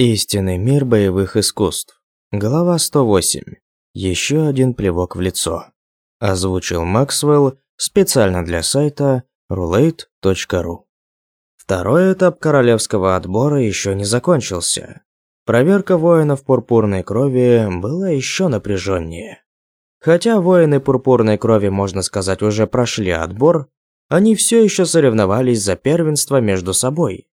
Истинный мир боевых искусств. Глава 108. Еще один плевок в лицо. Озвучил Максвелл специально для сайта roulette.ru. Второй этап королевского отбора еще не закончился. Проверка воинов пурпурной крови была еще напряженнее. Хотя воины пурпурной крови, можно сказать, уже прошли отбор, они все еще соревновались за первенство между собой.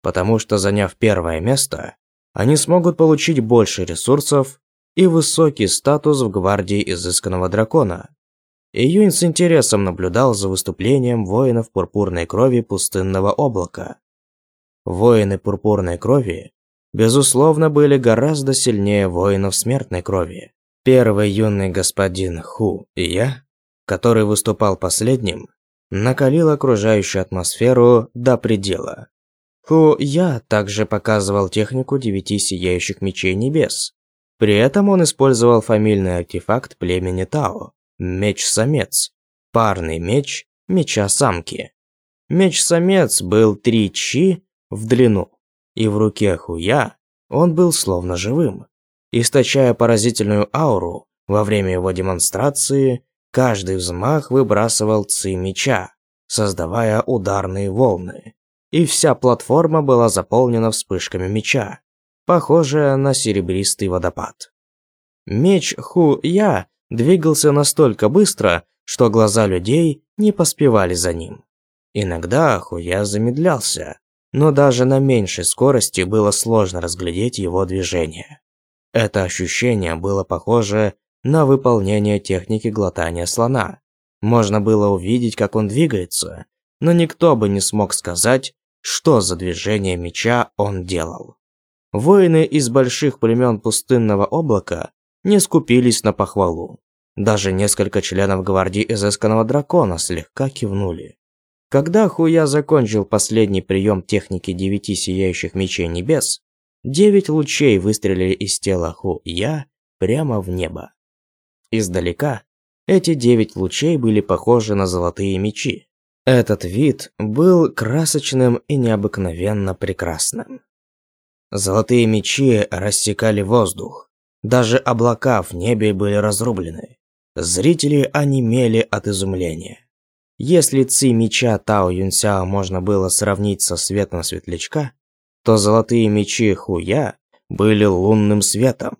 Потому что, заняв первое место, они смогут получить больше ресурсов и высокий статус в гвардии изысканного дракона. Июнь с интересом наблюдал за выступлением воинов пурпурной крови пустынного облака. Воины пурпурной крови, безусловно, были гораздо сильнее воинов смертной крови. Первый юный господин Ху и я, который выступал последним, накалил окружающую атмосферу до предела. Ху Я также показывал технику девяти сияющих мечей небес. При этом он использовал фамильный артефакт племени Тао – меч-самец, парный меч меча-самки. Меч-самец был три чи в длину, и в руке Хуя он был словно живым. Источая поразительную ауру, во время его демонстрации каждый взмах выбрасывал ци меча, создавая ударные волны и вся платформа была заполнена вспышками меча, похожая на серебристый водопад. Меч Ху-Я двигался настолько быстро, что глаза людей не поспевали за ним. Иногда Хуя замедлялся, но даже на меньшей скорости было сложно разглядеть его движение. Это ощущение было похоже на выполнение техники глотания слона. Можно было увидеть, как он двигается, но никто бы не смог сказать, что за движение меча он делал. Воины из больших племен пустынного облака не скупились на похвалу. Даже несколько членов гвардии изысканного дракона слегка кивнули. Когда Хуя закончил последний прием техники девяти сияющих мечей небес, девять лучей выстрелили из тела Хуя прямо в небо. Издалека эти девять лучей были похожи на золотые мечи, этот вид был красочным и необыкновенно прекрасным. Золотые мечи рассекали воздух. Даже облака в небе были разрублены. Зрители онемели от изумления. Если ци меча Тао Юнся можно было сравнить со светом светлячка, то золотые мечи Хуя были лунным светом.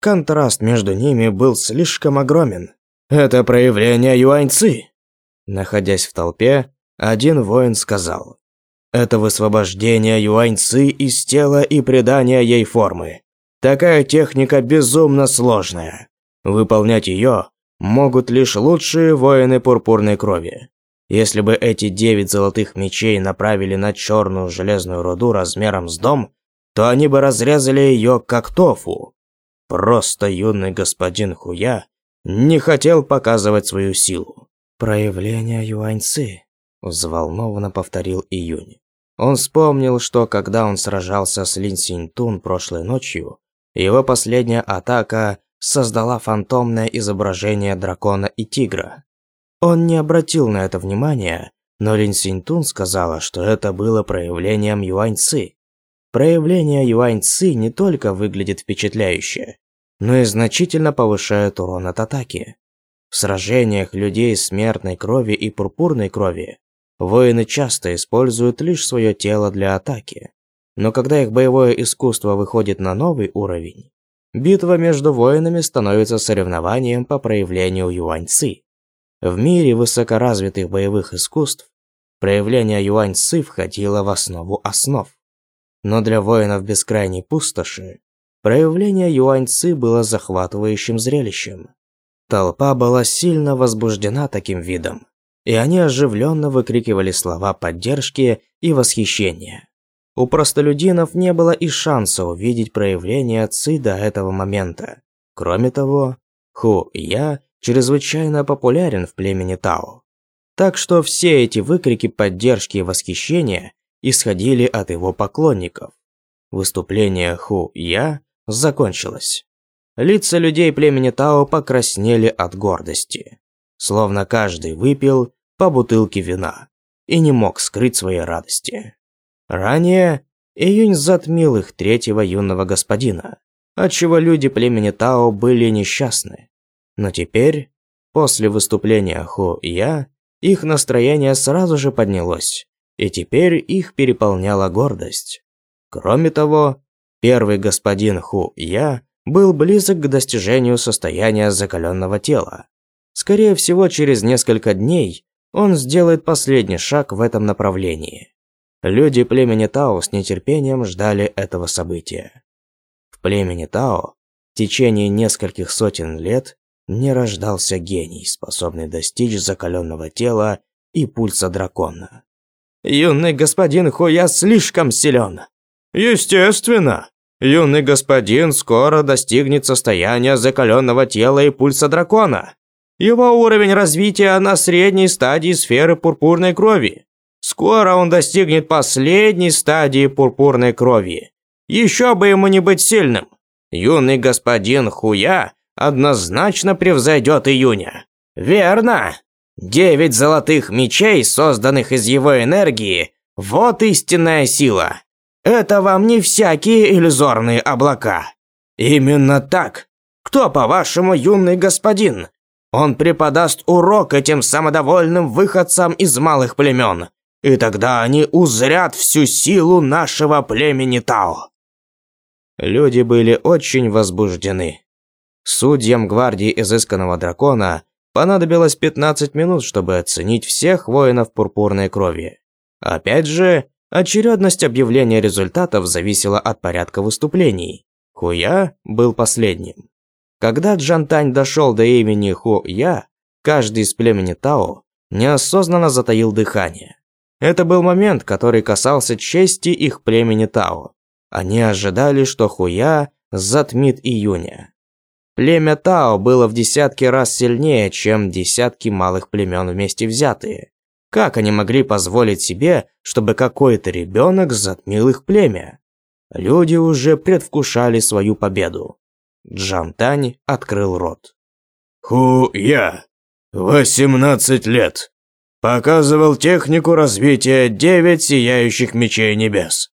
Контраст между ними был слишком огромен. Это проявление Юаньцы. Находясь в толпе, один воин сказал. «Это высвобождение юаньцы из тела и придание ей формы. Такая техника безумно сложная. Выполнять ее могут лишь лучшие воины пурпурной крови. Если бы эти девять золотых мечей направили на черную железную руду размером с дом, то они бы разрезали ее как тофу. Просто юный господин Хуя не хотел показывать свою силу. «Проявление Юаньцы», – взволнованно повторил Июнь. Он вспомнил, что когда он сражался с Лин Синьтун прошлой ночью, его последняя атака создала фантомное изображение дракона и тигра. Он не обратил на это внимания, но Лин Синьтун сказала, что это было проявлением Юаньцы. Проявление Юаньцы не только выглядит впечатляюще, но и значительно повышает урон от атаки. В сражениях людей смертной крови и пурпурной крови воины часто используют лишь свое тело для атаки. Но когда их боевое искусство выходит на новый уровень, битва между воинами становится соревнованием по проявлению юаньцы. В мире высокоразвитых боевых искусств проявление юаньцы входило в основу основ. Но для воинов бескрайней пустоши проявление юаньцы было захватывающим зрелищем. Толпа была сильно возбуждена таким видом, и они оживленно выкрикивали слова поддержки и восхищения. У простолюдинов не было и шанса увидеть проявление Ци до этого момента. Кроме того, Ху Я чрезвычайно популярен в племени Тао. Так что все эти выкрики поддержки и восхищения исходили от его поклонников. Выступление Ху Я закончилось. Лица людей племени Тао покраснели от гордости. Словно каждый выпил по бутылке вина и не мог скрыть своей радости. Ранее июнь затмил их третьего юного господина, отчего люди племени Тао были несчастны. Но теперь, после выступления Хо и Я, их настроение сразу же поднялось, и теперь их переполняла гордость. Кроме того, первый господин Ху и Я был близок к достижению состояния закаленного тела. Скорее всего, через несколько дней он сделает последний шаг в этом направлении. Люди племени Тао с нетерпением ждали этого события. В племени Тао в течение нескольких сотен лет не рождался гений, способный достичь закаленного тела и пульса дракона. «Юный господин Хуя слишком силен!» «Естественно!» юный господин скоро достигнет состояния закаленного тела и пульса дракона. Его уровень развития на средней стадии сферы пурпурной крови. Скоро он достигнет последней стадии пурпурной крови. Еще бы ему не быть сильным. Юный господин Хуя однозначно превзойдет июня. Верно. Девять золотых мечей, созданных из его энергии, вот истинная сила. Это вам не всякие иллюзорные облака. Именно так. Кто, по-вашему, юный господин? Он преподаст урок этим самодовольным выходцам из малых племен. И тогда они узрят всю силу нашего племени Тао. Люди были очень возбуждены. Судьям гвардии изысканного дракона понадобилось 15 минут, чтобы оценить всех воинов пурпурной крови. Опять же, Очередность объявления результатов зависела от порядка выступлений. Хуя был последним. Когда Джантань дошел до имени Хуя, каждый из племени Тао неосознанно затаил дыхание. Это был момент, который касался чести их племени Тао. Они ожидали, что Хуя затмит июня. Племя Тао было в десятки раз сильнее, чем десятки малых племен вместе взятые. Как они могли позволить себе, чтобы какой-то ребенок затмил их племя? Люди уже предвкушали свою победу. Джантань открыл рот. «Ху я, 18 лет. Показывал технику развития девять сияющих мечей небес.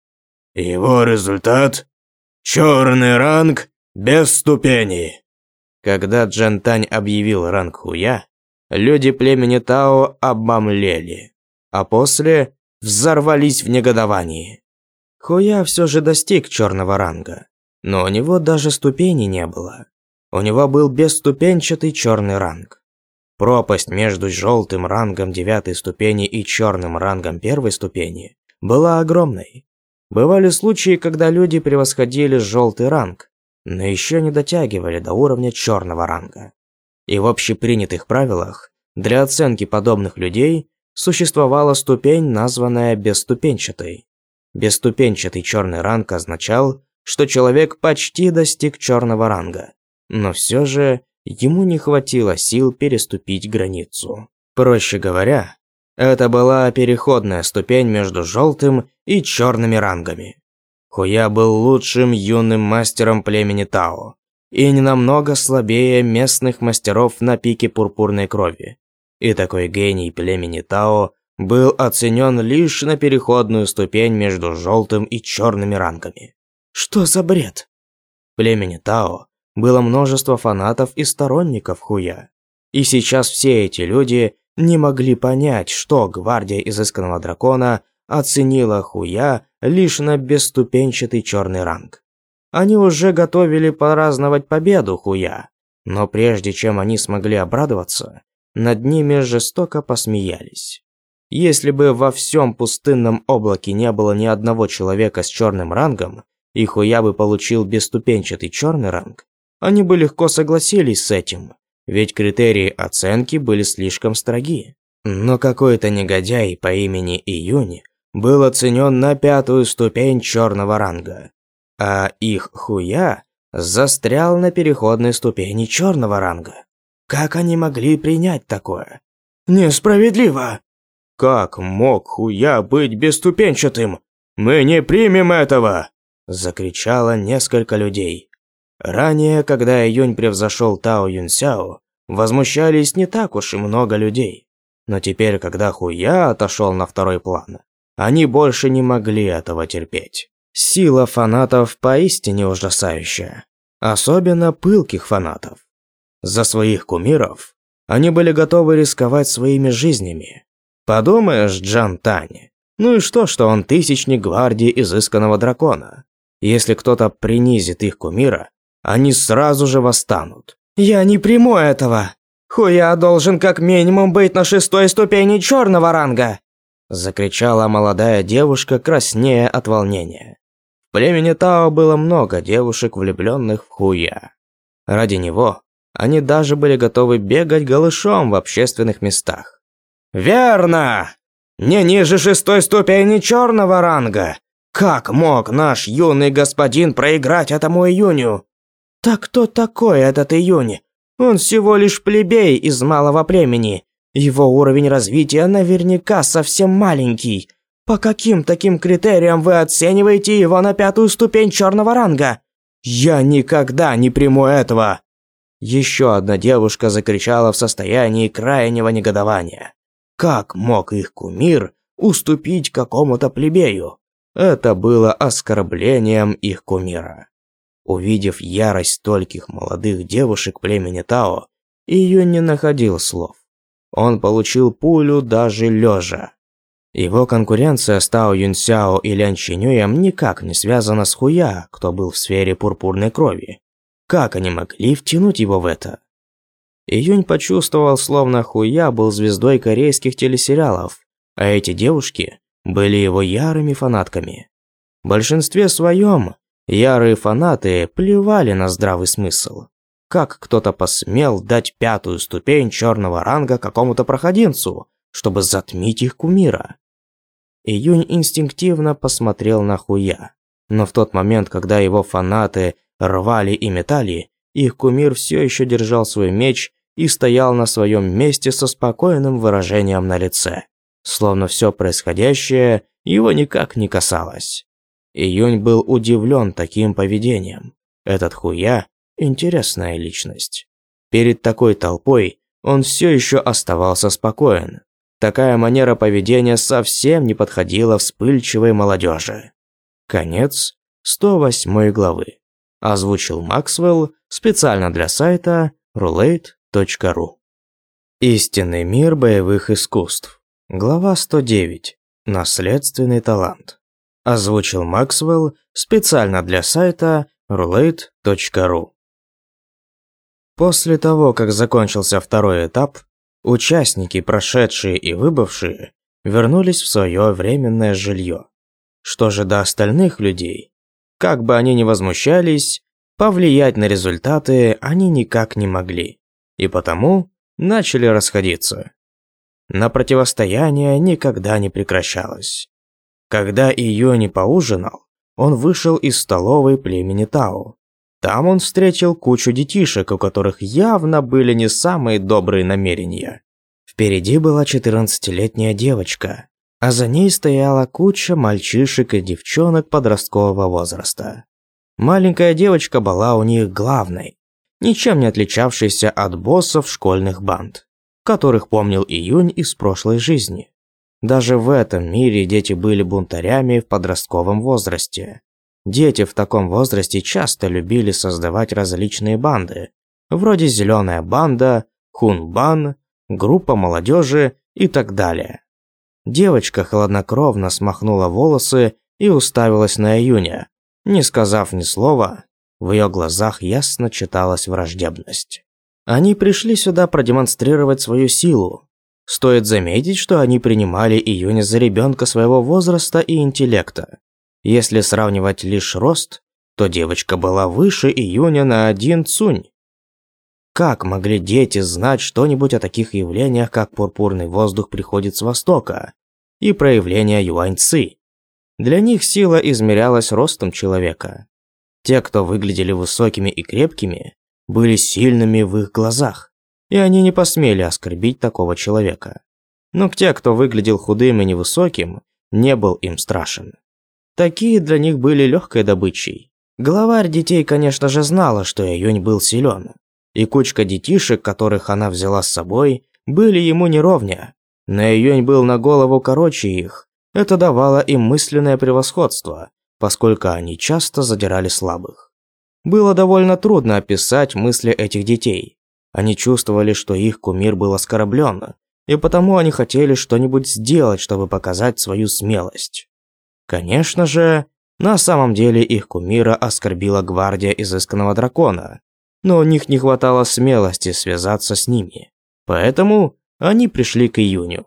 Его результат – черный ранг без ступеней». Когда Джантань объявил ранг Хуя, люди племени Тао обомлели, а после взорвались в негодовании. Хуя все же достиг черного ранга, но у него даже ступени не было. У него был бесступенчатый черный ранг. Пропасть между желтым рангом девятой ступени и черным рангом первой ступени была огромной. Бывали случаи, когда люди превосходили желтый ранг, но еще не дотягивали до уровня черного ранга и в общепринятых правилах для оценки подобных людей существовала ступень, названная бесступенчатой. Бесступенчатый черный ранг означал, что человек почти достиг черного ранга, но все же ему не хватило сил переступить границу. Проще говоря, это была переходная ступень между желтым и черными рангами. Хуя был лучшим юным мастером племени Тао, и не намного слабее местных мастеров на пике пурпурной крови. И такой гений племени Тао был оценен лишь на переходную ступень между желтым и черными рангами. Что за бред? Племени Тао было множество фанатов и сторонников Хуя. И сейчас все эти люди не могли понять, что гвардия изысканного дракона оценила Хуя лишь на бесступенчатый черный ранг. Они уже готовили праздновать победу Хуя. Но прежде чем они смогли обрадоваться, над ними жестоко посмеялись. Если бы во всем пустынном облаке не было ни одного человека с черным рангом, и Хуя бы получил бесступенчатый черный ранг, они бы легко согласились с этим, ведь критерии оценки были слишком строги. Но какой-то негодяй по имени Июнь был оценен на пятую ступень черного ранга а их хуя застрял на переходной ступени черного ранга. Как они могли принять такое? Несправедливо! Как мог хуя быть бесступенчатым? Мы не примем этого! Закричало несколько людей. Ранее, когда июнь превзошел Тао Юнсяо, возмущались не так уж и много людей. Но теперь, когда хуя отошел на второй план, они больше не могли этого терпеть. Сила фанатов поистине ужасающая. Особенно пылких фанатов. За своих кумиров они были готовы рисковать своими жизнями. Подумаешь, Джан Тань, ну и что, что он тысячник гвардии изысканного дракона? Если кто-то принизит их кумира, они сразу же восстанут. «Я не приму этого! Хуя должен как минимум быть на шестой ступени черного ранга!» Закричала молодая девушка, краснея от волнения племени Тао было много девушек, влюбленных в Хуя. Ради него они даже были готовы бегать голышом в общественных местах. «Верно! Не ниже шестой ступени черного ранга! Как мог наш юный господин проиграть этому июню?» «Так кто такой этот июнь? Он всего лишь плебей из малого племени. Его уровень развития наверняка совсем маленький. По каким таким критериям вы оцениваете его на пятую ступень черного ранга? Я никогда не приму этого!» Еще одна девушка закричала в состоянии крайнего негодования. Как мог их кумир уступить какому-то плебею? Это было оскорблением их кумира. Увидев ярость стольких молодых девушек племени Тао, Июнь не находил слов. Он получил пулю даже лежа. Его конкуренция с Тао Юнсяо и Лян Чинюем никак не связана с Хуя, кто был в сфере пурпурной крови. Как они могли втянуть его в это? Июнь почувствовал, словно Хуя был звездой корейских телесериалов, а эти девушки были его ярыми фанатками. В большинстве своем ярые фанаты плевали на здравый смысл. Как кто-то посмел дать пятую ступень черного ранга какому-то проходинцу – чтобы затмить их кумира. Июнь инстинктивно посмотрел на Хуя. Но в тот момент, когда его фанаты рвали и метали, их кумир все еще держал свой меч и стоял на своем месте со спокойным выражением на лице. Словно все происходящее его никак не касалось. Июнь был удивлен таким поведением. Этот хуя – интересная личность. Перед такой толпой он все еще оставался спокоен. Такая манера поведения совсем не подходила вспыльчивой молодежи. Конец 108 главы. Озвучил Максвелл специально для сайта roulette.ru. Истинный мир боевых искусств. Глава 109. Наследственный талант. Озвучил Максвелл специально для сайта roulette.ru. После того, как закончился второй этап, Участники, прошедшие и выбывшие, вернулись в свое временное жилье. Что же до остальных людей? Как бы они ни возмущались, повлиять на результаты они никак не могли. И потому начали расходиться. На противостояние никогда не прекращалось. Когда Июни поужинал, он вышел из столовой племени Тау. Там он встретил кучу детишек, у которых явно были не самые добрые намерения. Впереди была 14-летняя девочка, а за ней стояла куча мальчишек и девчонок подросткового возраста. Маленькая девочка была у них главной, ничем не отличавшейся от боссов школьных банд, которых помнил июнь из прошлой жизни. Даже в этом мире дети были бунтарями в подростковом возрасте, Дети в таком возрасте часто любили создавать различные банды, вроде «Зеленая банда», «Хунбан», «Группа молодежи» и так далее. Девочка хладнокровно смахнула волосы и уставилась на июня, не сказав ни слова, в ее глазах ясно читалась враждебность. Они пришли сюда продемонстрировать свою силу. Стоит заметить, что они принимали июня за ребенка своего возраста и интеллекта. Если сравнивать лишь рост, то девочка была выше июня на один цунь. Как могли дети знать что-нибудь о таких явлениях, как пурпурный воздух приходит с востока и проявление юаньцы? Для них сила измерялась ростом человека. Те, кто выглядели высокими и крепкими, были сильными в их глазах, и они не посмели оскорбить такого человека. Но те, кто выглядел худым и невысоким, не был им страшен. Такие для них были легкой добычей. Главарь детей, конечно же, знала, что Июнь был силен. И кучка детишек, которых она взяла с собой, были ему неровня. Но Июнь был на голову короче их. Это давало им мысленное превосходство, поскольку они часто задирали слабых. Было довольно трудно описать мысли этих детей. Они чувствовали, что их кумир был оскорблен, и потому они хотели что-нибудь сделать, чтобы показать свою смелость. Конечно же, на самом деле их кумира оскорбила гвардия изысканного дракона, но у них не хватало смелости связаться с ними. Поэтому они пришли к июню.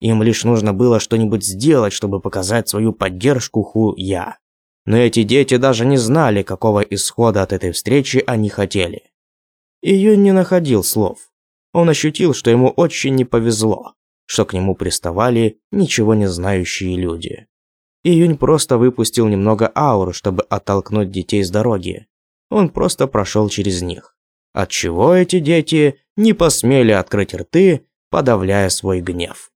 Им лишь нужно было что-нибудь сделать, чтобы показать свою поддержку Ху-Я. Но эти дети даже не знали, какого исхода от этой встречи они хотели. Июнь не находил слов. Он ощутил, что ему очень не повезло, что к нему приставали ничего не знающие люди. Июнь просто выпустил немного ауры, чтобы оттолкнуть детей с дороги. Он просто прошел через них. Отчего эти дети не посмели открыть рты, подавляя свой гнев.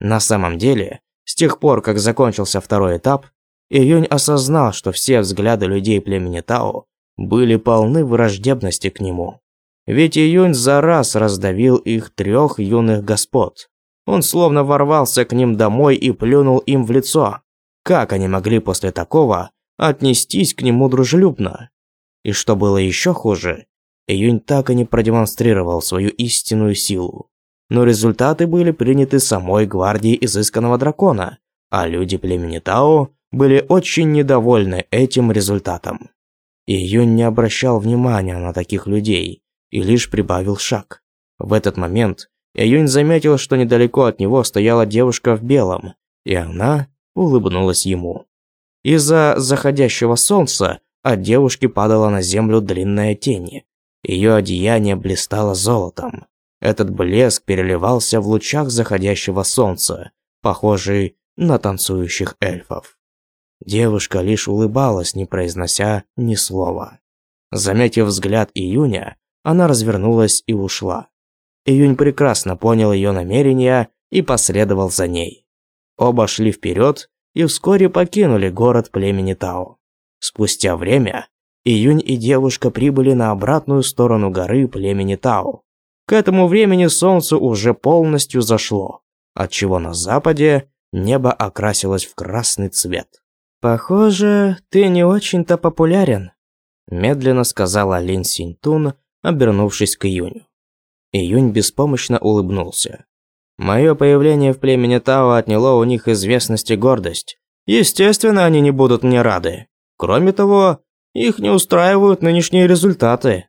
На самом деле, с тех пор, как закончился второй этап, Июнь осознал, что все взгляды людей племени Тао были полны враждебности к нему. Ведь Июнь за раз раздавил их трех юных господ. Он словно ворвался к ним домой и плюнул им в лицо. Как они могли после такого отнестись к нему дружелюбно? И что было еще хуже, Июнь так и не продемонстрировал свою истинную силу. Но результаты были приняты самой гвардией изысканного дракона, а люди племени Тао были очень недовольны этим результатом. Июнь не обращал внимания на таких людей и лишь прибавил шаг. В этот момент Июнь заметил, что недалеко от него стояла девушка в белом, и она улыбнулась ему. Из-за заходящего солнца от девушки падала на землю длинная тень. Ее одеяние блистало золотом. Этот блеск переливался в лучах заходящего солнца, похожий на танцующих эльфов. Девушка лишь улыбалась, не произнося ни слова. Заметив взгляд Июня, она развернулась и ушла. Июнь прекрасно понял ее намерения и последовал за ней. Оба шли вперед и вскоре покинули город племени Тао. Спустя время Июнь и девушка прибыли на обратную сторону горы племени Тао. К этому времени солнце уже полностью зашло, отчего на западе небо окрасилось в красный цвет. «Похоже, ты не очень-то популярен», – медленно сказала Лин Синьтун, обернувшись к Июню. Июнь беспомощно улыбнулся. Мое появление в племени Тао отняло у них известность и гордость. Естественно, они не будут мне рады. Кроме того, их не устраивают нынешние результаты.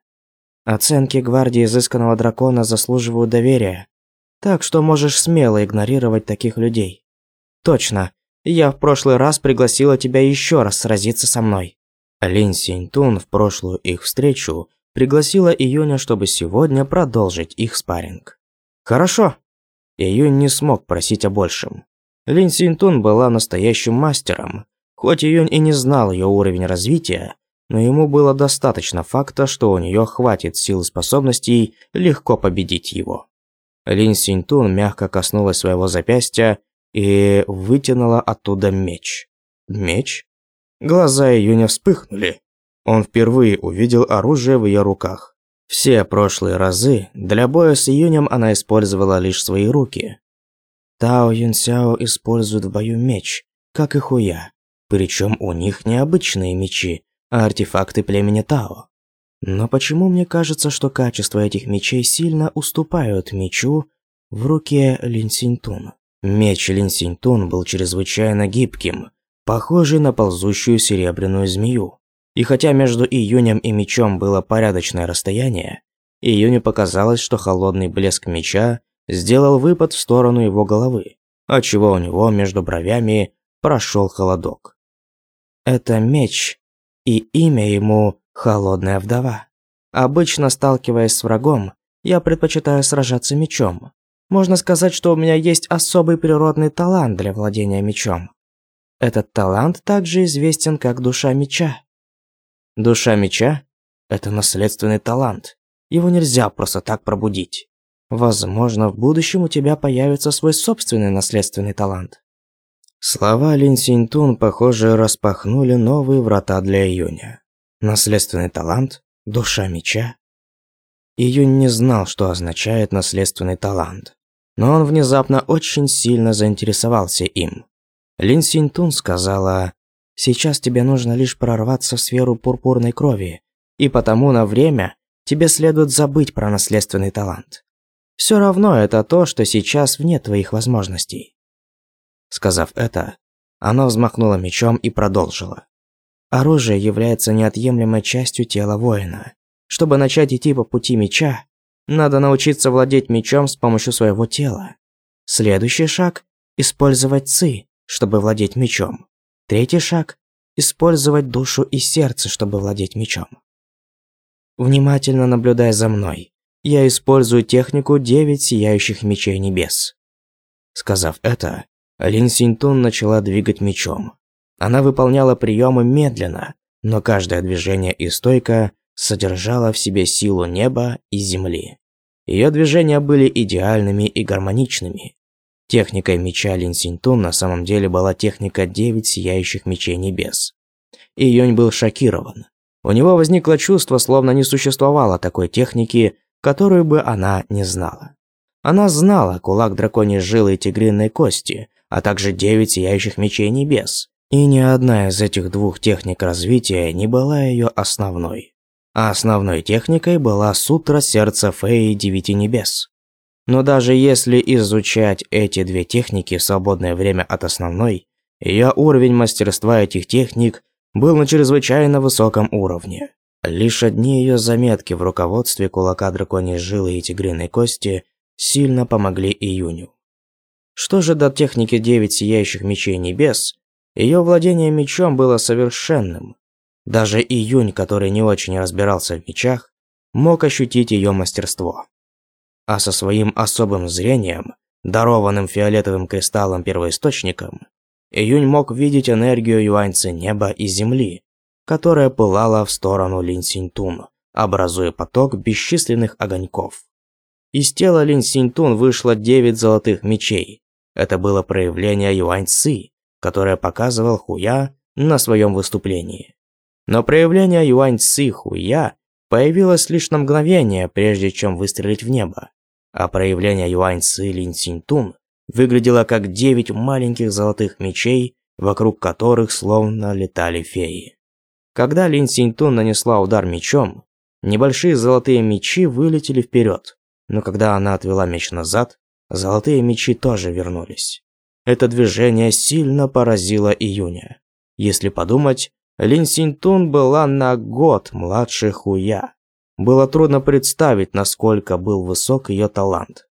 Оценки гвардии изысканного дракона заслуживают доверия. Так что можешь смело игнорировать таких людей. Точно. Я в прошлый раз пригласила тебя еще раз сразиться со мной. Лин Синьтун в прошлую их встречу пригласила Июня, чтобы сегодня продолжить их спарринг. Хорошо, и Ее не смог просить о большем. Лин Синтун была настоящим мастером. Хоть Июнь и не знал ее уровень развития, но ему было достаточно факта, что у нее хватит сил и способностей легко победить его. Лин Синтун мягко коснулась своего запястья и вытянула оттуда меч. Меч? Глаза Июня вспыхнули. Он впервые увидел оружие в ее руках. Все прошлые разы для боя с Июнем она использовала лишь свои руки. Тао Юнсяо использует в бою меч, как и Хуя. Причем у них не обычные мечи, а артефакты племени Тао. Но почему мне кажется, что качество этих мечей сильно уступают мечу в руке Линсинтун? Меч Линсинтун был чрезвычайно гибким, похожий на ползущую серебряную змею. И хотя между июнем и мечом было порядочное расстояние, июню показалось, что холодный блеск меча сделал выпад в сторону его головы, отчего у него между бровями прошел холодок. Это меч, и имя ему «Холодная вдова». Обычно, сталкиваясь с врагом, я предпочитаю сражаться мечом. Можно сказать, что у меня есть особый природный талант для владения мечом. Этот талант также известен как душа меча. Душа меча – это наследственный талант. Его нельзя просто так пробудить. Возможно, в будущем у тебя появится свой собственный наследственный талант. Слова Лин Синьтун, похоже, распахнули новые врата для Июня. Наследственный талант, душа меча. Июнь не знал, что означает наследственный талант, но он внезапно очень сильно заинтересовался им. Лин Синьтун сказала, Сейчас тебе нужно лишь прорваться в сферу пурпурной крови, и потому на время тебе следует забыть про наследственный талант. Все равно это то, что сейчас вне твоих возможностей». Сказав это, она взмахнула мечом и продолжила. Оружие является неотъемлемой частью тела воина. Чтобы начать идти по пути меча, надо научиться владеть мечом с помощью своего тела. Следующий шаг – использовать ци, чтобы владеть мечом. Третий шаг – использовать душу и сердце, чтобы владеть мечом. Внимательно наблюдай за мной. Я использую технику девять сияющих мечей небес. Сказав это, Лин Синтун начала двигать мечом. Она выполняла приемы медленно, но каждое движение и стойка содержала в себе силу неба и земли. Ее движения были идеальными и гармоничными. Техника меча Линсинтун на самом деле была техника девять сияющих мечей небес. И Йонь был шокирован. У него возникло чувство, словно не существовало такой техники, которую бы она не знала. Она знала кулак драконьей жилы и тигриной кости, а также девять сияющих мечей небес. И ни одна из этих двух техник развития не была ее основной. А основной техникой была сутра сердца Феи Девяти Небес. Но даже если изучать эти две техники в свободное время от основной, ее уровень мастерства этих техник был на чрезвычайно высоком уровне. Лишь одни ее заметки в руководстве кулака драконьей жилы и тигриной кости сильно помогли июню. Что же до техники девять сияющих мечей небес, ее владение мечом было совершенным. Даже июнь, который не очень разбирался в мечах, мог ощутить ее мастерство а со своим особым зрением, дарованным фиолетовым кристаллом-первоисточником, Июнь мог видеть энергию юаньцы неба и земли, которая пылала в сторону Линсинтун, образуя поток бесчисленных огоньков. Из тела Линсинтун вышло девять золотых мечей. Это было проявление юаньцы, которое показывал Хуя на своем выступлении. Но проявление юаньцы Хуя появилось лишь на мгновение, прежде чем выстрелить в небо а проявление Юань Ци Линь Синьтун выглядело как девять маленьких золотых мечей, вокруг которых словно летали феи. Когда Линь Синьтун нанесла удар мечом, небольшие золотые мечи вылетели вперед, но когда она отвела меч назад, золотые мечи тоже вернулись. Это движение сильно поразило Июня. Если подумать, Лин Синьтун была на год младше Хуя. Было трудно представить, насколько был высок ее талант.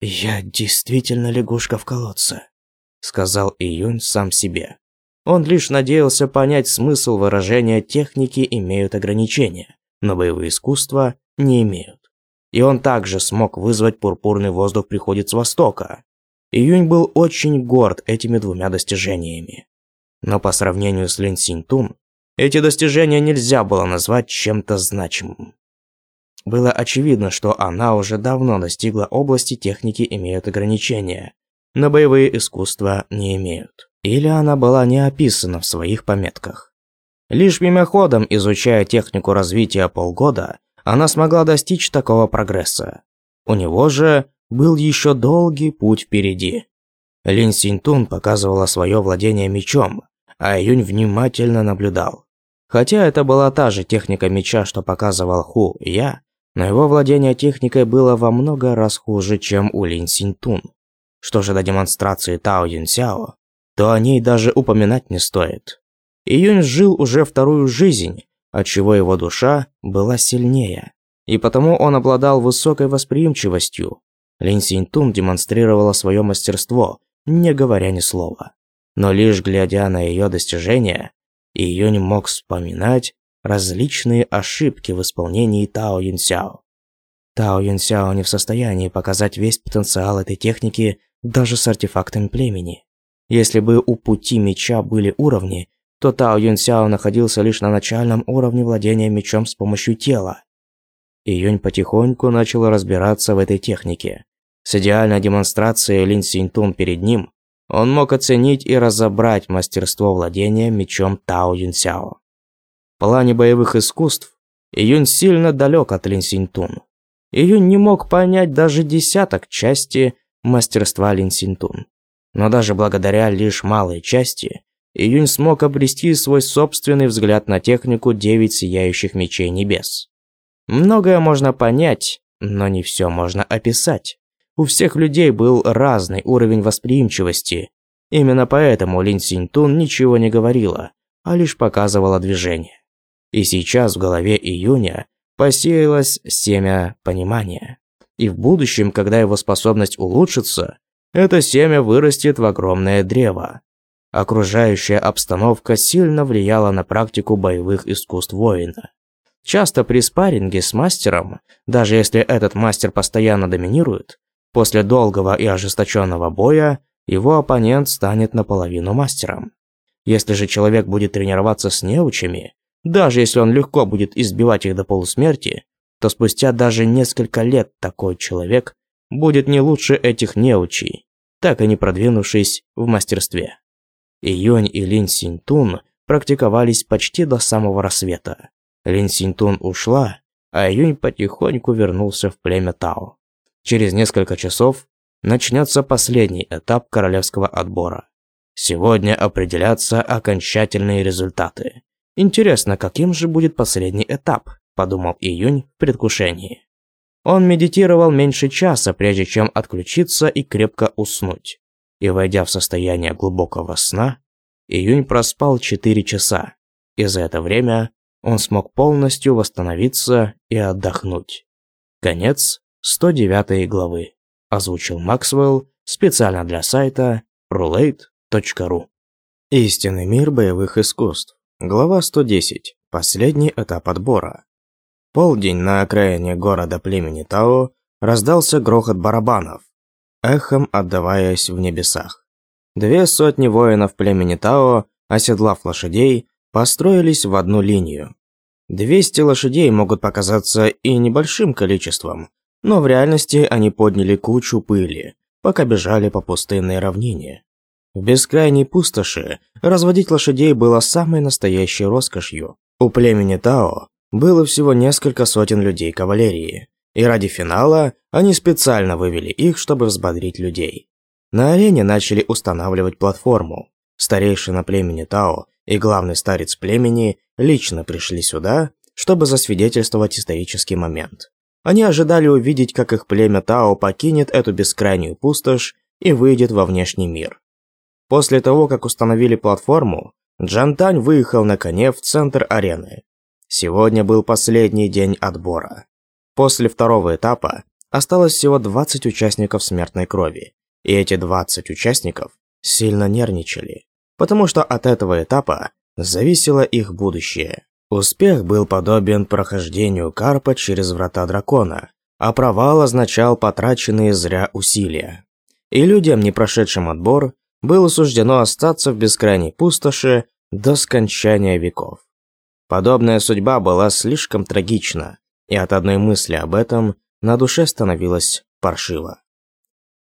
«Я действительно лягушка в колодце», – сказал Июнь сам себе. Он лишь надеялся понять смысл выражения «техники имеют ограничения», но боевые искусства не имеют. И он также смог вызвать пурпурный воздух приходит с востока. Июнь был очень горд этими двумя достижениями. Но по сравнению с Лин Синь Тун, эти достижения нельзя было назвать чем-то значимым. Было очевидно, что она уже давно достигла области техники имеют ограничения, но боевые искусства не имеют. Или она была не описана в своих пометках. Лишь мимоходом, изучая технику развития полгода, она смогла достичь такого прогресса. У него же был еще долгий путь впереди. Лин Синтун показывала свое владение мечом, а Юнь внимательно наблюдал. Хотя это была та же техника меча, что показывал Ху я, но его владение техникой было во много раз хуже, чем у Лин Синтун. Что же до демонстрации Тао Юн Сяо, то о ней даже упоминать не стоит. Июнь жил уже вторую жизнь, отчего его душа была сильнее, и потому он обладал высокой восприимчивостью. Лин Синтун демонстрировала свое мастерство, не говоря ни слова. Но лишь глядя на ее достижения, и Йонь мог вспоминать различные ошибки в исполнении Тао Юнсяо. Тао Юнсяо не в состоянии показать весь потенциал этой техники даже с артефактом племени. Если бы у пути меча были уровни, то Тао Юнсяо находился лишь на начальном уровне владения мечом с помощью тела. И Июнь потихоньку начал разбираться в этой технике. С идеальной демонстрацией Лин Синьтун перед ним, он мог оценить и разобрать мастерство владения мечом Тао Юньсяо. В плане боевых искусств Июнь сильно далек от Линсинтун. Июнь не мог понять даже десяток части мастерства Линсинтун. Но даже благодаря лишь малой части, Июнь смог обрести свой собственный взгляд на технику девять сияющих мечей небес. Многое можно понять, но не все можно описать. У всех людей был разный уровень восприимчивости. Именно поэтому Лин Синтун ничего не говорила, а лишь показывала движение. И сейчас в голове Июня посеялось семя понимания. И в будущем, когда его способность улучшится, это семя вырастет в огромное древо. Окружающая обстановка сильно влияла на практику боевых искусств воина. Часто при спарринге с мастером, даже если этот мастер постоянно доминирует, После долгого и ожесточенного боя его оппонент станет наполовину мастером. Если же человек будет тренироваться с неучами, даже если он легко будет избивать их до полусмерти, то спустя даже несколько лет такой человек будет не лучше этих неучей, так и не продвинувшись в мастерстве. Июнь и Лин Синтун практиковались почти до самого рассвета. Лин Синтун ушла, а Июнь потихоньку вернулся в племя Тао. Через несколько часов начнется последний этап королевского отбора. Сегодня определятся окончательные результаты. Интересно, каким же будет последний этап, подумал Июнь в предвкушении. Он медитировал меньше часа, прежде чем отключиться и крепко уснуть. И войдя в состояние глубокого сна, Июнь проспал 4 часа. И за это время он смог полностью восстановиться и отдохнуть. Конец 109 главы. Озвучил Максвелл специально для сайта roulette.ru. Истинный мир боевых искусств. Глава 110. Последний этап отбора. Полдень на окраине города племени Тао раздался грохот барабанов, эхом отдаваясь в небесах. Две сотни воинов племени Тао, оседлав лошадей, построились в одну линию. 200 лошадей могут показаться и небольшим количеством, но в реальности они подняли кучу пыли, пока бежали по пустынной равнине. В бескрайней пустоши разводить лошадей было самой настоящей роскошью. У племени Тао было всего несколько сотен людей кавалерии, и ради финала они специально вывели их, чтобы взбодрить людей. На арене начали устанавливать платформу. Старейшина племени Тао и главный старец племени лично пришли сюда, чтобы засвидетельствовать исторический момент. Они ожидали увидеть, как их племя Тао покинет эту бескрайнюю пустошь и выйдет во внешний мир. После того, как установили платформу, Джантань выехал на коне в центр арены. Сегодня был последний день отбора. После второго этапа осталось всего 20 участников смертной крови, и эти 20 участников сильно нервничали, потому что от этого этапа зависело их будущее. Успех был подобен прохождению Карпа через врата дракона, а провал означал потраченные зря усилия. И людям, не прошедшим отбор, было суждено остаться в бескрайней пустоши до скончания веков. Подобная судьба была слишком трагична, и от одной мысли об этом на душе становилось паршиво.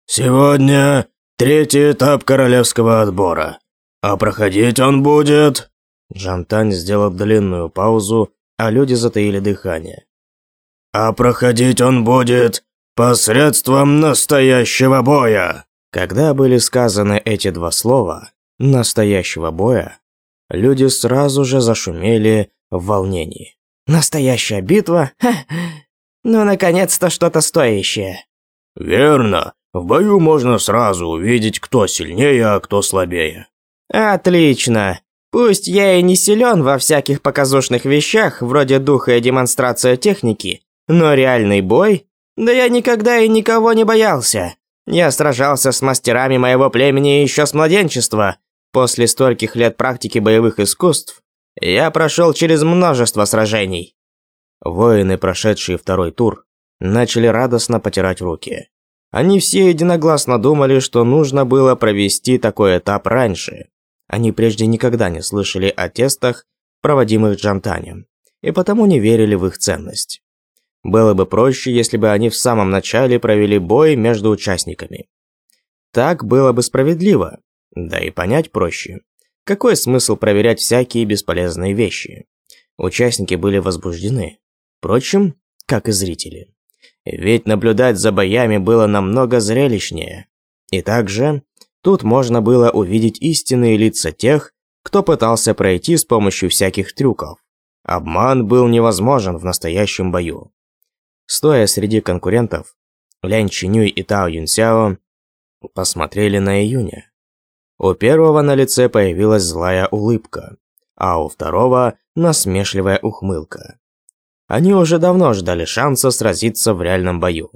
«Сегодня третий этап королевского отбора, а проходить он будет...» Джантань сделал длинную паузу, а люди затаили дыхание. «А проходить он будет посредством настоящего боя!» Когда были сказаны эти два слова «настоящего боя», люди сразу же зашумели в волнении. «Настоящая битва? Ха! Ну, наконец-то что-то стоящее!» «Верно. В бою можно сразу увидеть, кто сильнее, а кто слабее». «Отлично. Пусть я и не силен во всяких показушных вещах, вроде духа и демонстрация техники, но реальный бой? Да я никогда и никого не боялся. Я сражался с мастерами моего племени еще с младенчества. После стольких лет практики боевых искусств, я прошел через множество сражений. Воины, прошедшие второй тур, начали радостно потирать руки. Они все единогласно думали, что нужно было провести такой этап раньше. Они прежде никогда не слышали о тестах, проводимых Джамтанем, и потому не верили в их ценность. Было бы проще, если бы они в самом начале провели бой между участниками. Так было бы справедливо, да и понять проще. Какой смысл проверять всякие бесполезные вещи? Участники были возбуждены. Впрочем, как и зрители. Ведь наблюдать за боями было намного зрелищнее. И также Тут можно было увидеть истинные лица тех, кто пытался пройти с помощью всяких трюков. Обман был невозможен в настоящем бою. Стоя среди конкурентов, Лянь Чинюй и Тао Юнсяо посмотрели на июня. У первого на лице появилась злая улыбка, а у второго – насмешливая ухмылка. Они уже давно ждали шанса сразиться в реальном бою.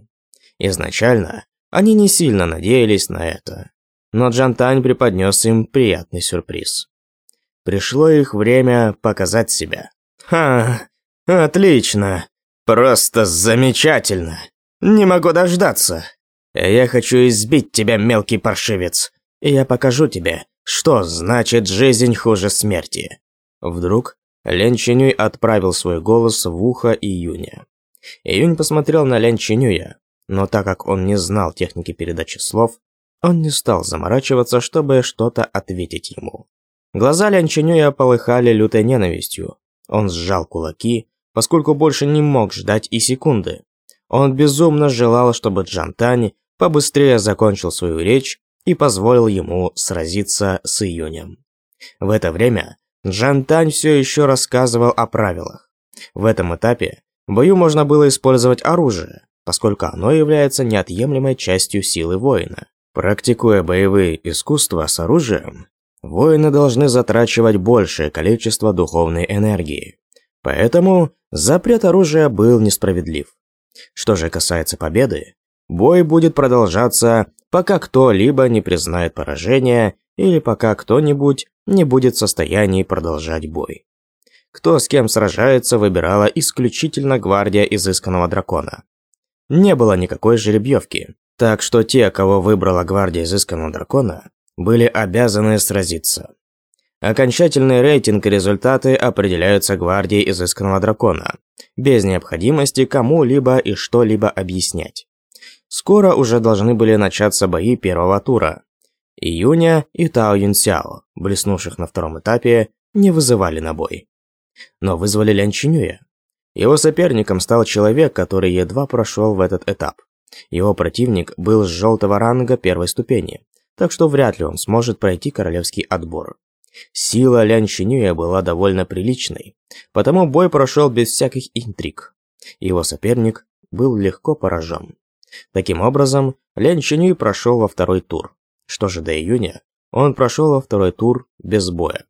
Изначально они не сильно надеялись на это но Джантань преподнес им приятный сюрприз. Пришло их время показать себя. «Ха, отлично! Просто замечательно! Не могу дождаться! Я хочу избить тебя, мелкий паршивец, и я покажу тебе, что значит жизнь хуже смерти!» Вдруг Лен Чинюй отправил свой голос в ухо Июня. Июнь посмотрел на Лен Чинюя, но так как он не знал техники передачи слов, он не стал заморачиваться, чтобы что-то ответить ему. Глаза Лян Чинюя полыхали лютой ненавистью. Он сжал кулаки, поскольку больше не мог ждать и секунды. Он безумно желал, чтобы Джантань побыстрее закончил свою речь и позволил ему сразиться с Июнем. В это время Джантань все еще рассказывал о правилах. В этом этапе в бою можно было использовать оружие, поскольку оно является неотъемлемой частью силы воина. Практикуя боевые искусства с оружием, воины должны затрачивать большее количество духовной энергии. Поэтому запрет оружия был несправедлив. Что же касается победы, бой будет продолжаться, пока кто-либо не признает поражение или пока кто-нибудь не будет в состоянии продолжать бой. Кто с кем сражается, выбирала исключительно гвардия изысканного дракона. Не было никакой жеребьевки, так что те, кого выбрала гвардия изысканного дракона, были обязаны сразиться. Окончательный рейтинг и результаты определяются гвардией изысканного дракона, без необходимости кому-либо и что-либо объяснять. Скоро уже должны были начаться бои первого тура. Июня и Тао Юнсяо, блеснувших на втором этапе, не вызывали на бой. Но вызвали Лянчинюя. Его соперником стал человек, который едва прошел в этот этап. Его противник был с желтого ранга первой ступени, так что вряд ли он сможет пройти королевский отбор. Сила Лян Чинюя была довольно приличной, потому бой прошел без всяких интриг. Его соперник был легко поражен. Таким образом, Лян Чинюй прошел во второй тур. Что же до июня, он прошел во второй тур без боя.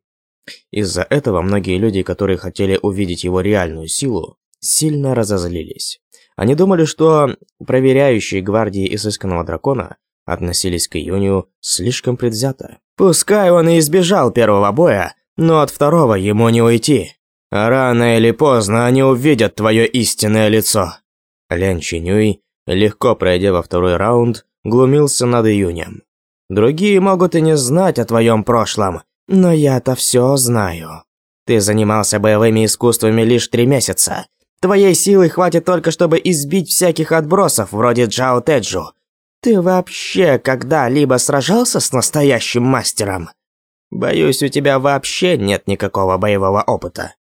Из-за этого многие люди, которые хотели увидеть его реальную силу, сильно разозлились. Они думали, что проверяющие гвардии изысканного дракона относились к июню слишком предвзято. Пускай он и избежал первого боя, но от второго ему не уйти. Рано или поздно они увидят твое истинное лицо. Лян Чинюй, легко пройдя во второй раунд, глумился над июнем. Другие могут и не знать о твоем прошлом, но я-то все знаю. Ты занимался боевыми искусствами лишь три месяца, Твоей силы хватит только, чтобы избить всяких отбросов, вроде Джао Теджу. Ты вообще когда-либо сражался с настоящим мастером? Боюсь, у тебя вообще нет никакого боевого опыта.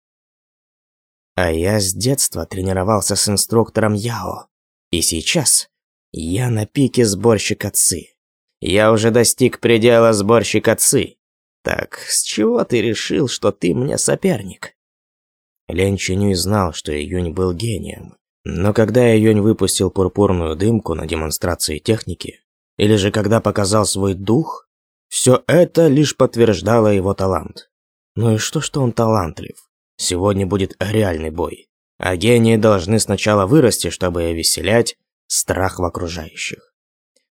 А я с детства тренировался с инструктором Яо. И сейчас я на пике сборщик отцы. Я уже достиг предела сборщик отцы. Так, с чего ты решил, что ты мне соперник? Лянь Чинюй знал, что Июнь был гением. Но когда Июнь выпустил пурпурную дымку на демонстрации техники, или же когда показал свой дух, все это лишь подтверждало его талант. Ну и что, что он талантлив? Сегодня будет реальный бой. А гении должны сначала вырасти, чтобы веселять страх в окружающих.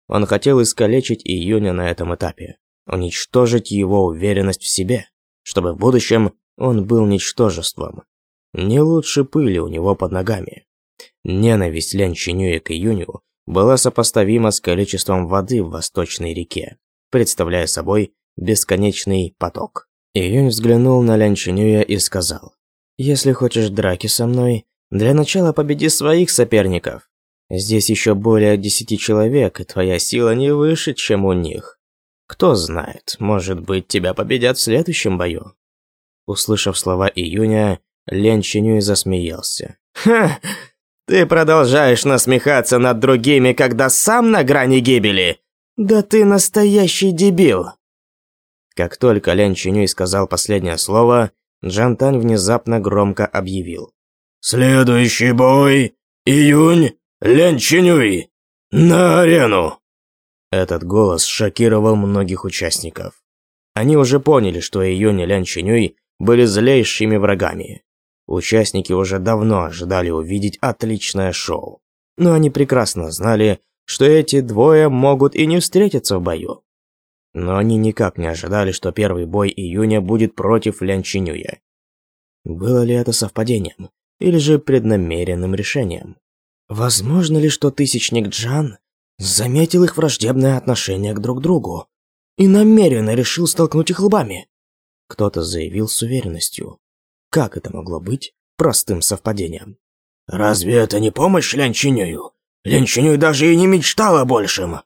Он хотел искалечить Июня на этом этапе, уничтожить его уверенность в себе, чтобы в будущем он был ничтожеством, не лучше пыли у него под ногами. Ненависть Лянь Чинюя к Июню была сопоставима с количеством воды в восточной реке, представляя собой бесконечный поток. Июнь взглянул на Лянь Чинюя и сказал, «Если хочешь драки со мной, для начала победи своих соперников. Здесь еще более десяти человек, и твоя сила не выше, чем у них. Кто знает, может быть, тебя победят в следующем бою». Услышав слова Июня, Лен Чинюй засмеялся. «Ха! Ты продолжаешь насмехаться над другими, когда сам на грани гибели? Да ты настоящий дебил!» Как только Лен Чинюй сказал последнее слово, Джантань внезапно громко объявил. «Следующий бой! Июнь! Лен Чинюй! На арену!» Этот голос шокировал многих участников. Они уже поняли, что Июнь и Лен Чинюй были злейшими врагами. Участники уже давно ожидали увидеть отличное шоу. Но они прекрасно знали, что эти двое могут и не встретиться в бою. Но они никак не ожидали, что первый бой июня будет против Лян Чинюя. Было ли это совпадением? Или же преднамеренным решением? Возможно ли, что Тысячник Джан заметил их враждебное отношение к друг другу и намеренно решил столкнуть их лбами? Кто-то заявил с уверенностью. Как это могло быть простым совпадением? «Разве это не помощь Лянчинюю? Лянчинюй даже и не мечтал о большем!»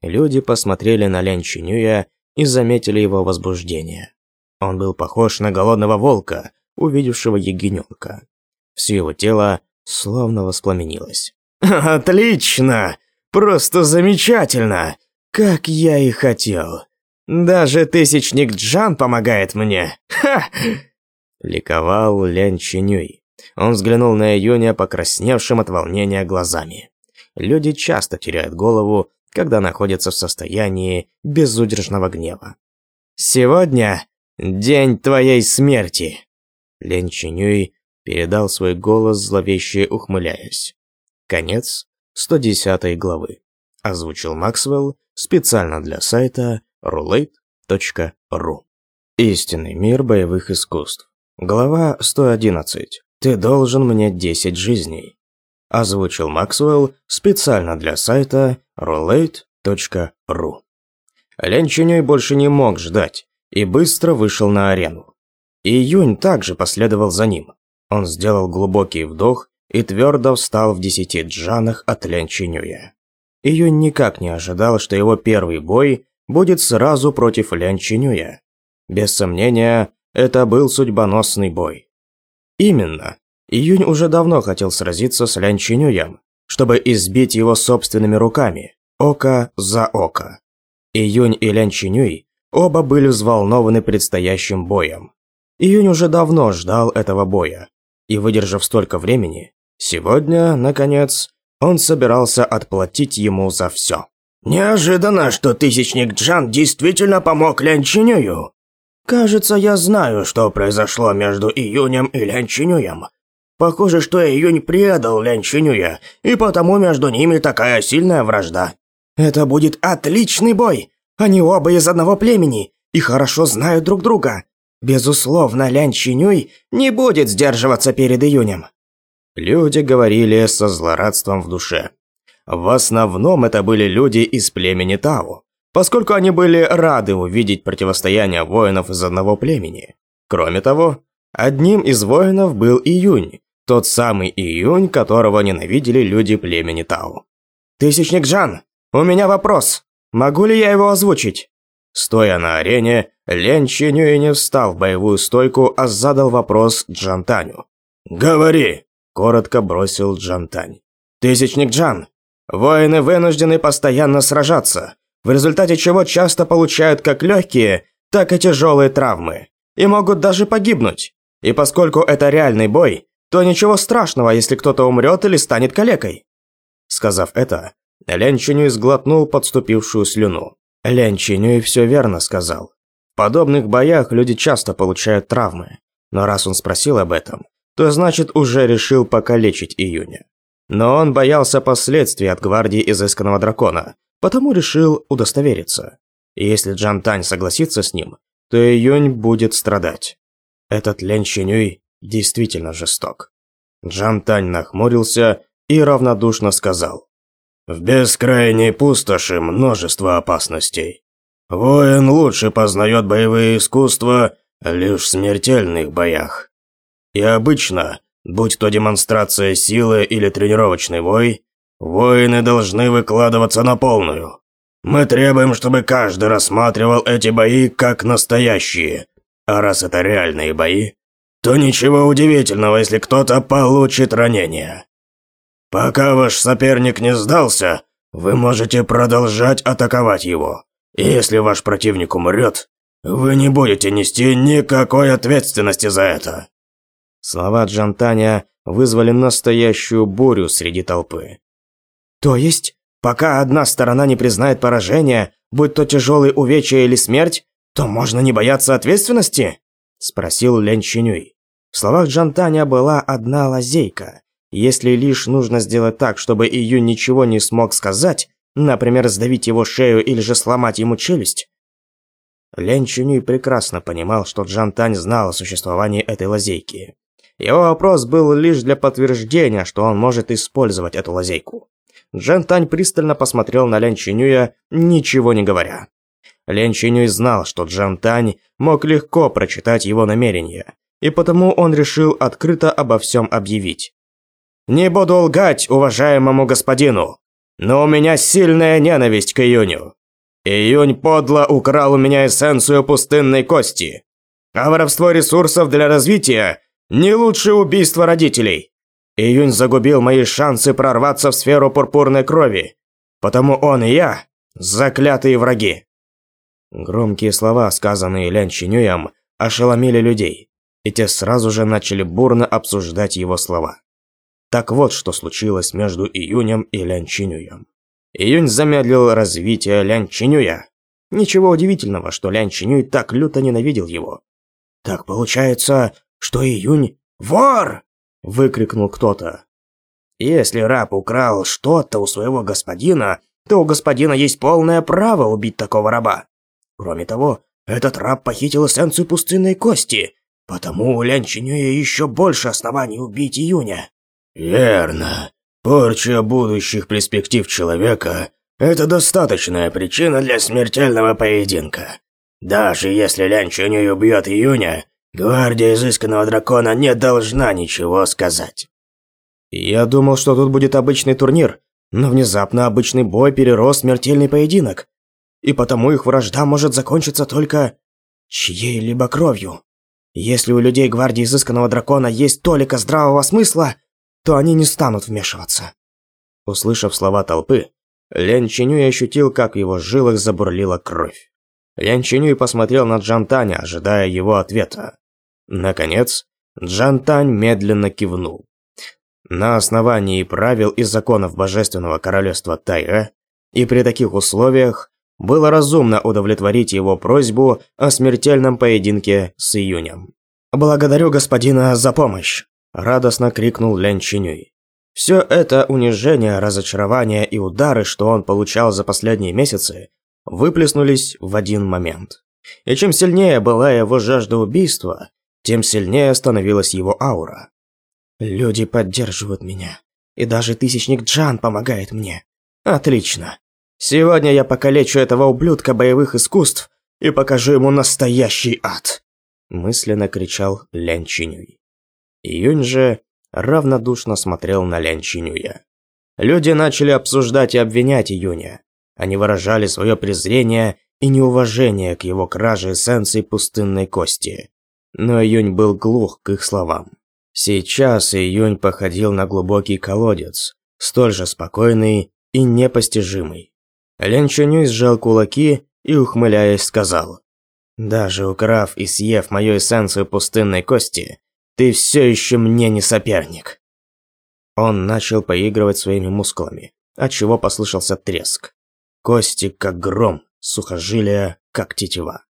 Люди посмотрели на Лянчинюя и заметили его возбуждение. Он был похож на голодного волка, увидевшего ягненка. Все его тело словно воспламенилось. «Отлично! Просто замечательно! Как я и хотел! Даже тысячник Джан помогает мне! Ха!» Ликовал Лян Чинюй. Он взглянул на Июня покрасневшим от волнения глазами. Люди часто теряют голову, когда находятся в состоянии безудержного гнева. «Сегодня день твоей смерти!» Лен Чинюй передал свой голос, зловеще ухмыляясь. Конец 110 главы. Озвучил Максвелл специально для сайта roulette.ru. Истинный мир боевых искусств. Глава 111. «Ты должен мне 10 жизней», – озвучил Максвелл специально для сайта roulette.ru. Ленчиней больше не мог ждать и быстро вышел на арену. Июнь также последовал за ним. Он сделал глубокий вдох и твердо встал в десяти джанах от Ленчинюя. Июнь никак не ожидал, что его первый бой будет сразу против Ленчинюя. Без сомнения, это был судьбоносный бой. Именно. Июнь уже давно хотел сразиться с Лян Чинюем, чтобы избить его собственными руками, око за око. Июнь и Лян Чинюй оба были взволнованы предстоящим боем. Июнь уже давно ждал этого боя, и выдержав столько времени, сегодня, наконец, он собирался отплатить ему за все. «Неожиданно, что Тысячник Джан действительно помог Лян Лянчинюю», Кажется, я знаю, что произошло между Июнем и Лянчинюем. Похоже, что Июнь предал Лянчинюя, и потому между ними такая сильная вражда. Это будет отличный бой! Они оба из одного племени и хорошо знают друг друга. Безусловно, Лянчинюй не будет сдерживаться перед Июнем. Люди говорили со злорадством в душе. В основном это были люди из племени Тау поскольку они были рады увидеть противостояние воинов из одного племени. Кроме того, одним из воинов был Июнь, тот самый Июнь, которого ненавидели люди племени Тау. «Тысячник Жан, у меня вопрос. Могу ли я его озвучить?» Стоя на арене, Лен Чинюи не встал в боевую стойку, а задал вопрос Джантаню. «Говори!» – коротко бросил Джантань. «Тысячник Джан, воины вынуждены постоянно сражаться в результате чего часто получают как легкие, так и тяжелые травмы, и могут даже погибнуть. И поскольку это реальный бой, то ничего страшного, если кто-то умрет или станет калекой. Сказав это, Ленчиню изглотнул подступившую слюну. Ленчиню и все верно сказал. В подобных боях люди часто получают травмы, но раз он спросил об этом, то значит уже решил покалечить Июня. Но он боялся последствий от гвардии изысканного дракона, потому решил удостовериться. Если Джан Тань согласится с ним, то Июнь будет страдать. Этот Лянь Чинюй действительно жесток. Джан Тань нахмурился и равнодушно сказал. «В бескрайней пустоши множество опасностей. Воин лучше познает боевые искусства лишь в смертельных боях. И обычно, будь то демонстрация силы или тренировочный бой. Воины должны выкладываться на полную. Мы требуем, чтобы каждый рассматривал эти бои как настоящие. А раз это реальные бои, то ничего удивительного, если кто-то получит ранение. Пока ваш соперник не сдался, вы можете продолжать атаковать его. И если ваш противник умрет, вы не будете нести никакой ответственности за это. Слова Джантаня вызвали настоящую бурю среди толпы. То есть, пока одна сторона не признает поражение, будь то тяжелые увечья или смерть, то можно не бояться ответственности? Спросил Лен Чинюй. В словах Джантаня была одна лазейка. Если лишь нужно сделать так, чтобы Июнь ничего не смог сказать, например, сдавить его шею или же сломать ему челюсть, Лен Чунюй прекрасно понимал, что Джан Тань знал о существовании этой лазейки. Его вопрос был лишь для подтверждения, что он может использовать эту лазейку. Джан Тань пристально посмотрел на Лян Чинюя, ничего не говоря. Лян Чинюй знал, что Джан Тань мог легко прочитать его намерения, и потому он решил открыто обо всем объявить. «Не буду лгать уважаемому господину, но у меня сильная ненависть к Июню. Июнь подло украл у меня эссенцию пустынной кости, а воровство ресурсов для развития – не лучше убийства родителей. Июнь загубил мои шансы прорваться в сферу пурпурной крови. Потому он и я – заклятые враги». Громкие слова, сказанные Лян Чинюем, ошеломили людей, и те сразу же начали бурно обсуждать его слова. Так вот, что случилось между Июнем и Лян Чинюем. Июнь замедлил развитие Лян Чинюя. Ничего удивительного, что Лян Чинюй так люто ненавидел его. «Так получается, что Июнь – вор!» – выкрикнул кто-то. «Если раб украл что-то у своего господина, то у господина есть полное право убить такого раба. Кроме того, этот раб похитил эссенцию пустынной кости, потому у Лянчинюя еще больше оснований убить Июня». «Верно. Порча будущих перспектив человека – это достаточная причина для смертельного поединка. Даже если Лянчинюй убьет Июня, Гвардия изысканного дракона не должна ничего сказать. Я думал, что тут будет обычный турнир, но внезапно обычный бой перерос смертельный поединок. И потому их вражда может закончиться только чьей-либо кровью. Если у людей гвардии изысканного дракона есть толика здравого смысла, то они не станут вмешиваться. Услышав слова толпы, Лян Чинюй ощутил, как в его жилах забурлила кровь. Лян Чинюй посмотрел на Джантаня, ожидая его ответа. Наконец, Джантань медленно кивнул. На основании правил и законов Божественного Королевства Тайра, и при таких условиях было разумно удовлетворить его просьбу о смертельном поединке с Июнем. «Благодарю господина за помощь!» – радостно крикнул Лянь Чинюй. Все это унижение, разочарование и удары, что он получал за последние месяцы, выплеснулись в один момент. И чем сильнее была его жажда убийства, тем сильнее становилась его аура. «Люди поддерживают меня. И даже Тысячник Джан помогает мне. Отлично. Сегодня я покалечу этого ублюдка боевых искусств и покажу ему настоящий ад!» Мысленно кричал Лян Чинюй. Июнь же равнодушно смотрел на Лян Чинюя. Люди начали обсуждать и обвинять Июня. Они выражали свое презрение и неуважение к его краже эссенции пустынной кости но Юнь был глух к их словам. Сейчас Июнь походил на глубокий колодец, столь же спокойный и непостижимый. Лен Чунюй сжал кулаки и, ухмыляясь, сказал. «Даже украв и съев мою эссенцию пустынной кости, ты все еще мне не соперник». Он начал поигрывать своими мускулами, отчего послышался треск. Кости как гром, сухожилия как тетива.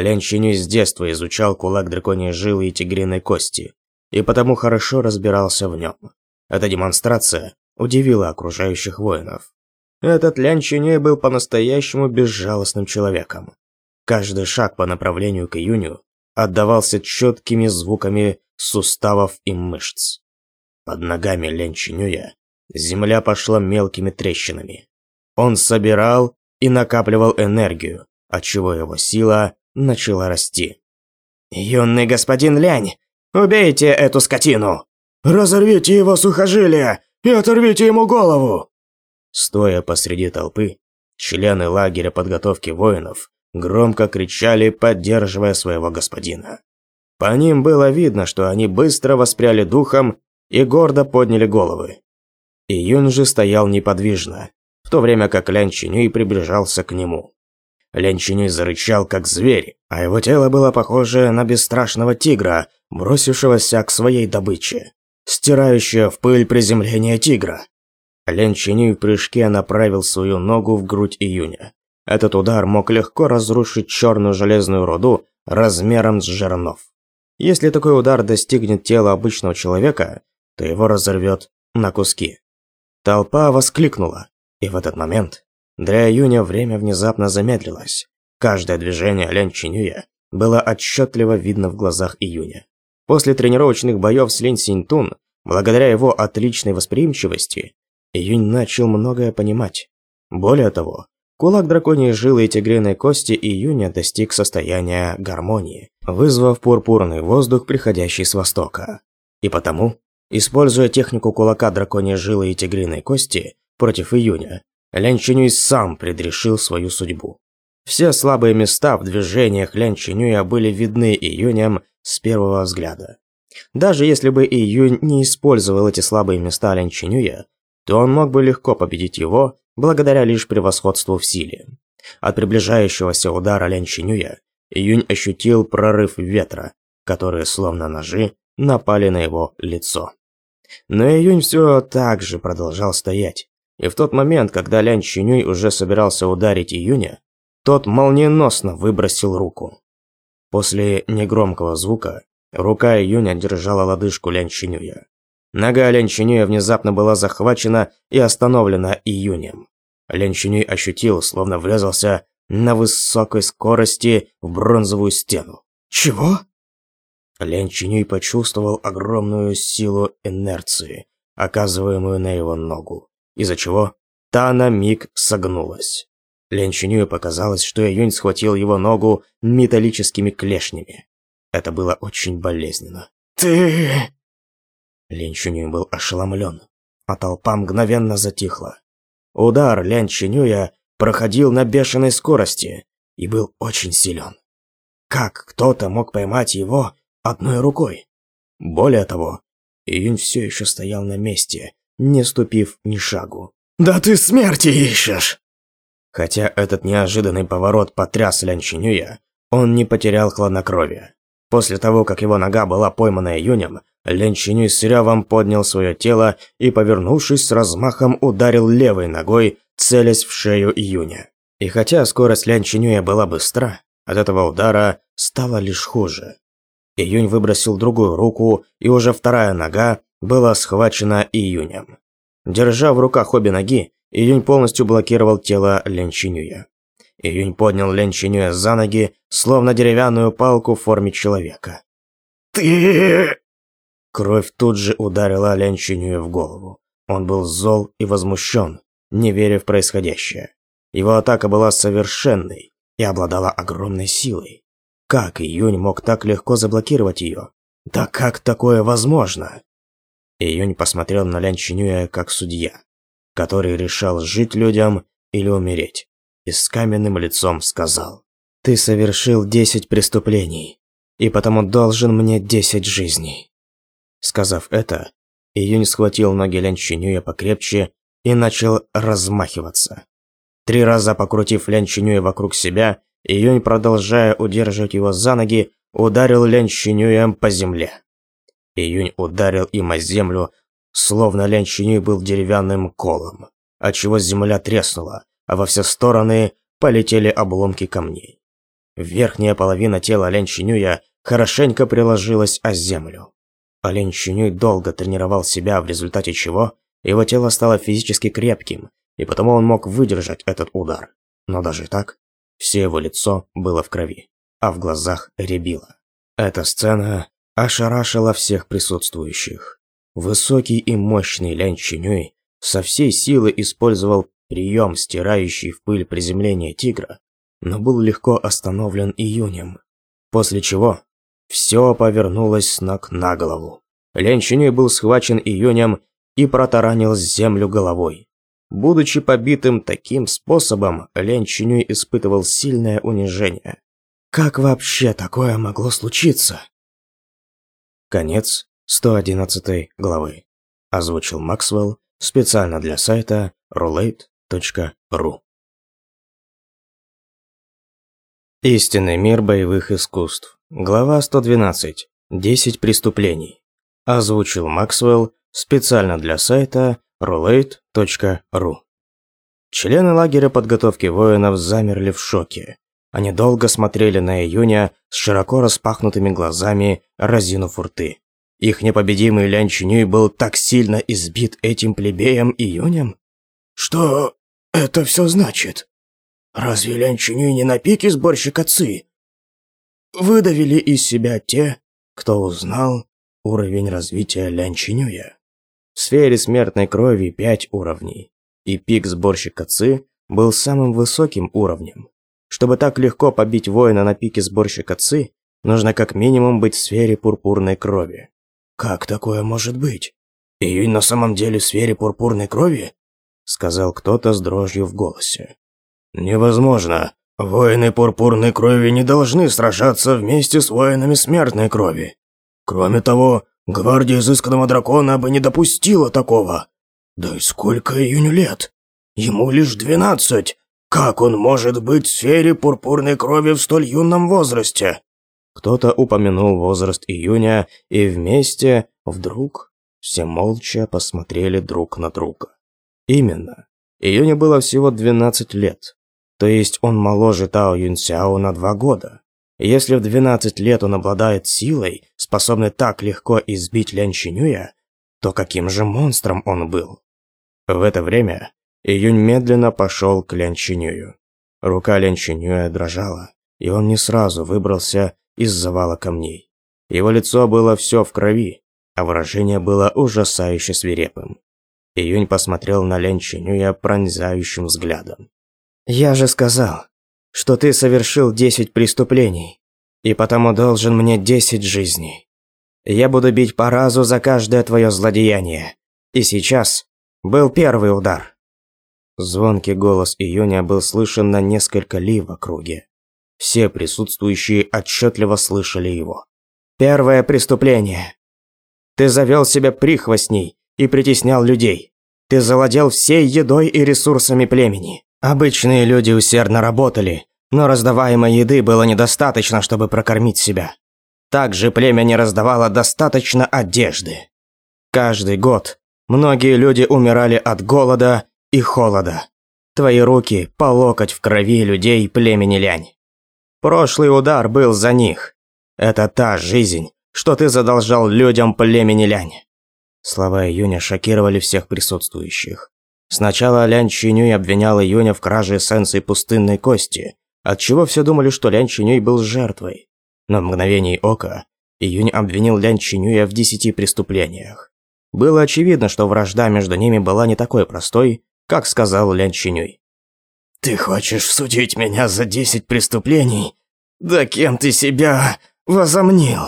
Лян Чинюй с детства изучал кулак драконьей жилы и тигриной кости, и потому хорошо разбирался в нем. Эта демонстрация удивила окружающих воинов. Этот Лян Чинюй был по-настоящему безжалостным человеком. Каждый шаг по направлению к июню отдавался четкими звуками суставов и мышц. Под ногами Лян Чинюя земля пошла мелкими трещинами. Он собирал и накапливал энергию, отчего его сила начала расти. «Юный господин Лянь, убейте эту скотину! Разорвите его сухожилия и оторвите ему голову!» Стоя посреди толпы, члены лагеря подготовки воинов громко кричали, поддерживая своего господина. По ним было видно, что они быстро воспряли духом и гордо подняли головы. Июнь же стоял неподвижно, в то время как Лянь Чинюй приближался к нему. Ленчини зарычал, как зверь, а его тело было похоже на бесстрашного тигра, бросившегося к своей добыче, стирающая в пыль приземление тигра. Ленчини в прыжке направил свою ногу в грудь июня. Этот удар мог легко разрушить черную железную руду размером с жернов. Если такой удар достигнет тела обычного человека, то его разорвет на куски. Толпа воскликнула, и в этот момент для июня время внезапно замедлилось. Каждое движение Лянь Чинюя было отчетливо видно в глазах июня. После тренировочных боев с Линь Синьтун, благодаря его отличной восприимчивости, июнь начал многое понимать. Более того, кулак драконьей жилы и тигриной кости июня достиг состояния гармонии, вызвав пурпурный воздух, приходящий с востока. И потому, используя технику кулака драконьей жилы и тигриной кости против июня, Лян сам предрешил свою судьбу. Все слабые места в движениях Лянчинюя были видны Июнем с первого взгляда. Даже если бы Июнь не использовал эти слабые места Лянчинюя, то он мог бы легко победить его, благодаря лишь превосходству в силе. От приближающегося удара Лянчинюя, Июнь ощутил прорыв ветра, которые, словно ножи, напали на его лицо. Но Июнь все так же продолжал стоять. И в тот момент, когда Лянь Чинюй уже собирался ударить Июня, тот молниеносно выбросил руку. После негромкого звука рука Июня держала лодыжку Лянь Чинюя. Нога Лянь Чинюя внезапно была захвачена и остановлена Июнем. Лянь Чинюй ощутил, словно врезался на высокой скорости в бронзовую стену. «Чего?» Лянь Чинюй почувствовал огромную силу инерции, оказываемую на его ногу из-за чего та на миг согнулась. Лен Чунюю показалось, что Июнь схватил его ногу металлическими клешнями. Это было очень болезненно. «Ты...» Лен Чунюй был ошеломлен, а толпа мгновенно затихла. Удар Лен Чунюя проходил на бешеной скорости и был очень силен. Как кто-то мог поймать его одной рукой? Более того, Июнь все еще стоял на месте, не ступив ни шагу. «Да ты смерти ищешь!» Хотя этот неожиданный поворот потряс Лянчинюя, он не потерял хладнокровия. После того, как его нога была поймана июнем, Лян Чинюй с рявом поднял свое тело и, повернувшись с размахом, ударил левой ногой, целясь в шею июня. И хотя скорость Лянчинюя была быстра, от этого удара стало лишь хуже. Июнь выбросил другую руку, и уже вторая нога было схвачено Июнем. Держа в руках обе ноги, Июнь полностью блокировал тело Ленчинюя. Июнь поднял Ленчинюя за ноги, словно деревянную палку в форме человека. «Ты...» Кровь тут же ударила Ленчинюя в голову. Он был зол и возмущен, не веря в происходящее. Его атака была совершенной и обладала огромной силой. Как Июнь мог так легко заблокировать ее? Да как такое возможно? и Июнь посмотрел на Лян Чинюя как судья, который решал жить людям или умереть, и с каменным лицом сказал, «Ты совершил 10 преступлений, и потому должен мне 10 жизней». Сказав это, Июнь схватил ноги Лян Чинюя покрепче и начал размахиваться. Три раза покрутив Лян Чинюя вокруг себя, Июнь, продолжая удерживать его за ноги, ударил Лян Чинюем по земле. Июнь ударил им о землю, словно лянчинюй был деревянным колом, отчего земля треснула, а во все стороны полетели обломки камней. Верхняя половина тела лянчинюя хорошенько приложилась о землю. Олень Чунюй долго тренировал себя, в результате чего его тело стало физически крепким, и потому он мог выдержать этот удар. Но даже так, все его лицо было в крови, а в глазах рябило. Эта сцена ошарашила всех присутствующих. Высокий и мощный Лянь Чинюй со всей силы использовал прием, стирающий в пыль приземление тигра, но был легко остановлен июнем. После чего все повернулось с ног на голову. Лянь Чинюй был схвачен июнем и протаранил землю головой. Будучи побитым таким способом, Лянь Чинюй испытывал сильное унижение. Как вообще такое могло случиться? Конец 111 главы. Озвучил Максвелл специально для сайта roulette.ru. Истинный мир боевых искусств. Глава 112. 10 преступлений. Озвучил Максвелл специально для сайта roulette.ru. Члены лагеря подготовки воинов замерли в шоке. Они долго смотрели на Июня с широко распахнутыми глазами, разинув рты. Их непобедимый Лян Чинюй был так сильно избит этим плебеем Июнем? Что это все значит? Разве Лян Чинюй не на пике сборщик отцы? Выдавили из себя те, кто узнал уровень развития Лян Чинюя. В сфере смертной крови пять уровней, и пик сборщика Ци был самым высоким уровнем. Чтобы так легко побить воина на пике сборщика ЦИ, нужно как минимум быть в сфере пурпурной крови. «Как такое может быть? И на самом деле в сфере пурпурной крови?» Сказал кто-то с дрожью в голосе. «Невозможно. Воины пурпурной крови не должны сражаться вместе с воинами смертной крови. Кроме того, гвардия изысканного дракона бы не допустила такого. Да и сколько июню лет? Ему лишь двенадцать!» Как он может быть в сфере пурпурной крови в столь юном возрасте? Кто-то упомянул возраст июня, и вместе, вдруг, все молча посмотрели друг на друга. Именно. Июню было всего 12 лет. То есть он моложе Тао Юнсяо на два года. Если в 12 лет он обладает силой, способной так легко избить Лянчинюя, то каким же монстром он был? В это время Июнь медленно пошел к Лянчинюю. Рука Лянчинюя дрожала, и он не сразу выбрался из завала камней. Его лицо было все в крови, а выражение было ужасающе свирепым. Июнь посмотрел на Лянчинюя пронзающим взглядом. «Я же сказал, что ты совершил десять преступлений, и потому должен мне десять жизней. Я буду бить по разу за каждое твое злодеяние. И сейчас был первый удар. Звонкий голос Июня был слышен на несколько ли в округе. Все присутствующие отчетливо слышали его. «Первое преступление. Ты завел себя прихвостней и притеснял людей. Ты завладел всей едой и ресурсами племени. Обычные люди усердно работали, но раздаваемой еды было недостаточно, чтобы прокормить себя. Также племя не раздавало достаточно одежды. Каждый год многие люди умирали от голода и холода. Твои руки по локоть в крови людей племени лянь. Прошлый удар был за них. Это та жизнь, что ты задолжал людям племени лянь. Слова Июня шокировали всех присутствующих. Сначала Лянь Чинюй обвинял Июня в краже эссенции пустынной кости, отчего все думали, что Лянь Чинюй был жертвой. Но в мгновении ока Июнь обвинил Лянь Чинюя в десяти преступлениях. Было очевидно, что вражда между ними была не такой простой, как сказал Лян Чинюй. «Ты хочешь судить меня за десять преступлений? Да кем ты себя возомнил?»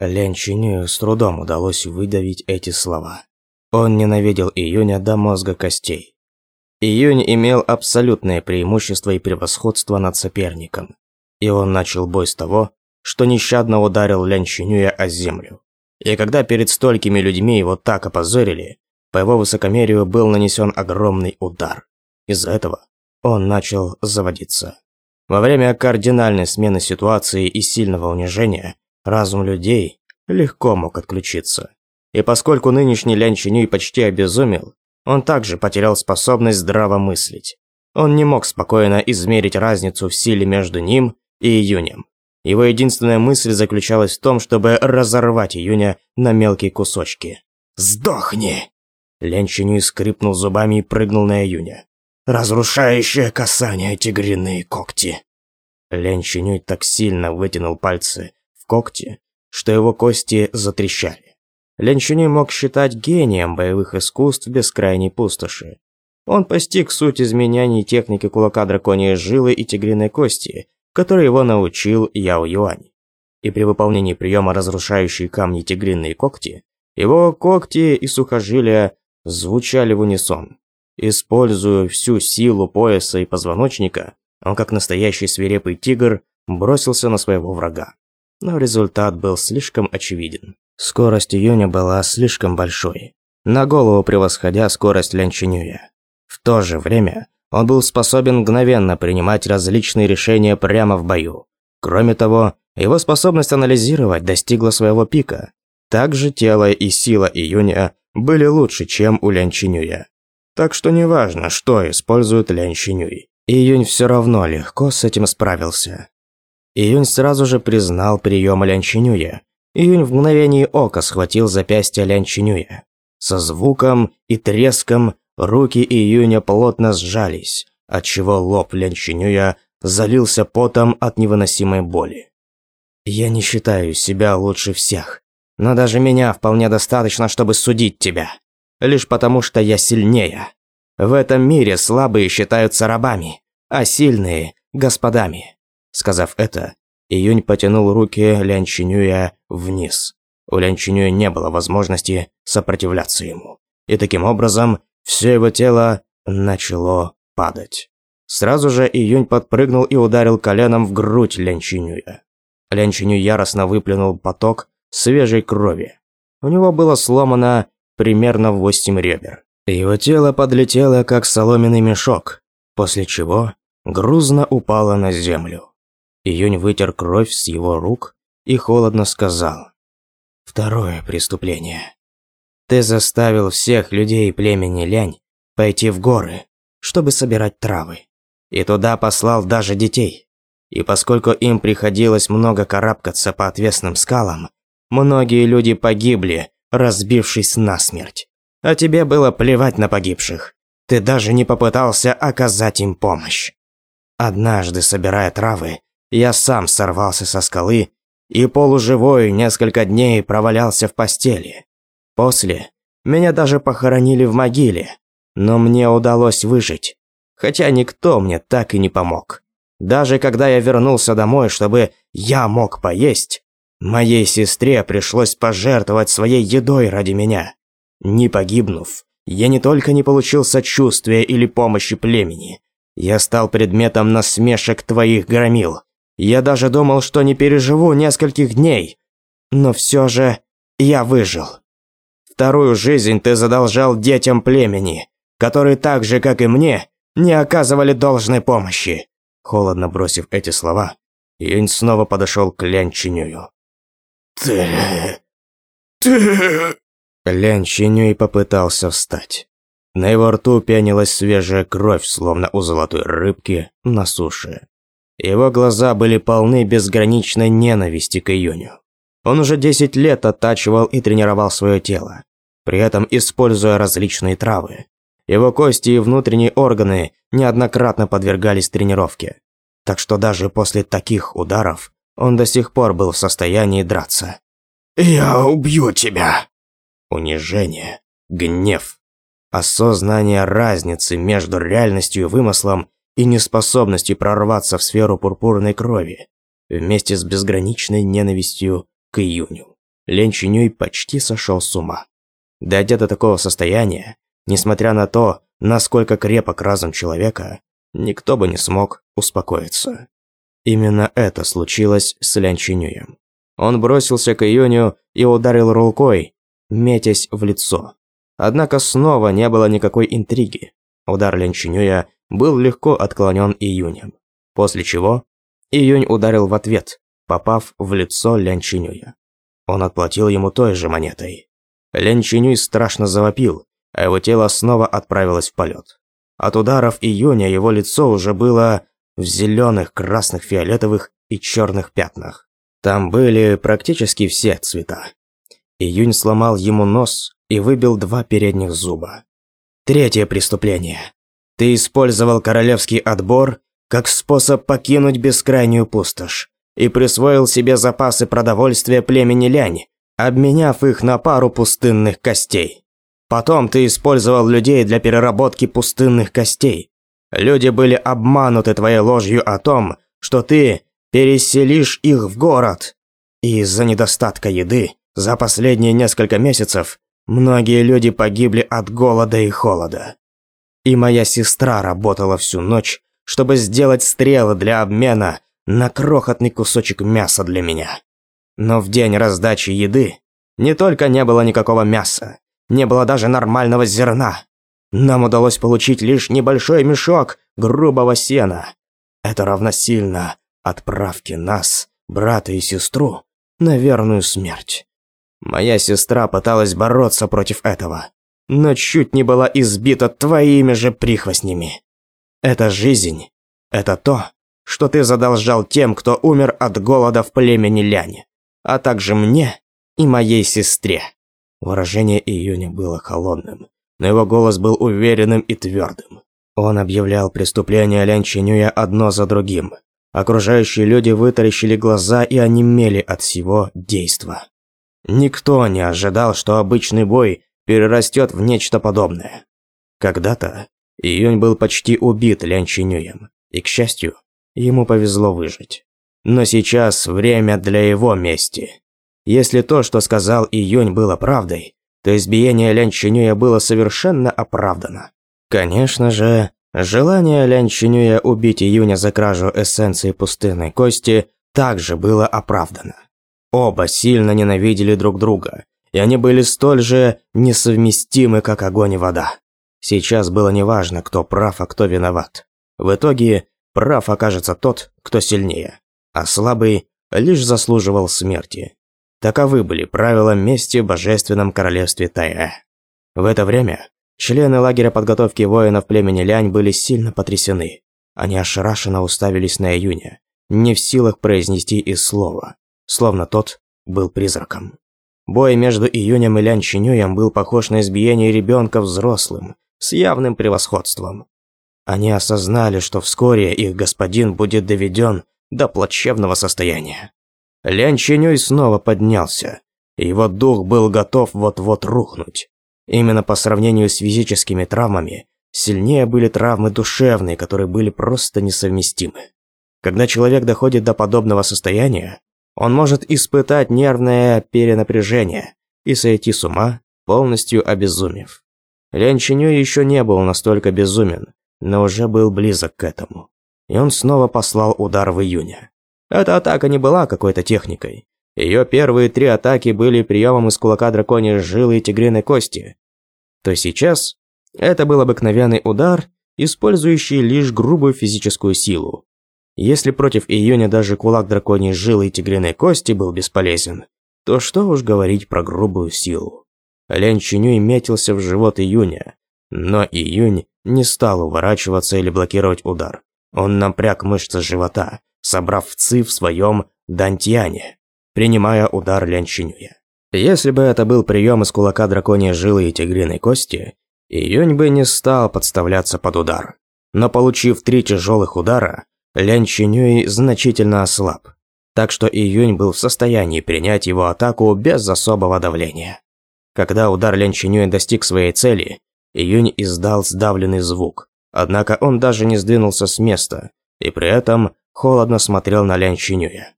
Лян Чинюю с трудом удалось выдавить эти слова. Он ненавидел Июня до мозга костей. Июнь имел абсолютное преимущество и превосходство над соперником. И он начал бой с того, что нещадно ударил Лян Чинюя о землю. И когда перед столькими людьми его так опозорили, по его высокомерию был нанесен огромный удар. Из-за этого он начал заводиться. Во время кардинальной смены ситуации и сильного унижения разум людей легко мог отключиться. И поскольку нынешний Лян Чинюй почти обезумел, он также потерял способность здраво мыслить. Он не мог спокойно измерить разницу в силе между ним и Июнем. Его единственная мысль заключалась в том, чтобы разорвать Июня на мелкие кусочки. «Сдохни!» Ленчини скрипнул зубами и прыгнул на июня. «Разрушающее касание тигриные когти!» Ленчинюй так сильно вытянул пальцы в когти, что его кости затрещали. Ленчинюй мог считать гением боевых искусств бескрайней пустоши. Он постиг суть изменений техники кулака драконьей жилы и тигриной кости, которой его научил Яо Юань. И при выполнении приема разрушающие камни тигриные когти, его когти и сухожилия звучали в унисон. Используя всю силу пояса и позвоночника, он, как настоящий свирепый тигр, бросился на своего врага. Но результат был слишком очевиден. Скорость Июня была слишком большой, на голову превосходя скорость Лянчинюя. В то же время он был способен мгновенно принимать различные решения прямо в бою. Кроме того, его способность анализировать достигла своего пика. Также тело и сила Июня были лучше, чем у Лян Чинюя. Так что неважно, что использует Лян Чинюй. Июнь все равно легко с этим справился. Июнь сразу же признал прием Лян Чинюя. Июнь в мгновение ока схватил запястье Лян Чинюя. Со звуком и треском руки Июня плотно сжались, отчего лоб Лян Чинюя залился потом от невыносимой боли. «Я не считаю себя лучше всех. Но даже меня вполне достаточно, чтобы судить тебя. Лишь потому, что я сильнее. В этом мире слабые считаются рабами, а сильные – господами». Сказав это, Июнь потянул руки Лян Чинюя вниз. У Лян Чинюя не было возможности сопротивляться ему. И таким образом, все его тело начало падать. Сразу же Июнь подпрыгнул и ударил коленом в грудь Лян Чинюя. Лян Чинюй яростно выплюнул поток, свежей крови. У него было сломано примерно 8 ребер. Его тело подлетело, как соломенный мешок, после чего грузно упало на землю. Июнь вытер кровь с его рук и холодно сказал. «Второе преступление. Ты заставил всех людей племени Лянь пойти в горы, чтобы собирать травы. И туда послал даже детей. И поскольку им приходилось много карабкаться по отвесным скалам, Многие люди погибли, разбившись насмерть. А тебе было плевать на погибших. Ты даже не попытался оказать им помощь. Однажды, собирая травы, я сам сорвался со скалы и полуживой несколько дней провалялся в постели. После меня даже похоронили в могиле, но мне удалось выжить, хотя никто мне так и не помог. Даже когда я вернулся домой, чтобы я мог поесть, Моей сестре пришлось пожертвовать своей едой ради меня. Не погибнув, я не только не получил сочувствия или помощи племени, я стал предметом насмешек твоих громил. Я даже думал, что не переживу нескольких дней. Но все же я выжил. Вторую жизнь ты задолжал детям племени, которые так же, как и мне, не оказывали должной помощи. Холодно бросив эти слова, Юнь снова подошел к Лянчинюю. «Ты... ты...» Лян Чинюй попытался встать. На его рту пенилась свежая кровь, словно у золотой рыбки на суше. Его глаза были полны безграничной ненависти к Июню. Он уже 10 лет оттачивал и тренировал свое тело, при этом используя различные травы. Его кости и внутренние органы неоднократно подвергались тренировке. Так что даже после таких ударов он до сих пор был в состоянии драться. «Я убью тебя!» Унижение, гнев, а осознание разницы между реальностью и вымыслом и неспособностью прорваться в сферу пурпурной крови вместе с безграничной ненавистью к июню. Лен Чинюй почти сошел с ума. Дойдя до такого состояния, несмотря на то, насколько крепок разум человека, никто бы не смог успокоиться. Именно это случилось с Лян Чинюем. Он бросился к Июню и ударил рукой, метясь в лицо. Однако снова не было никакой интриги. Удар Лян Чинюя был легко отклонен Июнем. После чего Июнь ударил в ответ, попав в лицо Лян Чинюя. Он отплатил ему той же монетой. Лян Чинюй страшно завопил, а его тело снова отправилось в полет. От ударов Июня его лицо уже было в зеленых, красных, фиолетовых и черных пятнах. Там были практически все цвета. Июнь сломал ему нос и выбил два передних зуба. Третье преступление. Ты использовал королевский отбор как способ покинуть бескрайнюю пустошь и присвоил себе запасы продовольствия племени Лянь, обменяв их на пару пустынных костей. Потом ты использовал людей для переработки пустынных костей, Люди были обмануты твоей ложью о том, что ты переселишь их в город. И из-за недостатка еды за последние несколько месяцев многие люди погибли от голода и холода. И моя сестра работала всю ночь, чтобы сделать стрелы для обмена на крохотный кусочек мяса для меня. Но в день раздачи еды не только не было никакого мяса, не было даже нормального зерна. Нам удалось получить лишь небольшой мешок грубого сена. Это равносильно отправке нас, брата и сестру, на верную смерть. Моя сестра пыталась бороться против этого, но чуть не была избита твоими же прихвостнями. Это жизнь. Это то, что ты задолжал тем, кто умер от голода в племени Лянь, а также мне и моей сестре. Выражение июня было холодным но его голос был уверенным и твердым. Он объявлял преступления Лянь Чинюя одно за другим. Окружающие люди вытаращили глаза и онемели от всего действа. Никто не ожидал, что обычный бой перерастет в нечто подобное. Когда-то Июнь был почти убит Лянь Чинюем, и, к счастью, ему повезло выжить. Но сейчас время для его мести. Если то, что сказал Июнь, было правдой, то избиение Лянь Чинюя было совершенно оправдано. Конечно же, желание Лянь Чинюя убить Июня за кражу эссенции пустынной кости также было оправдано. Оба сильно ненавидели друг друга, и они были столь же несовместимы, как огонь и вода. Сейчас было неважно, кто прав, а кто виноват. В итоге, прав окажется тот, кто сильнее, а слабый лишь заслуживал смерти. Таковы были правила мести в Божественном Королевстве Тайра. В это время члены лагеря подготовки воинов племени Лянь были сильно потрясены. Они ошарашенно уставились на Июня, не в силах произнести и слова, словно тот был призраком. Бой между Июнем и Лянь Чинюем был похож на избиение ребенка взрослым, с явным превосходством. Они осознали, что вскоре их господин будет доведен до плачевного состояния. Лян Ченюй снова поднялся. Его дух был готов вот-вот рухнуть. Именно по сравнению с физическими травмами, сильнее были травмы душевные, которые были просто несовместимы. Когда человек доходит до подобного состояния, он может испытать нервное перенапряжение и сойти с ума, полностью обезумев. Лян Чиню еще не был настолько безумен, но уже был близок к этому. И он снова послал удар в июне. Эта атака не была какой-то техникой. Ее первые три атаки были приемом из кулака драконьей жилы и тигриной кости. То сейчас это был обыкновенный удар, использующий лишь грубую физическую силу. Если против Июня даже кулак драконьей жилы и тигриной кости был бесполезен, то что уж говорить про грубую силу. Лянь Чинюй метился в живот Июня, но Июнь не стал уворачиваться или блокировать удар. Он напряг мышцы живота, собрав ци в своем дантьяне, принимая удар лянчинюя. Если бы это был прием из кулака драконьей жилы и тигриной кости, Июнь бы не стал подставляться под удар. Но получив три тяжелых удара, Лян Чинюй значительно ослаб. Так что Июнь был в состоянии принять его атаку без особого давления. Когда удар Лян Чинюя достиг своей цели, Июнь издал сдавленный звук. Однако он даже не сдвинулся с места, и при этом холодно смотрел на Лянь Чинюя.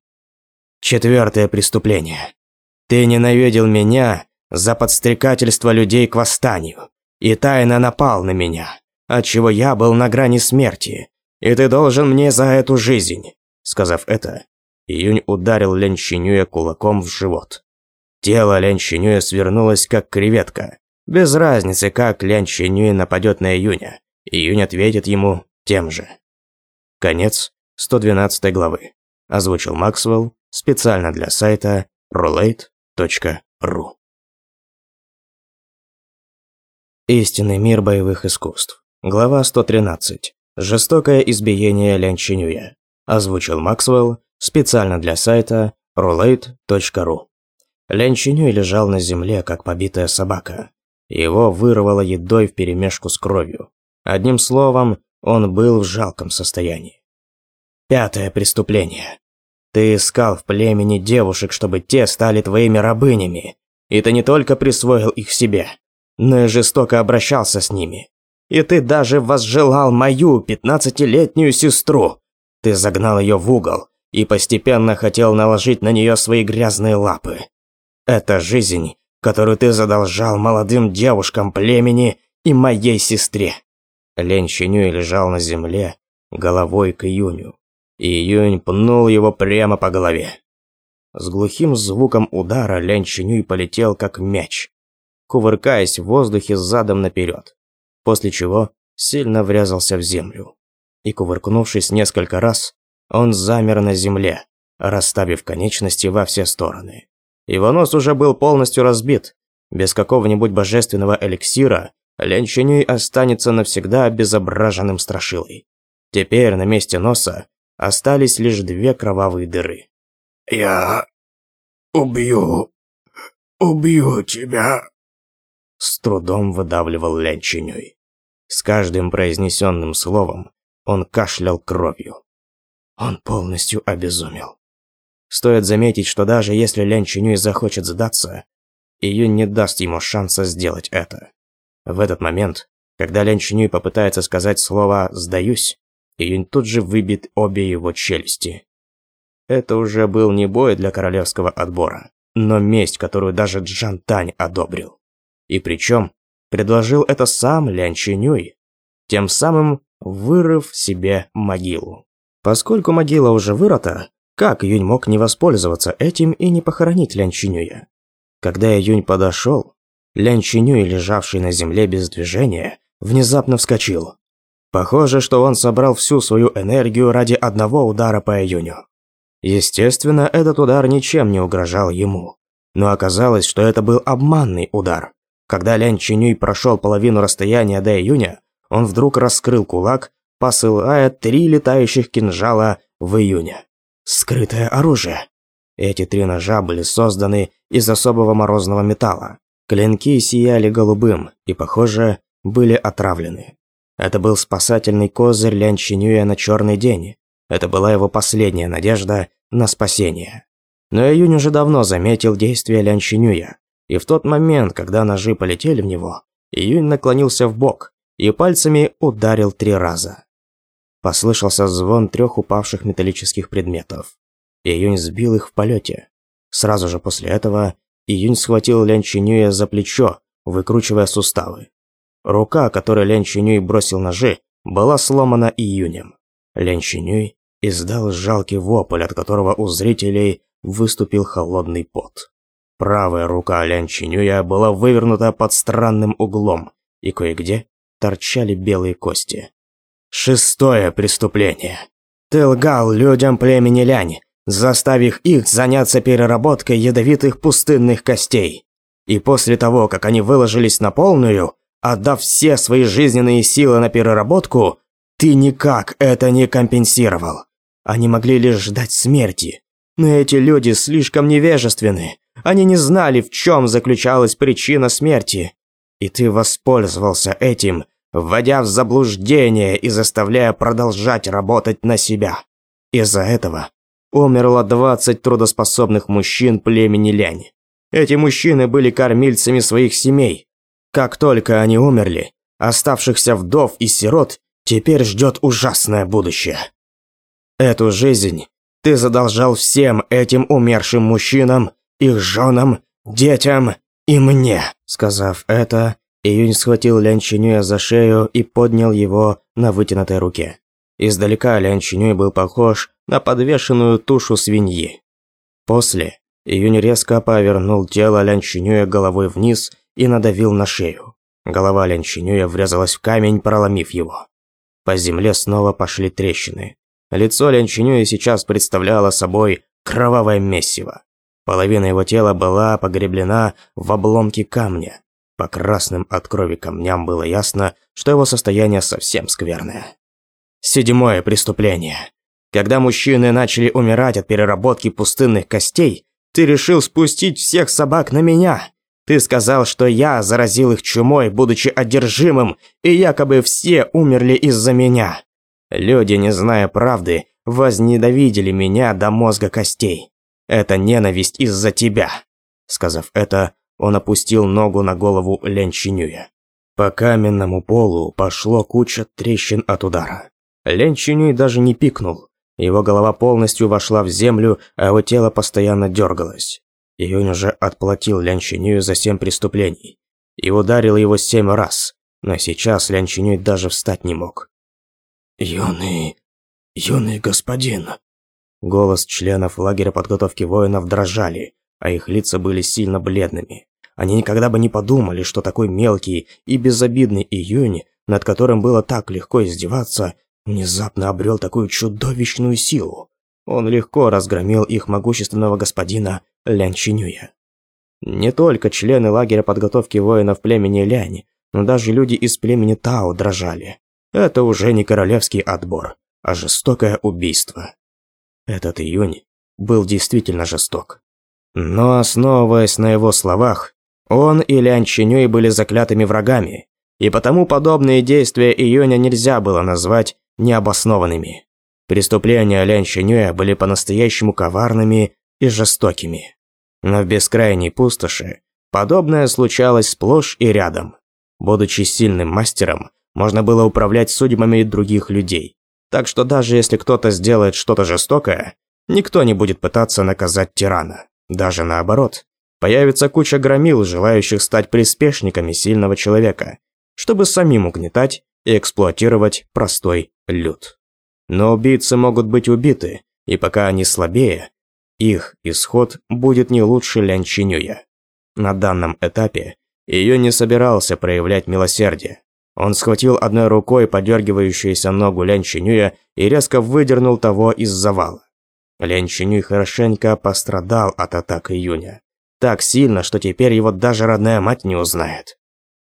«Четвертое преступление. Ты ненавидел меня за подстрекательство людей к восстанию, и тайно напал на меня, отчего я был на грани смерти, и ты должен мне за эту жизнь». Сказав это, Июнь ударил Лянь Чинюя кулаком в живот. Тело Лянь Чинюя свернулось как креветка. Без разницы, как Лянь Чинюй нападет на Июня. Июнь ответит ему тем же. Конец 112 главы. Озвучил Максвелл специально для сайта roulette.ru. Истинный мир боевых искусств. Глава 113. Жестокое избиение Лян Озвучил Максвелл специально для сайта roulette.ru. Лянчинюй лежал на земле, как побитая собака. Его вырвало едой вперемешку с кровью. Одним словом, он был в жалком состоянии. Пятое преступление. Ты искал в племени девушек, чтобы те стали твоими рабынями. И ты не только присвоил их себе, но и жестоко обращался с ними. И ты даже возжелал мою пятнадцатилетнюю сестру. Ты загнал ее в угол и постепенно хотел наложить на нее свои грязные лапы. Это жизнь, которую ты задолжал молодым девушкам племени и моей сестре. Лень Щенюй лежал на земле, головой к июню и Юнь пнул его прямо по голове. С глухим звуком удара Лянь Чинюй полетел как мяч, кувыркаясь в воздухе задом наперед, после чего сильно врезался в землю. И кувыркнувшись несколько раз, он замер на земле, расставив конечности во все стороны. Его нос уже был полностью разбит. Без какого-нибудь божественного эликсира Лянь Чинюй останется навсегда обезображенным страшилой. Теперь на месте носа остались лишь две кровавые дыры. «Я убью... убью тебя!» С трудом выдавливал Лянь Чинюй. С каждым произнесенным словом он кашлял кровью. Он полностью обезумел. Стоит заметить, что даже если Лянь Чинюй захочет сдаться, Июнь не даст ему шанса сделать это. В этот момент, когда Лянь Чинюй попытается сказать слово «сдаюсь», и Июнь тут же выбит обе его челюсти. Это уже был не бой для королевского отбора, но месть, которую даже Джантань одобрил. И причем предложил это сам Лян Чинюй, тем самым вырыв себе могилу. Поскольку могила уже вырота, как Юнь мог не воспользоваться этим и не похоронить Лян Чинюя? Когда Юнь подошел, Лян Чинюй, лежавший на земле без движения, внезапно вскочил. Похоже, что он собрал всю свою энергию ради одного удара по июню. Естественно, этот удар ничем не угрожал ему. Но оказалось, что это был обманный удар. Когда Лян Чинюй прошел половину расстояния до июня, он вдруг раскрыл кулак, посылая три летающих кинжала в июне. Скрытое оружие. Эти три ножа были созданы из особого морозного металла. Клинки сияли голубым и, похоже, были отравлены. Это был спасательный козырь Лян Чинюя на черный день. Это была его последняя надежда на спасение. Но Июнь уже давно заметил действия Лян Чинюя. И в тот момент, когда ножи полетели в него, Июнь наклонился в бок и пальцами ударил три раза. Послышался звон трех упавших металлических предметов. Июнь сбил их в полете. Сразу же после этого Июнь схватил Лян Чинюя за плечо, выкручивая суставы. Рука, которой Лянь Чинюй бросил ножи, была сломана июнем. Лянь Чинюй издал жалкий вопль, от которого у зрителей выступил холодный пот. Правая рука Лянь Чинюя была вывернута под странным углом, и кое-где торчали белые кости. Шестое преступление. Ты лгал людям племени Лянь, заставив их заняться переработкой ядовитых пустынных костей. И после того, как они выложились на полную, Отдав все свои жизненные силы на переработку, ты никак это не компенсировал. Они могли лишь ждать смерти. Но эти люди слишком невежественны. Они не знали, в чем заключалась причина смерти. И ты воспользовался этим, вводя в заблуждение и заставляя продолжать работать на себя. Из-за этого умерло 20 трудоспособных мужчин племени Лянь. Эти мужчины были кормильцами своих семей, как только они умерли, оставшихся вдов и сирот теперь ждет ужасное будущее. Эту жизнь ты задолжал всем этим умершим мужчинам, их женам, детям и мне». Сказав это, Июнь схватил Лянчинюя за шею и поднял его на вытянутой руке. Издалека Лянчинюй был похож на подвешенную тушу свиньи. После Июнь резко повернул тело Лянчинюя головой вниз и надавил на шею. Голова Лянчинюя врезалась в камень, проломив его. По земле снова пошли трещины. Лицо Лянчинюя сейчас представляло собой кровавое месиво. Половина его тела была погреблена в обломки камня. По красным от крови камням было ясно, что его состояние совсем скверное. Седьмое преступление. Когда мужчины начали умирать от переработки пустынных костей, ты решил спустить всех собак на меня. Ты сказал, что я заразил их чумой, будучи одержимым, и якобы все умерли из-за меня. Люди, не зная правды, возненавидели меня до мозга костей. Это ненависть из-за тебя». Сказав это, он опустил ногу на голову Лен Чинюя. По каменному полу пошло куча трещин от удара. Лен Чинюй даже не пикнул. Его голова полностью вошла в землю, а его тело постоянно дергалось. И уже отплатил Лян Чинюю за семь преступлений. И ударил его семь раз. Но сейчас Лян Чинюй даже встать не мог. «Юный... юный господин...» Голос членов лагеря подготовки воинов дрожали, а их лица были сильно бледными. Они никогда бы не подумали, что такой мелкий и безобидный июнь, над которым было так легко издеваться, внезапно обрел такую чудовищную силу. Он легко разгромил их могущественного господина Лян Чинюя. Не только члены лагеря подготовки воинов племени Лянь, но даже люди из племени Тао дрожали. Это уже не королевский отбор, а жестокое убийство. Этот июнь был действительно жесток. Но основываясь на его словах, он и Лян Чинюй были заклятыми врагами, и потому подобные действия июня нельзя было назвать необоснованными. Преступления Лян Чинюя были по-настоящему коварными и жестокими. Но в бескрайней пустоши подобное случалось сплошь и рядом. Будучи сильным мастером, можно было управлять судьбами других людей. Так что даже если кто-то сделает что-то жестокое, никто не будет пытаться наказать тирана. Даже наоборот, появится куча громил, желающих стать приспешниками сильного человека, чтобы самим угнетать и эксплуатировать простой люд. Но убийцы могут быть убиты, и пока они слабее, их исход будет не лучше Лянь Чинюя. На данном этапе ее не собирался проявлять милосердие. Он схватил одной рукой подергивающуюся ногу Лянь Чинюя и резко выдернул того из завала. Лянь Чинюй хорошенько пострадал от атак Июня. Так сильно, что теперь его даже родная мать не узнает.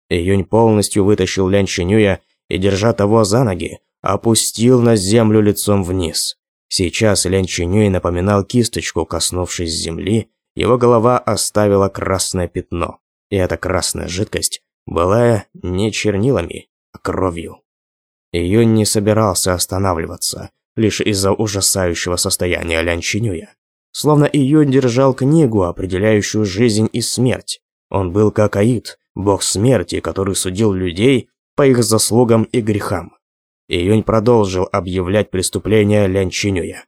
Июнь полностью вытащил Лянь Чинюя и, держа того за ноги, опустил на землю лицом вниз. Сейчас Лянь Чинюй напоминал кисточку, коснувшись земли, его голова оставила красное пятно. И эта красная жидкость была не чернилами, а кровью. Июнь не собирался останавливаться, лишь из-за ужасающего состояния Лянь Чинюя. Словно Июнь держал книгу, определяющую жизнь и смерть. Он был как Аид, бог смерти, который судил людей по их заслугам и грехам. Июнь продолжил объявлять преступление Лян Чинюя.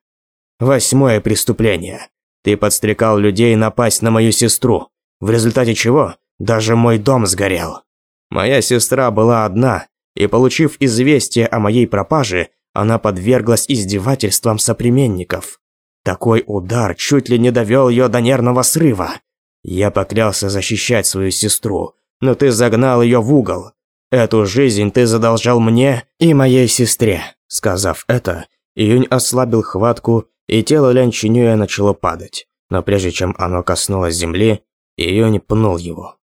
«Восьмое преступление. Ты подстрекал людей напасть на мою сестру, в результате чего даже мой дом сгорел. Моя сестра была одна, и, получив известие о моей пропаже, она подверглась издевательствам соплеменников. Такой удар чуть ли не довел ее до нервного срыва. Я поклялся защищать свою сестру, но ты загнал ее в угол. Эту жизнь ты задолжал мне и моей сестре». Сказав это, Июнь ослабил хватку, и тело Лянь Чинюя начало падать. Но прежде чем оно коснулось земли, Июнь пнул его.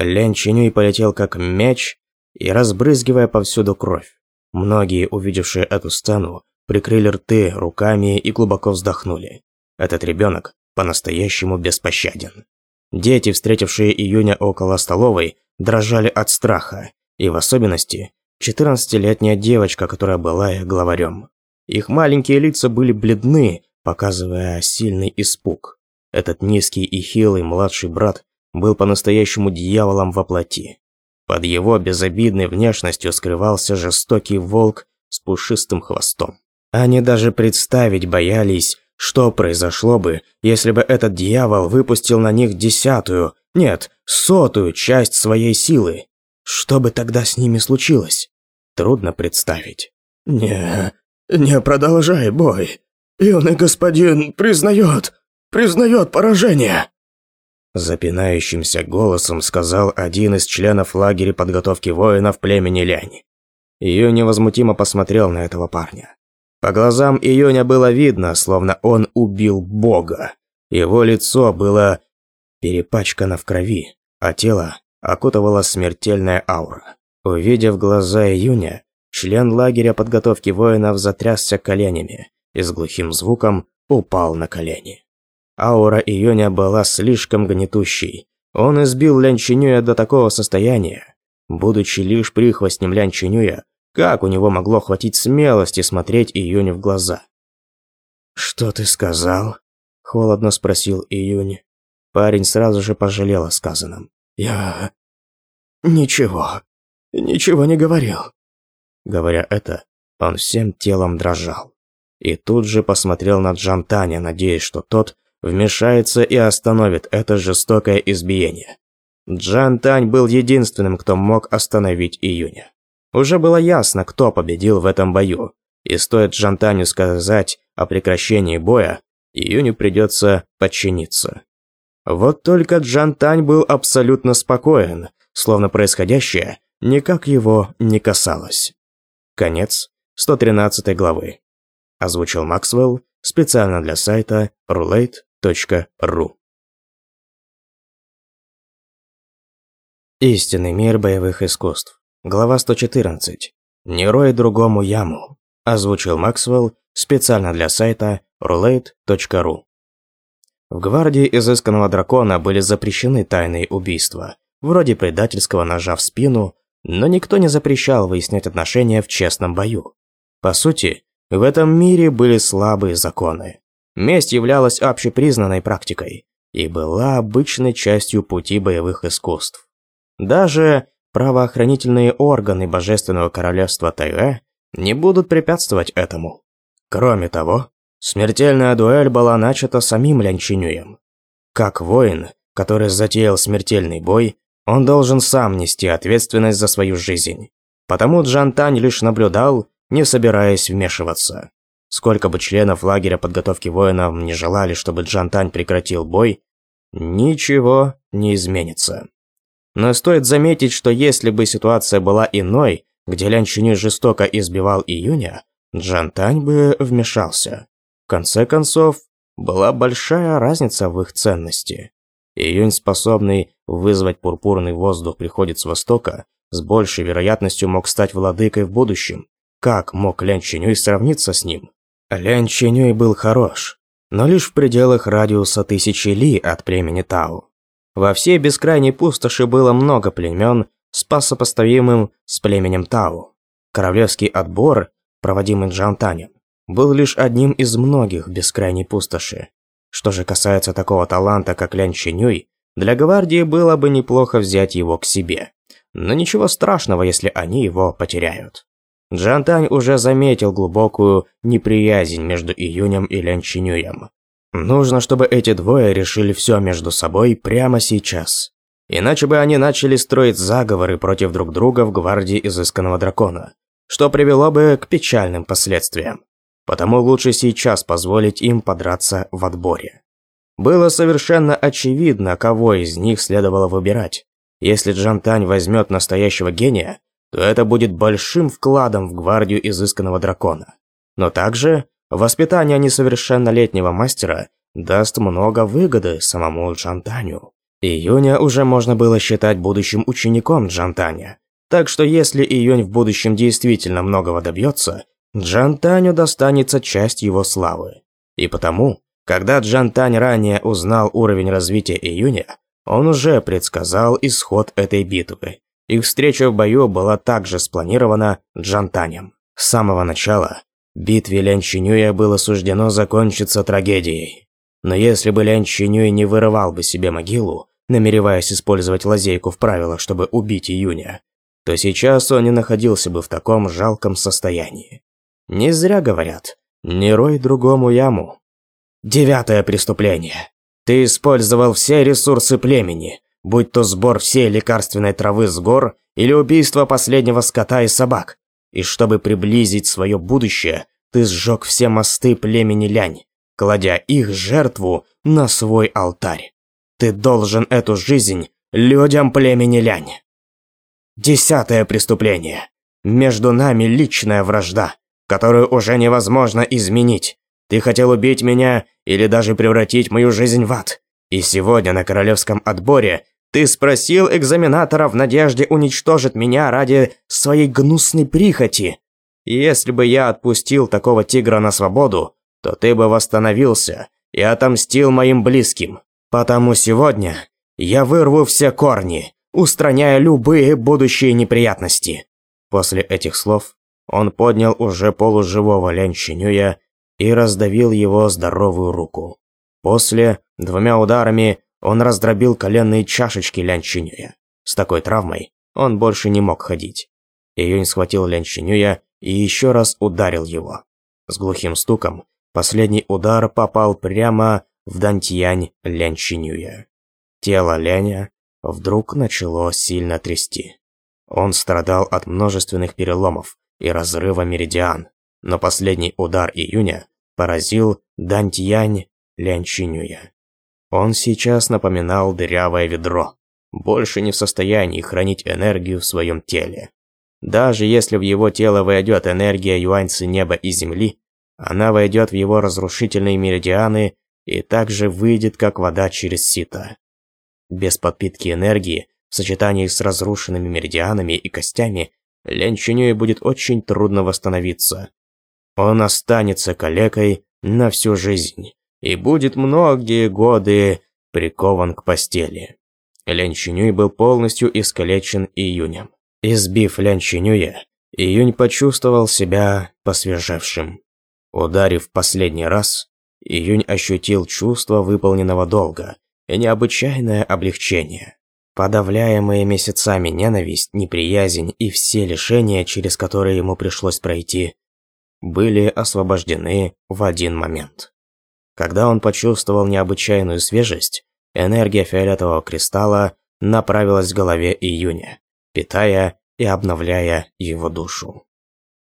Лянь Чинюй полетел как мяч и разбрызгивая повсюду кровь. Многие, увидевшие эту сцену, прикрыли рты руками и глубоко вздохнули. Этот ребенок по-настоящему беспощаден. Дети, встретившие Июня около столовой, дрожали от страха, и в особенности 14-летняя девочка, которая была их главарем. Их маленькие лица были бледны, показывая сильный испуг. Этот низкий и хилый младший брат был по-настоящему дьяволом во плоти. Под его безобидной внешностью скрывался жестокий волк с пушистым хвостом. Они даже представить боялись, что произошло бы, если бы этот дьявол выпустил на них десятую нет, сотую часть своей силы. Что бы тогда с ними случилось? Трудно представить. «Не, не продолжай бой. Юный господин признает, признает поражение!» Запинающимся голосом сказал один из членов лагеря подготовки воинов племени Лянь. Июнь невозмутимо посмотрел на этого парня. По глазам Июня было видно, словно он убил бога. Его лицо было перепачкана в крови, а тело окутывала смертельная аура. Увидев глаза июня, член лагеря подготовки воинов затрясся коленями и с глухим звуком упал на колени. Аура июня была слишком гнетущей. Он избил Лянчинюя до такого состояния. Будучи лишь прихвостнем Лянчинюя, как у него могло хватить смелости смотреть июню в глаза? «Что ты сказал?» – холодно спросил июнь. Парень сразу же пожалел о сказанном. «Я... ничего... ничего не говорил». Говоря это, он всем телом дрожал. И тут же посмотрел на Джантаня, надеясь, что тот вмешается и остановит это жестокое избиение. Джантань был единственным, кто мог остановить Июня. Уже было ясно, кто победил в этом бою. И стоит Джантаню сказать о прекращении боя, Июню придется подчиниться. Вот только Джантань был абсолютно спокоен, словно происходящее никак его не касалось. Конец 113 главы. Озвучил Максвелл специально для сайта roulette.ru. Истинный мир боевых искусств. Глава 114. Не рой другому яму. Озвучил Максвелл специально для сайта roulette.ru. В гвардии изысканного дракона были запрещены тайные убийства, вроде предательского ножа в спину, но никто не запрещал выяснять отношения в честном бою. По сути, в этом мире были слабые законы. Месть являлась общепризнанной практикой и была обычной частью пути боевых искусств. Даже правоохранительные органы Божественного Королевства Тайве не будут препятствовать этому. Кроме того, Смертельная дуэль была начата самим Лянчинюем. Как воин, который затеял смертельный бой, он должен сам нести ответственность за свою жизнь. Потому Джан Тань лишь наблюдал, не собираясь вмешиваться. Сколько бы членов лагеря подготовки воинов не желали, чтобы Джан Тань прекратил бой, ничего не изменится. Но стоит заметить, что если бы ситуация была иной, где Лян жестоко избивал Июня, Джан Тань бы вмешался конце концов, была большая разница в их ценности. Июнь, способный вызвать пурпурный воздух, приходит с востока, с большей вероятностью мог стать владыкой в будущем. Как мог Лян Чинюй сравниться с ним? Лян Чинюй был хорош, но лишь в пределах радиуса тысячи ли от племени Тау. Во всей бескрайней пустоши было много племен, спасопоставимым с племенем Тау. Королевский отбор, проводимый Джантанем, был лишь одним из многих в бескрайней пустоши. Что же касается такого таланта, как Лян Чинюй, для гвардии было бы неплохо взять его к себе. Но ничего страшного, если они его потеряют. Джан Тань уже заметил глубокую неприязнь между Июнем и Лян Чинюем. Нужно, чтобы эти двое решили все между собой прямо сейчас. Иначе бы они начали строить заговоры против друг друга в гвардии Изысканного Дракона, что привело бы к печальным последствиям потому лучше сейчас позволить им подраться в отборе. Было совершенно очевидно, кого из них следовало выбирать. Если Джантань возьмет настоящего гения, то это будет большим вкладом в гвардию изысканного дракона. Но также воспитание несовершеннолетнего мастера даст много выгоды самому Джантаню. Июня уже можно было считать будущим учеником Джантаня, так что если Июнь в будущем действительно многого добьется, Джантаню достанется часть его славы. И потому, когда Джантань ранее узнал уровень развития июня, он уже предсказал исход этой битвы. Их встреча в бою была также спланирована Джантанем. С самого начала битве Лянь было суждено закончиться трагедией. Но если бы Лянь не вырывал бы себе могилу, намереваясь использовать лазейку в правилах, чтобы убить Июня, то сейчас он не находился бы в таком жалком состоянии. Не зря говорят. Не рой другому яму. Девятое преступление. Ты использовал все ресурсы племени, будь то сбор всей лекарственной травы с гор или убийство последнего скота и собак. И чтобы приблизить свое будущее, ты сжег все мосты племени Лянь, кладя их жертву на свой алтарь. Ты должен эту жизнь людям племени Лянь. Десятое преступление. Между нами личная вражда, которую уже невозможно изменить. Ты хотел убить меня или даже превратить мою жизнь в ад. И сегодня на королевском отборе ты спросил экзаменатора в надежде уничтожить меня ради своей гнусной прихоти. Если бы я отпустил такого тигра на свободу, то ты бы восстановился и отомстил моим близким. Потому сегодня я вырву все корни, устраняя любые будущие неприятности». После этих слов он поднял уже полуживого Лянчинюя и раздавил его здоровую руку. После, двумя ударами, он раздробил коленные чашечки Лянчинюя. С такой травмой он больше не мог ходить. Июнь схватил Лянчинюя и еще раз ударил его. С глухим стуком последний удар попал прямо в Дантьянь Лянчинюя. Тело Ляня вдруг начало сильно трясти. Он страдал от множественных переломов, и разрыва меридиан, но последний удар июня поразил Дантьянь Лянчинюя. Он сейчас напоминал дырявое ведро, больше не в состоянии хранить энергию в своем теле. Даже если в его тело войдет энергия юаньцы неба и земли, она войдет в его разрушительные меридианы и также выйдет как вода через сито. Без подпитки энергии, в сочетании с разрушенными меридианами и костями, Лянь Чинюю будет очень трудно восстановиться. Он останется калекой на всю жизнь и будет многие годы прикован к постели. Лянь Чинюй был полностью искалечен июнем. Избив Лянь Чинюя, июнь почувствовал себя посвежевшим. Ударив последний раз, июнь ощутил чувство выполненного долга и необычайное облегчение. Подавляемая месяцами ненависть, неприязнь и все лишения, через которые ему пришлось пройти, были освобождены в один момент. Когда он почувствовал необычайную свежесть, энергия фиолетового кристалла направилась к голове июня, питая и обновляя его душу.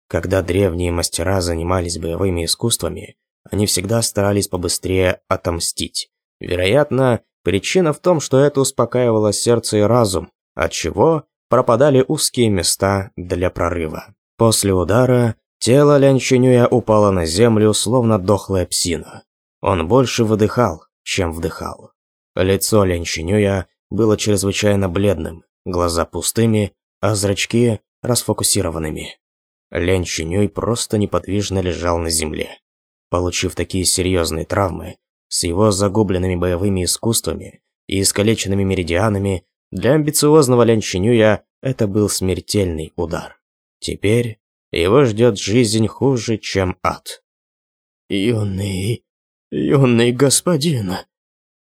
Когда древние мастера занимались боевыми искусствами, они всегда старались побыстрее отомстить. Вероятно, Причина в том, что это успокаивало сердце и разум, отчего пропадали узкие места для прорыва. После удара тело Лянчинюя упало на землю, словно дохлая псина. Он больше выдыхал, чем вдыхал. Лицо Лянчинюя было чрезвычайно бледным, глаза пустыми, а зрачки расфокусированными. Лянчинюй просто неподвижно лежал на земле. Получив такие серьезные травмы, с его загубленными боевыми искусствами и искалеченными меридианами для амбициозного Лянчинюя это был смертельный удар. Теперь его ждет жизнь хуже, чем ад. «Юный... юный господин...»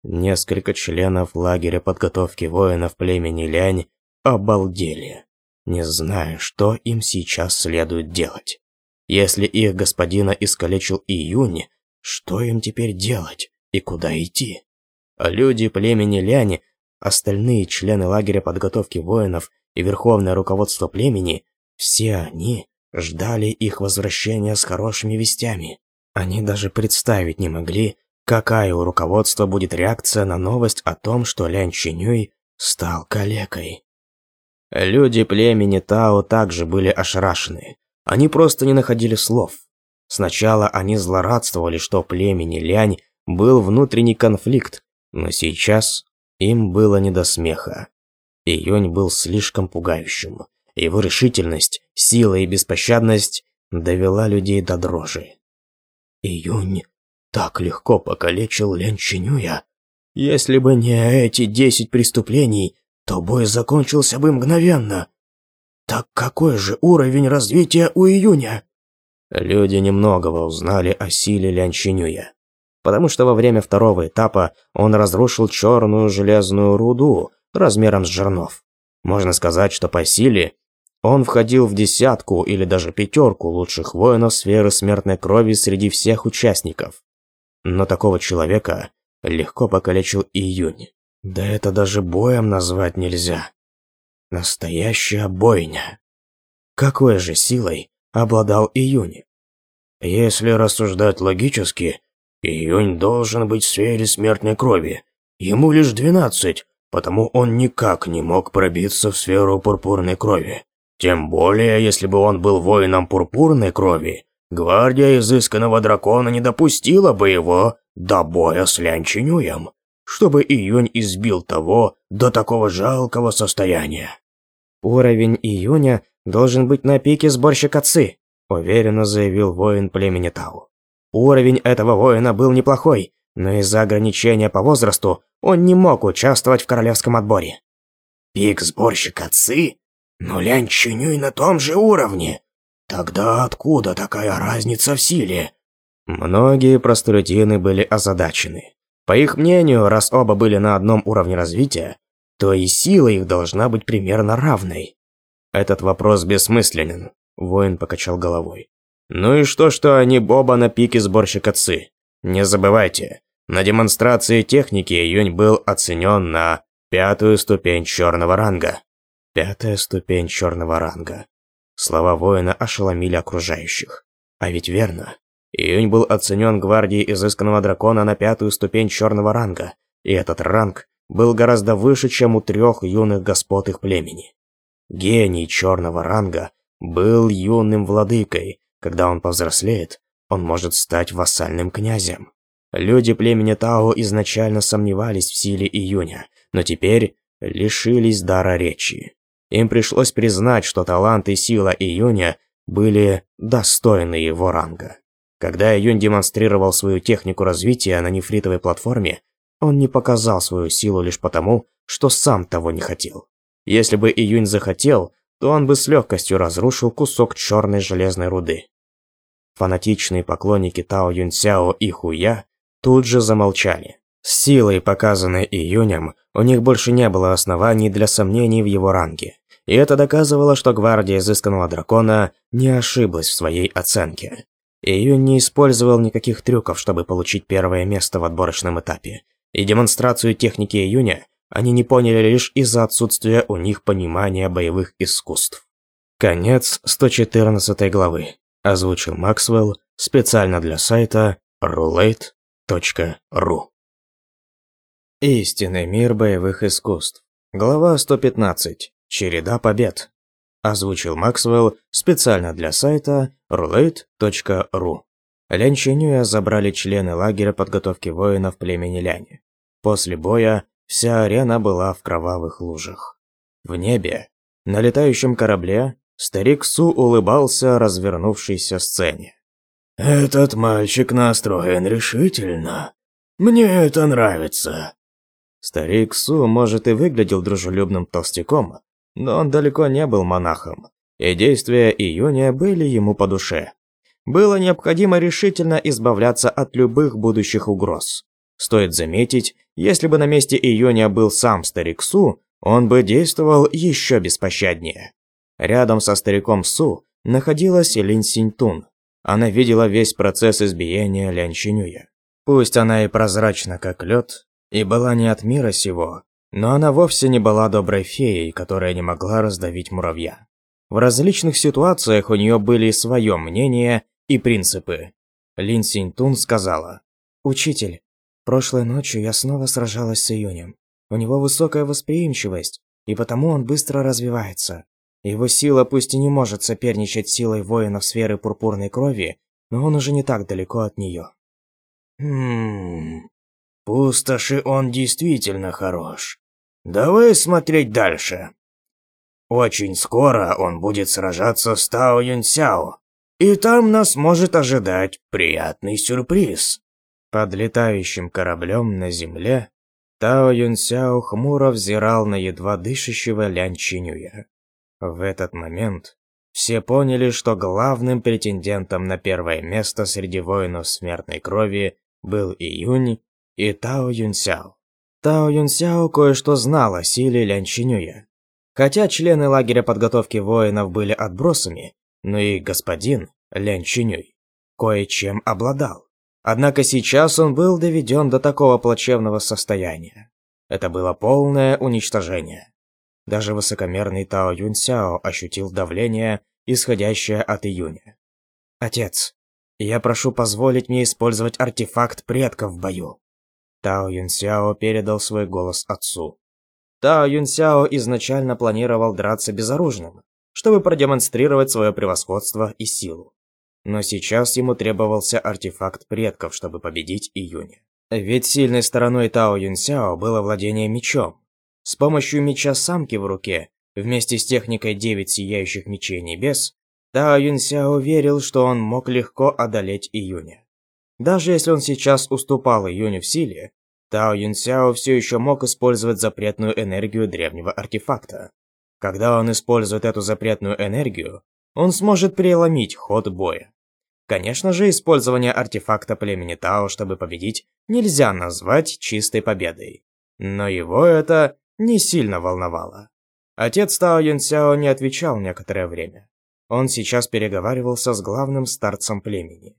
Несколько членов лагеря подготовки воинов племени Лянь обалдели, не зная, что им сейчас следует делать. Если их господина искалечил июнь, что им теперь делать и куда идти? А люди племени Ляни, остальные члены лагеря подготовки воинов и верховное руководство племени, все они ждали их возвращения с хорошими вестями. Они даже представить не могли, какая у руководства будет реакция на новость о том, что Лянь Чинюй стал калекой. Люди племени Тао также были ошарашены. Они просто не находили слов. Сначала они злорадствовали, что племени Лянь был внутренний конфликт, но сейчас им было не до смеха. Июнь был слишком пугающим. Его решительность, сила и беспощадность довела людей до дрожи. Июнь так легко покалечил Лянь Чинюя. Если бы не эти десять преступлений, то бой закончился бы мгновенно. Так какой же уровень развития у Июня? Люди немногого узнали о силе Лянчинюя, потому что во время второго этапа он разрушил черную железную руду размером с жернов. Можно сказать, что по силе он входил в десятку или даже пятерку лучших воинов сферы смертной крови среди всех участников. Но такого человека легко покалечил июнь. Да это даже боем назвать нельзя. Настоящая бойня. Какой же силой обладал и Если рассуждать логически, Июнь должен быть в сфере смертной крови. Ему лишь двенадцать, потому он никак не мог пробиться в сферу пурпурной крови. Тем более, если бы он был воином пурпурной крови, гвардия изысканного дракона не допустила бы его до боя с Лянчинюем, чтобы Июнь избил того до такого жалкого состояния. Уровень Июня должен быть на пике сборщик отцы», – уверенно заявил воин племени Тау. Уровень этого воина был неплохой, но из-за ограничения по возрасту он не мог участвовать в королевском отборе. «Пик сборщик отцы? Но Лянь Чинюй на том же уровне. Тогда откуда такая разница в силе?» Многие простолюдины были озадачены. По их мнению, раз оба были на одном уровне развития, то и сила их должна быть примерно равной. Этот вопрос бессмысленен. Воин покачал головой. Ну и что, что они боба на пике сборщика ЦИ? Не забывайте, на демонстрации техники Юнь был оценен на пятую ступень черного ранга. Пятая ступень черного ранга. Слова воина ошеломили окружающих. А ведь верно. Июнь был оценен гвардией изысканного дракона на пятую ступень черного ранга, и этот ранг был гораздо выше, чем у трех юных господ их племени гений черного ранга, был юным владыкой. Когда он повзрослеет, он может стать вассальным князем. Люди племени Тао изначально сомневались в силе июня, но теперь лишились дара речи. Им пришлось признать, что талант и сила июня были достойны его ранга. Когда Июнь демонстрировал свою технику развития на нефритовой платформе, он не показал свою силу лишь потому, что сам того не хотел. Если бы Июнь захотел, то он бы с легкостью разрушил кусок черной железной руды. Фанатичные поклонники Тао Юньсяо и Хуя тут же замолчали. С силой, показанной Июнем, у них больше не было оснований для сомнений в его ранге. И это доказывало, что гвардия изысканного дракона не ошиблась в своей оценке. Июнь не использовал никаких трюков, чтобы получить первое место в отборочном этапе. И демонстрацию техники Июня они не поняли лишь из-за отсутствия у них понимания боевых искусств. Конец 114 главы. Озвучил Максвелл специально для сайта roulette.ru Истинный мир боевых искусств. Глава 115. Череда побед. Озвучил Максвелл специально для сайта roulette.ru Лянь Чинюя забрали члены лагеря подготовки воинов племени Ляни. После боя Вся арена была в кровавых лужах. В небе, на летающем корабле, старик Су улыбался развернувшейся сцене. «Этот мальчик настроен решительно. Мне это нравится». Старик Су, может, и выглядел дружелюбным толстяком, но он далеко не был монахом, и действия июня были ему по душе. Было необходимо решительно избавляться от любых будущих угроз. Стоит заметить, если бы на месте Июня был сам старик Су, он бы действовал еще беспощаднее. Рядом со стариком Су находилась Лин Синьтун. Она видела весь процесс избиения Лян Чинюя. Пусть она и прозрачна, как лед, и была не от мира сего, но она вовсе не была доброй феей, которая не могла раздавить муравья. В различных ситуациях у нее были свое мнение и принципы. Лин Синьтун сказала, «Учитель, Прошлой ночью я снова сражалась с Июнем. У него высокая восприимчивость, и потому он быстро развивается. Его сила пусть и не может соперничать силой воинов сферы пурпурной крови, но он уже не так далеко от нее. Хм. Пустоши он действительно хорош. Давай смотреть дальше. Очень скоро он будет сражаться с Тао Юнсяо, и там нас может ожидать приятный сюрприз. Под летающим кораблем на земле Тао Юнсяо хмуро взирал на едва дышащего Лян Чинюя. В этот момент все поняли, что главным претендентом на первое место среди воинов смертной крови был Июнь и Тао Юнсяо. Тао Юнсяо кое-что знал о силе Лян Чинюя. Хотя члены лагеря подготовки воинов были отбросами, но и господин Лян Чинюй кое-чем обладал. Однако сейчас он был доведен до такого плачевного состояния. Это было полное уничтожение. Даже высокомерный Тао Юньсяо ощутил давление, исходящее от июня. «Отец, я прошу позволить мне использовать артефакт предка в бою». Тао Юньсяо передал свой голос отцу. Тао Юньсяо изначально планировал драться безоружным, чтобы продемонстрировать свое превосходство и силу. Но сейчас ему требовался артефакт предков, чтобы победить Июня. Ведь сильной стороной Тао Юнсяо было владение мечом. С помощью меча самки в руке, вместе с техникой девять сияющих мечей небес, Тао Юнсяо верил, что он мог легко одолеть Июня. Даже если он сейчас уступал Июню в силе, Тао Юнсяо все еще мог использовать запретную энергию древнего артефакта. Когда он использует эту запретную энергию, он сможет переломить ход боя. Конечно же, использование артефакта племени Тао, чтобы победить, нельзя назвать чистой победой. Но его это не сильно волновало. Отец Тао Юнсяо не отвечал некоторое время. Он сейчас переговаривался с главным старцем племени.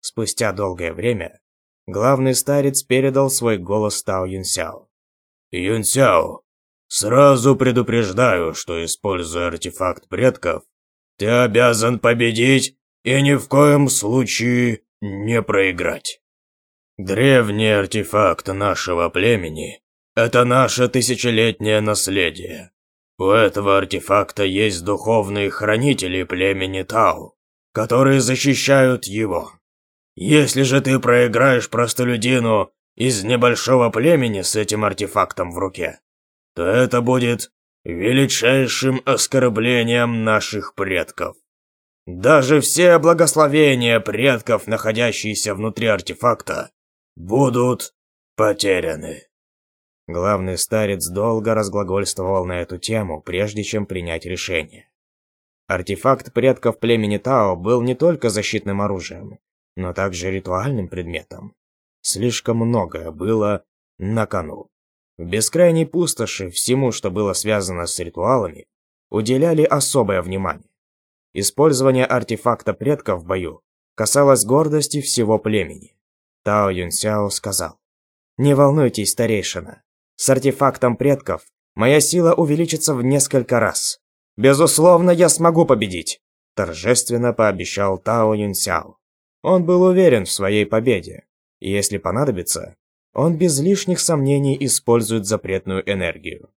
Спустя долгое время, главный старец передал свой голос Тао Юнсяо. «Юнсяо, сразу предупреждаю, что, используя артефакт предков, ты обязан победить и ни в коем случае не проиграть. Древний артефакт нашего племени – это наше тысячелетнее наследие. У этого артефакта есть духовные хранители племени Тау, которые защищают его. Если же ты проиграешь простолюдину из небольшого племени с этим артефактом в руке, то это будет величайшим оскорблением наших предков. Даже все благословения предков, находящиеся внутри артефакта, будут потеряны. Главный старец долго разглагольствовал на эту тему, прежде чем принять решение. Артефакт предков племени Тао был не только защитным оружием, но также ритуальным предметом. Слишком многое было на кону бескрайней пустоши всему, что было связано с ритуалами, уделяли особое внимание. Использование артефакта предка в бою касалось гордости всего племени. Тао Юнсяо сказал, «Не волнуйтесь, старейшина, с артефактом предков моя сила увеличится в несколько раз. Безусловно, я смогу победить!» торжественно пообещал Тао Юнсяо. Он был уверен в своей победе, и если понадобится, он без лишних сомнений использует запретную энергию.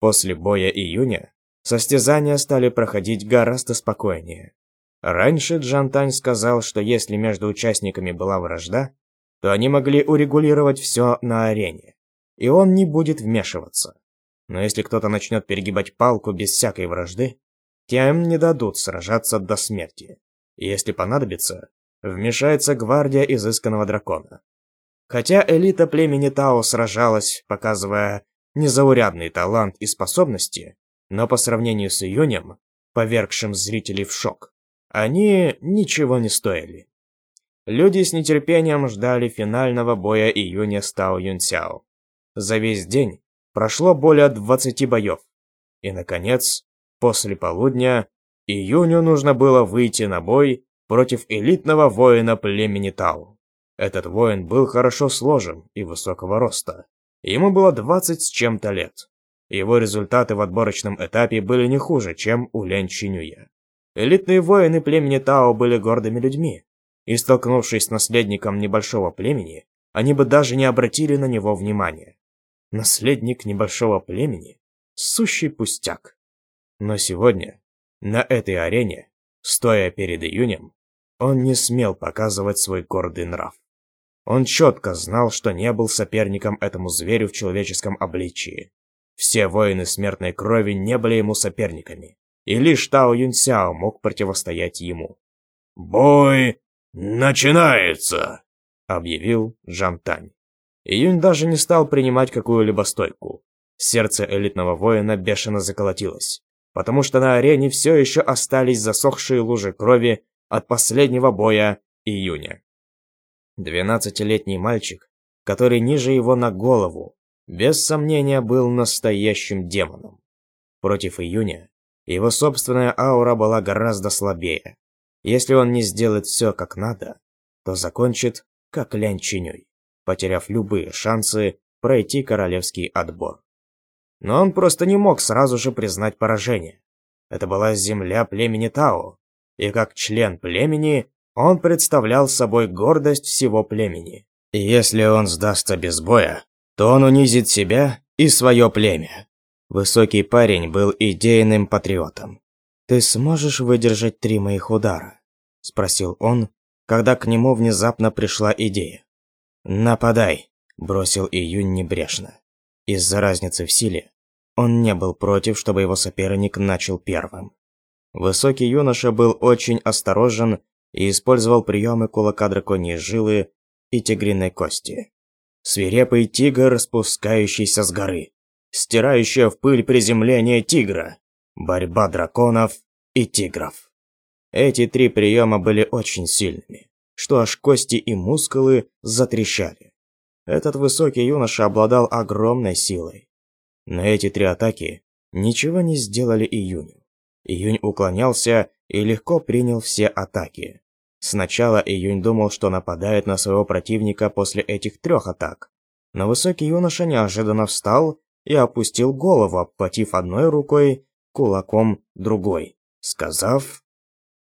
После боя июня состязания стали проходить гораздо спокойнее. Раньше Джантань сказал, что если между участниками была вражда, то они могли урегулировать все на арене, и он не будет вмешиваться. Но если кто-то начнет перегибать палку без всякой вражды, тем не дадут сражаться до смерти. Если понадобится, вмешается гвардия изысканного дракона. Хотя элита племени Тао сражалась, показывая незаурядный талант и способности, но по сравнению с Июнем, повергшим зрителей в шок, они ничего не стоили. Люди с нетерпением ждали финального боя Июня с Тао Юнсяо. За весь день прошло более 20 боев. И, наконец, после полудня Июню нужно было выйти на бой против элитного воина племени Тау. Этот воин был хорошо сложен и высокого роста. Ему было 20 с чем-то лет. Его результаты в отборочном этапе были не хуже, чем у Лянь Чинюя. Элитные воины племени Тао были гордыми людьми, и столкнувшись с наследником небольшого племени, они бы даже не обратили на него внимания. Наследник небольшого племени – сущий пустяк. Но сегодня, на этой арене, стоя перед июнем, он не смел показывать свой гордый нрав. Он четко знал, что не был соперником этому зверю в человеческом обличии. Все воины смертной крови не были ему соперниками, и лишь Тао Юньсяо мог противостоять ему. «Бой начинается!» — объявил Жан Тань. Июнь даже не стал принимать какую-либо стойку. Сердце элитного воина бешено заколотилось, потому что на арене все еще остались засохшие лужи крови от последнего боя июня. Двенадцатилетний мальчик, который ниже его на голову, без сомнения был настоящим демоном. Против июня его собственная аура была гораздо слабее. Если он не сделает все как надо, то закончит как лянь чинюй, потеряв любые шансы пройти королевский отбор. Но он просто не мог сразу же признать поражение. Это была земля племени Тао, и как член племени он представлял собой гордость всего племени. Если он сдастся без боя, то он унизит себя и свое племя. Высокий парень был идейным патриотом. «Ты сможешь выдержать три моих удара?» – спросил он, когда к нему внезапно пришла идея. «Нападай!» – бросил Июнь небрежно. Из-за разницы в силе он не был против, чтобы его соперник начал первым. Высокий юноша был очень осторожен и использовал приемы кулака драконьей жилы и тигриной кости. Свирепый тигр, спускающийся с горы. Стирающая в пыль приземление тигра. Борьба драконов и тигров. Эти три приема были очень сильными, что аж кости и мускулы затрещали. Этот высокий юноша обладал огромной силой. Но эти три атаки ничего не сделали Июню. Июнь уклонялся и легко принял все атаки. Сначала Июнь думал, что нападает на своего противника после этих трех атак. Но высокий юноша неожиданно встал и опустил голову, обхватив одной рукой, кулаком другой, сказав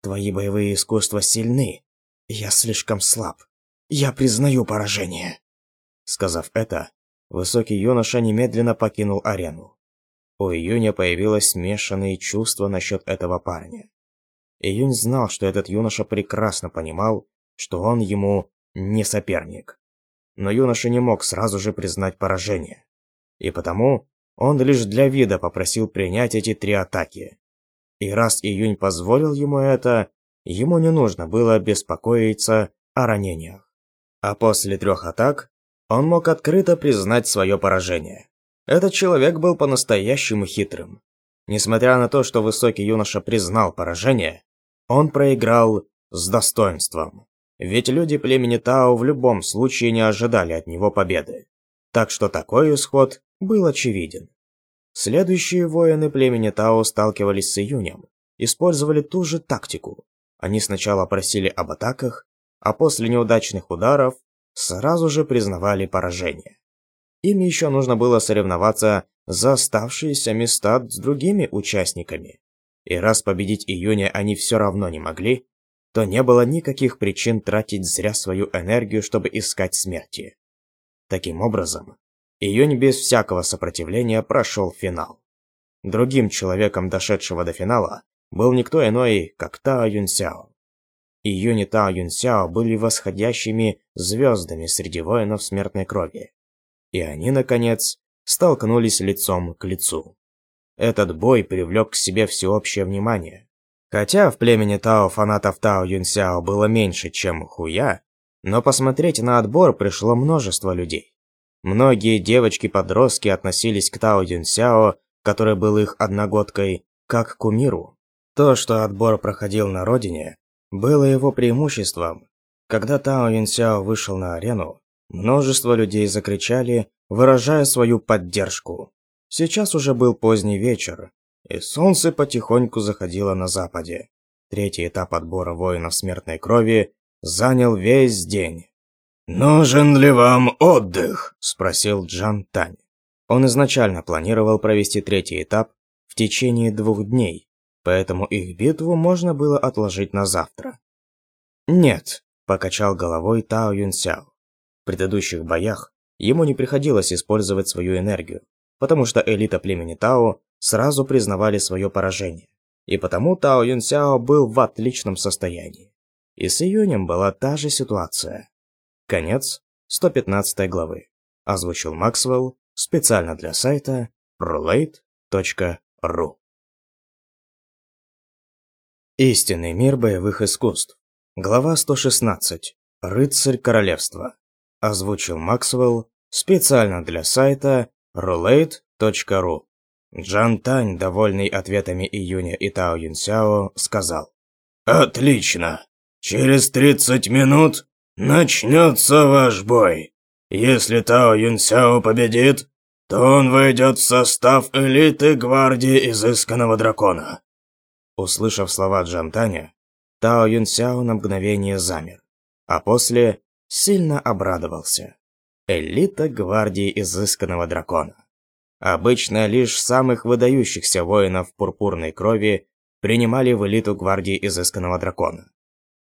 «Твои боевые искусства сильны. Я слишком слаб. Я признаю поражение». Сказав это, высокий юноша немедленно покинул арену. У Июня появилось смешанные чувства насчет этого парня. Июнь знал, что этот юноша прекрасно понимал, что он ему не соперник. Но юноша не мог сразу же признать поражение. И потому он лишь для вида попросил принять эти три атаки. И раз Июнь позволил ему это, ему не нужно было беспокоиться о ранениях. А после трех атак он мог открыто признать свое поражение. Этот человек был по-настоящему хитрым. Несмотря на то, что высокий юноша признал поражение, он проиграл с достоинством. Ведь люди племени Тао в любом случае не ожидали от него победы. Так что такой исход был очевиден. Следующие воины племени Тао сталкивались с Июнем, использовали ту же тактику. Они сначала просили об атаках, а после неудачных ударов сразу же признавали поражение. Им еще нужно было соревноваться за оставшиеся места с другими участниками. И раз победить июня они все равно не могли, то не было никаких причин тратить зря свою энергию, чтобы искать смерти. Таким образом, июнь без всякого сопротивления прошел финал. Другим человеком, дошедшего до финала, был никто иной, как Тао Юнсяо. Июнь и Тао Юнсяо были восходящими звездами среди воинов смертной крови. И они, наконец, столкнулись лицом к лицу. Этот бой привлек к себе всеобщее внимание. Хотя в племени Тао фанатов Тао Юнсяо было меньше, чем Хуя, но посмотреть на отбор пришло множество людей. Многие девочки-подростки относились к Тао Юнсяо, который был их одногодкой, как к кумиру. То, что отбор проходил на родине, было его преимуществом. Когда Тао Юнсяо вышел на арену, множество людей закричали, выражая свою поддержку. Сейчас уже был поздний вечер, и солнце потихоньку заходило на западе. Третий этап отбора воинов смертной крови занял весь день. «Нужен ли вам отдых?» – спросил Джан Тань. Он изначально планировал провести третий этап в течение двух дней, поэтому их битву можно было отложить на завтра. «Нет», – покачал головой Тао Юнсяо. В предыдущих боях ему не приходилось использовать свою энергию, потому что элита племени Тао сразу признавали свое поражение. И потому Тао Юнсяо был в отличном состоянии. И с Июнем была та же ситуация. Конец 115 главы. Озвучил Максвелл специально для сайта roulette.ru. Истинный мир боевых искусств. Глава 116. Рыцарь королевства. Озвучил Максвелл специально для сайта Relate.ru Джан Тань, довольный ответами Июня и Тао Юнсяо, сказал. «Отлично! Через 30 минут начнется ваш бой. Если Тао Юнсяо победит, то он войдет в состав элиты гвардии Изысканного Дракона». Услышав слова Джан Таня, Тао Юнсяо на мгновение замер, а после сильно обрадовался элита гвардии изысканного дракона. Обычно лишь самых выдающихся воинов пурпурной крови принимали в элиту гвардии изысканного дракона.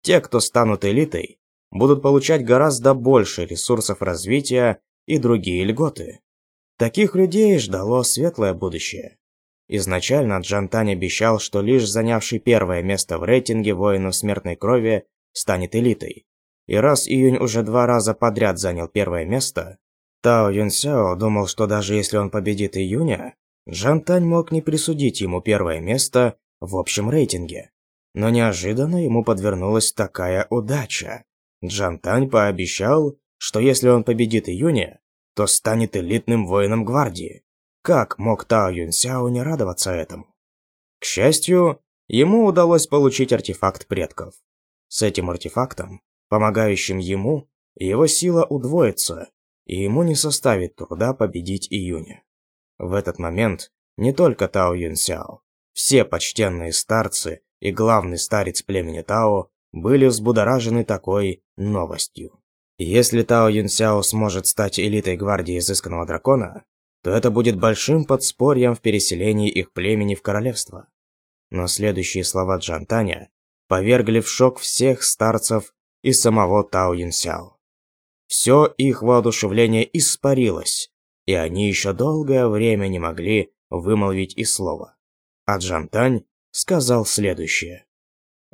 Те, кто станут элитой, будут получать гораздо больше ресурсов развития и другие льготы. Таких людей ждало светлое будущее. Изначально Джантань обещал, что лишь занявший первое место в рейтинге воинов смертной крови станет элитой. И раз Июнь уже два раза подряд занял первое место, Тао Юнсяо думал, что даже если он победит Июня, Жантань мог не присудить ему первое место в общем рейтинге. Но неожиданно ему подвернулась такая удача. Жантань пообещал, что если он победит Июня, то станет элитным воином гвардии. Как мог Тао Юнсяо не радоваться этому? К счастью, ему удалось получить артефакт предков. С этим артефактом помогающим ему, его сила удвоится, и ему не составит труда победить Июня. В этот момент не только Тао Юнсяо, все почтенные старцы и главный старец племени Тао были взбудоражены такой новостью. Если Тао Юнсяо сможет стать элитой гвардии изысканного дракона, то это будет большим подспорьем в переселении их племени в королевство. Но следующие слова Джантаня повергли в шок всех старцев и самого Тао Юнсяо. Все их воодушевление испарилось, и они еще долгое время не могли вымолвить и слова. А Джантань сказал следующее.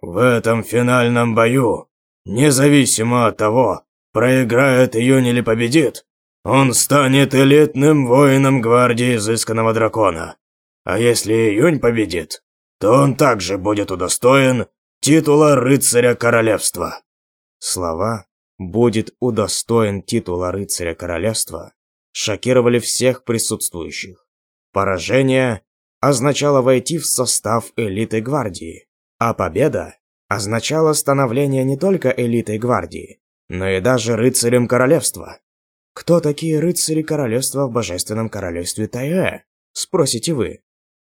«В этом финальном бою, независимо от того, проиграет Юнь или победит, он станет элитным воином гвардии изысканного дракона. А если Юнь победит, то он также будет удостоен титула рыцаря королевства. Слова «будет удостоен титула рыцаря королевства» шокировали всех присутствующих. Поражение означало войти в состав элиты гвардии, а победа означала становление не только элитой гвардии, но и даже рыцарем королевства. Кто такие рыцари королевства в божественном королевстве Тайэ? Спросите вы.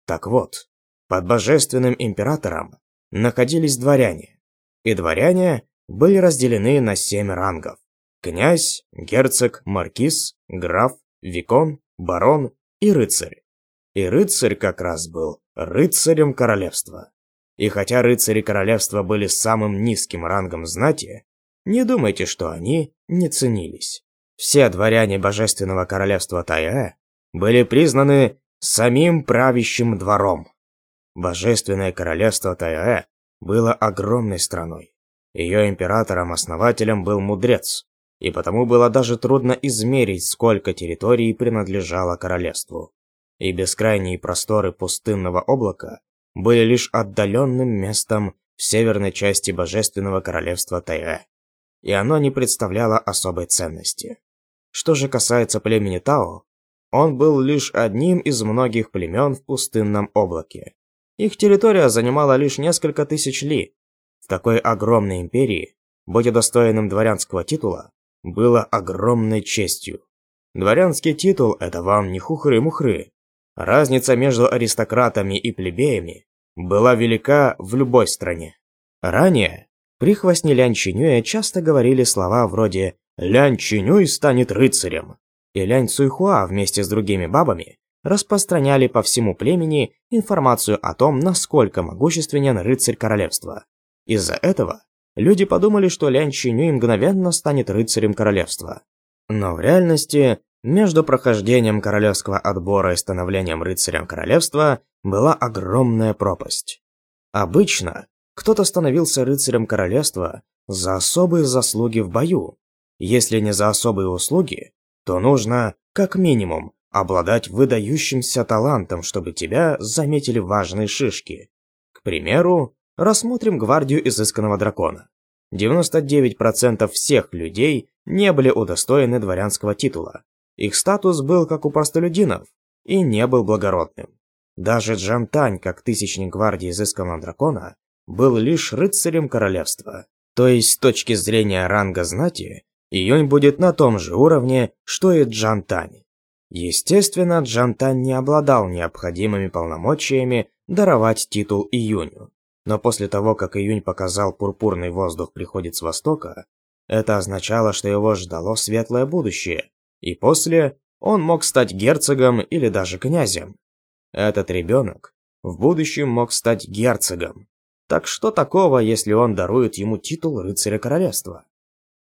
Так вот, под божественным императором находились дворяне. И дворяне были разделены на семь рангов. Князь, герцог, маркиз, граф, викон, барон и рыцарь. И рыцарь как раз был рыцарем королевства. И хотя рыцари королевства были самым низким рангом знати, не думайте, что они не ценились. Все дворяне божественного королевства Тая были признаны самим правящим двором. Божественное королевство Тая было огромной страной. Ее императором-основателем был мудрец, и потому было даже трудно измерить, сколько территорий принадлежало королевству. И бескрайние просторы пустынного облака были лишь отдаленным местом в северной части Божественного Королевства Тайре, и оно не представляло особой ценности. Что же касается племени Тао, он был лишь одним из многих племен в пустынном облаке. Их территория занимала лишь несколько тысяч ли, в такой огромной империи быть удостоенным дворянского титула было огромной честью. Дворянский титул – это вам не хухры-мухры. Разница между аристократами и плебеями была велика в любой стране. Ранее прихвостни Лянь Чинюя часто говорили слова вроде «Лянь Чинюй станет рыцарем», и Лянь Цуйхуа вместе с другими бабами распространяли по всему племени информацию о том, насколько могущественен рыцарь королевства. Из-за этого люди подумали, что Лян Чинюй мгновенно станет рыцарем королевства. Но в реальности между прохождением королевского отбора и становлением рыцарем королевства была огромная пропасть. Обычно кто-то становился рыцарем королевства за особые заслуги в бою. Если не за особые услуги, то нужно, как минимум, обладать выдающимся талантом, чтобы тебя заметили важные шишки. К примеру, Рассмотрим гвардию изысканного дракона. 99% всех людей не были удостоены дворянского титула. Их статус был как у простолюдинов и не был благородным. Даже Джантань, как тысячник гвардии изысканного дракона, был лишь рыцарем королевства. То есть, с точки зрения ранга знати, Июнь будет на том же уровне, что и Джантань. Естественно, Джантань не обладал необходимыми полномочиями даровать титул Июню. Но после того, как июнь показал пурпурный воздух приходит с востока, это означало, что его ждало светлое будущее, и после он мог стать герцогом или даже князем. Этот ребенок в будущем мог стать герцогом. Так что такого, если он дарует ему титул рыцаря королевства?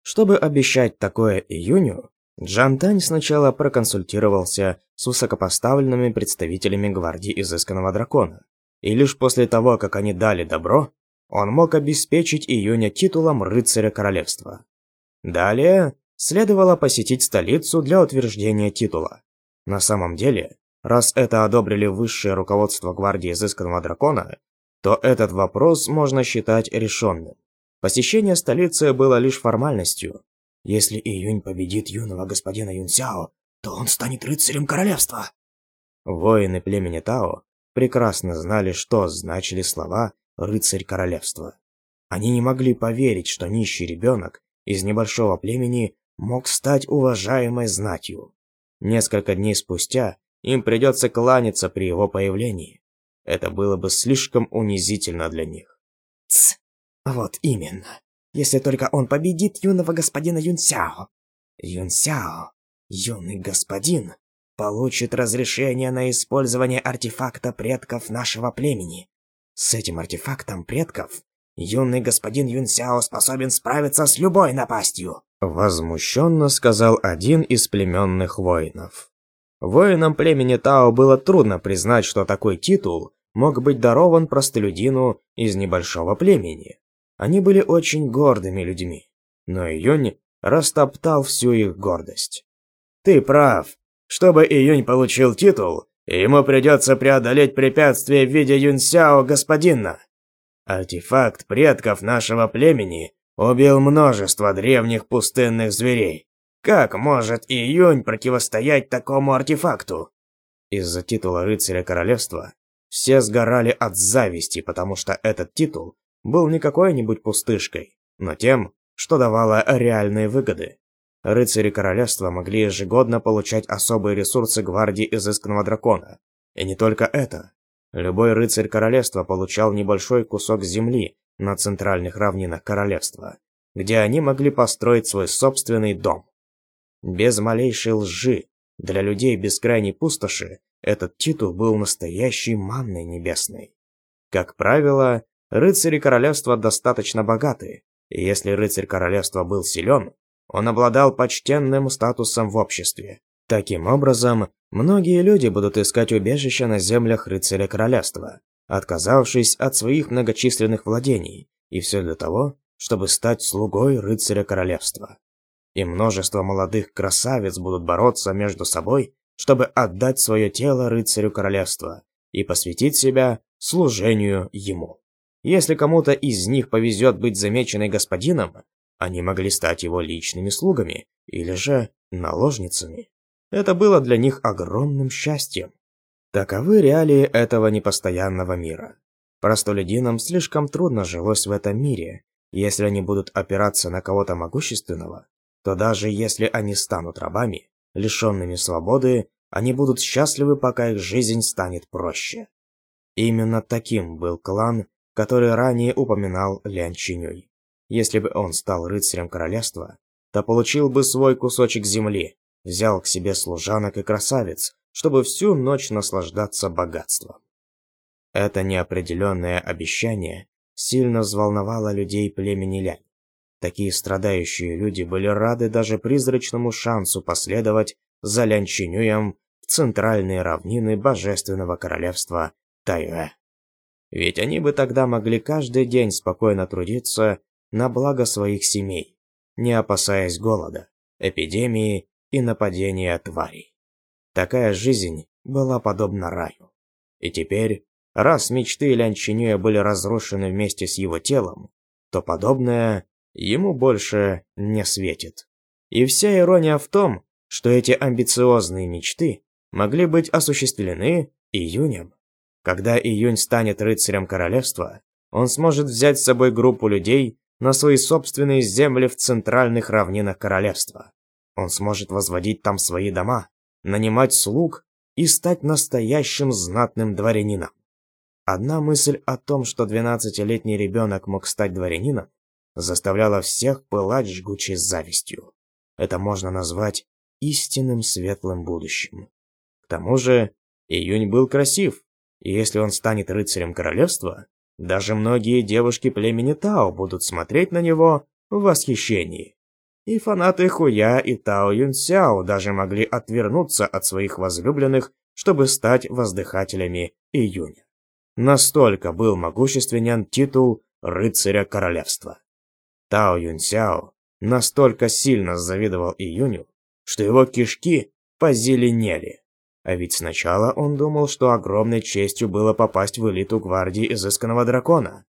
Чтобы обещать такое июню, Джантань сначала проконсультировался с высокопоставленными представителями гвардии изысканного дракона и лишь после того, как они дали добро, он мог обеспечить июня титулом рыцаря королевства. Далее следовало посетить столицу для утверждения титула. На самом деле, раз это одобрили высшее руководство гвардии изысканного дракона, то этот вопрос можно считать решенным. Посещение столицы было лишь формальностью. Если июнь победит юного господина Юнсяо, то он станет рыцарем королевства. Воины племени Тао прекрасно знали, что значили слова «рыцарь королевства». Они не могли поверить, что нищий ребенок из небольшого племени мог стать уважаемой знатью. Несколько дней спустя им придется кланяться при его появлении. Это было бы слишком унизительно для них. Тс, вот именно. Если только он победит юного господина Юнсяо. Юнсяо, юный господин, получит разрешение на использование артефакта предков нашего племени. С этим артефактом предков юный господин Юн Сяо способен справиться с любой напастью!» Возмущенно сказал один из племенных воинов. Воинам племени Тао было трудно признать, что такой титул мог быть дарован простолюдину из небольшого племени. Они были очень гордыми людьми, но Июнь растоптал всю их гордость. «Ты прав, чтобы Июнь получил титул, ему придется преодолеть препятствие в виде Юнсяо господина. Артефакт предков нашего племени убил множество древних пустынных зверей. Как может Июнь противостоять такому артефакту? Из-за титула рыцаря королевства все сгорали от зависти, потому что этот титул был не какой-нибудь пустышкой, но тем, что давало реальные выгоды рыцари королевства могли ежегодно получать особые ресурсы гвардии изысканного дракона. И не только это. Любой рыцарь королевства получал небольшой кусок земли на центральных равнинах королевства, где они могли построить свой собственный дом. Без малейшей лжи, для людей бескрайней пустоши, этот титул был настоящей манной небесной. Как правило, рыцари королевства достаточно богаты, и если рыцарь королевства был силен, он обладал почтенным статусом в обществе. Таким образом, многие люди будут искать убежище на землях рыцаря королевства, отказавшись от своих многочисленных владений, и все для того, чтобы стать слугой рыцаря королевства. И множество молодых красавиц будут бороться между собой, чтобы отдать свое тело рыцарю королевства и посвятить себя служению ему. Если кому-то из них повезет быть замеченной господином, они могли стать его личными слугами или же наложницами. Это было для них огромным счастьем. Таковы реалии этого непостоянного мира. Простолюдинам слишком трудно жилось в этом мире. Если они будут опираться на кого-то могущественного, то даже если они станут рабами, лишенными свободы, они будут счастливы, пока их жизнь станет проще. Именно таким был клан, который ранее упоминал Лян Чинюй. Если бы он стал рыцарем королевства, то получил бы свой кусочек земли, взял к себе служанок и красавиц, чтобы всю ночь наслаждаться богатством. Это неопределенное обещание сильно взволновало людей племени Лянь. Такие страдающие люди были рады даже призрачному шансу последовать за Лянчинюем в центральные равнины Божественного Королевства Тайве. Ведь они бы тогда могли каждый день спокойно трудиться на благо своих семей, не опасаясь голода, эпидемии и нападения тварей. Такая жизнь была подобна раю. И теперь, раз мечты Лян были разрушены вместе с его телом, то подобное ему больше не светит. И вся ирония в том, что эти амбициозные мечты могли быть осуществлены июнем. Когда июнь станет рыцарем королевства, он сможет взять с собой группу людей, на свои собственные земли в центральных равнинах королевства. Он сможет возводить там свои дома, нанимать слуг и стать настоящим знатным дворянином. Одна мысль о том, что 12-летний ребенок мог стать дворянином, заставляла всех пылать жгучей завистью. Это можно назвать истинным светлым будущим. К тому же, июнь был красив, и если он станет рыцарем королевства, даже многие девушки племени Тао будут смотреть на него в восхищении. И фанаты Хуя и Тао Юнсяо даже могли отвернуться от своих возлюбленных, чтобы стать воздыхателями июня. Настолько был могущественен титул рыцаря королевства. Тао Юнсяо настолько сильно завидовал июню, что его кишки позеленели. А ведь сначала он думал, что огромной честью было попасть в элиту гвардии изысканного дракона.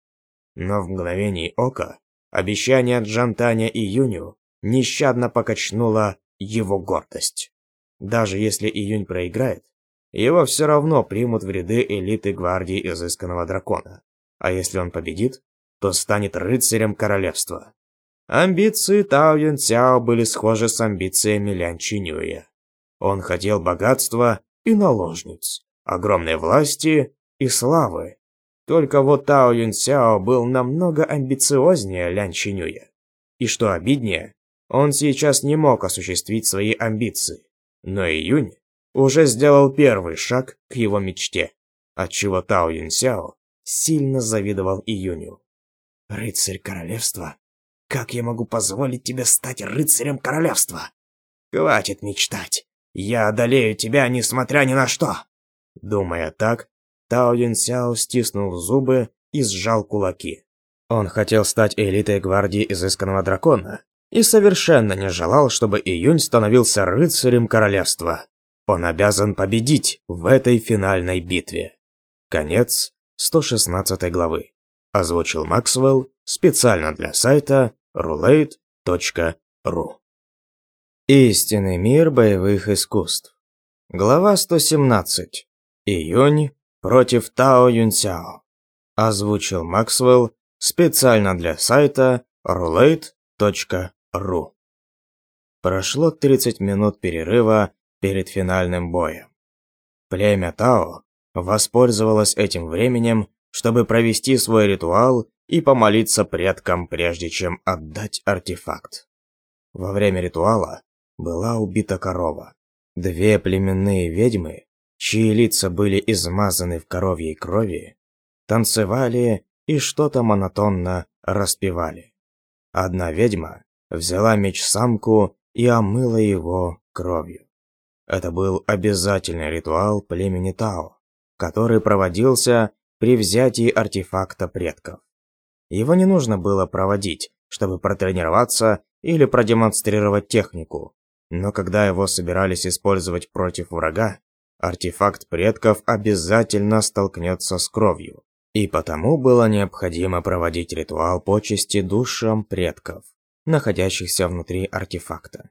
Но в мгновении ока обещание Джантаня и Юню нещадно покачнуло его гордость. Даже если Июнь проиграет, его все равно примут в ряды элиты гвардии изысканного дракона. А если он победит, то станет рыцарем королевства. Амбиции Тао Юн Цяо были схожи с амбициями Лян Чинюя. Он хотел богатства и наложниц, огромной власти и славы. Только вот Тао Юнсяо был намного амбициознее Лян Чинюя. И что обиднее, он сейчас не мог осуществить свои амбиции. Но Июнь уже сделал первый шаг к его мечте, отчего Тао Юнсяо сильно завидовал Июню. «Рыцарь королевства? Как я могу позволить тебе стать рыцарем королевства? Хватит мечтать. Я одолею тебя, несмотря ни на что!» Думая так, Таудин Сяо стиснул зубы и сжал кулаки. Он хотел стать элитой гвардии изысканного дракона и совершенно не желал, чтобы Июнь становился рыцарем королевства. Он обязан победить в этой финальной битве. Конец 116 главы. Озвучил Максвелл специально для сайта roulette.ru Истинный мир боевых искусств. Глава 117. Июнь против Тао Юнсяо. Озвучил Максвелл специально для сайта roulette.ru. Прошло 30 минут перерыва перед финальным боем. Племя Тао воспользовалось этим временем, чтобы провести свой ритуал и помолиться предкам, прежде чем отдать артефакт. Во время ритуала была убита корова. Две племенные ведьмы, чьи лица были измазаны в коровьей крови, танцевали и что-то монотонно распевали. Одна ведьма взяла меч-самку и омыла его кровью. Это был обязательный ритуал племени Тао, который проводился при взятии артефакта предков. Его не нужно было проводить, чтобы протренироваться или продемонстрировать технику. Но когда его собирались использовать против врага, артефакт предков обязательно столкнется с кровью. И потому было необходимо проводить ритуал почести душам предков, находящихся внутри артефакта.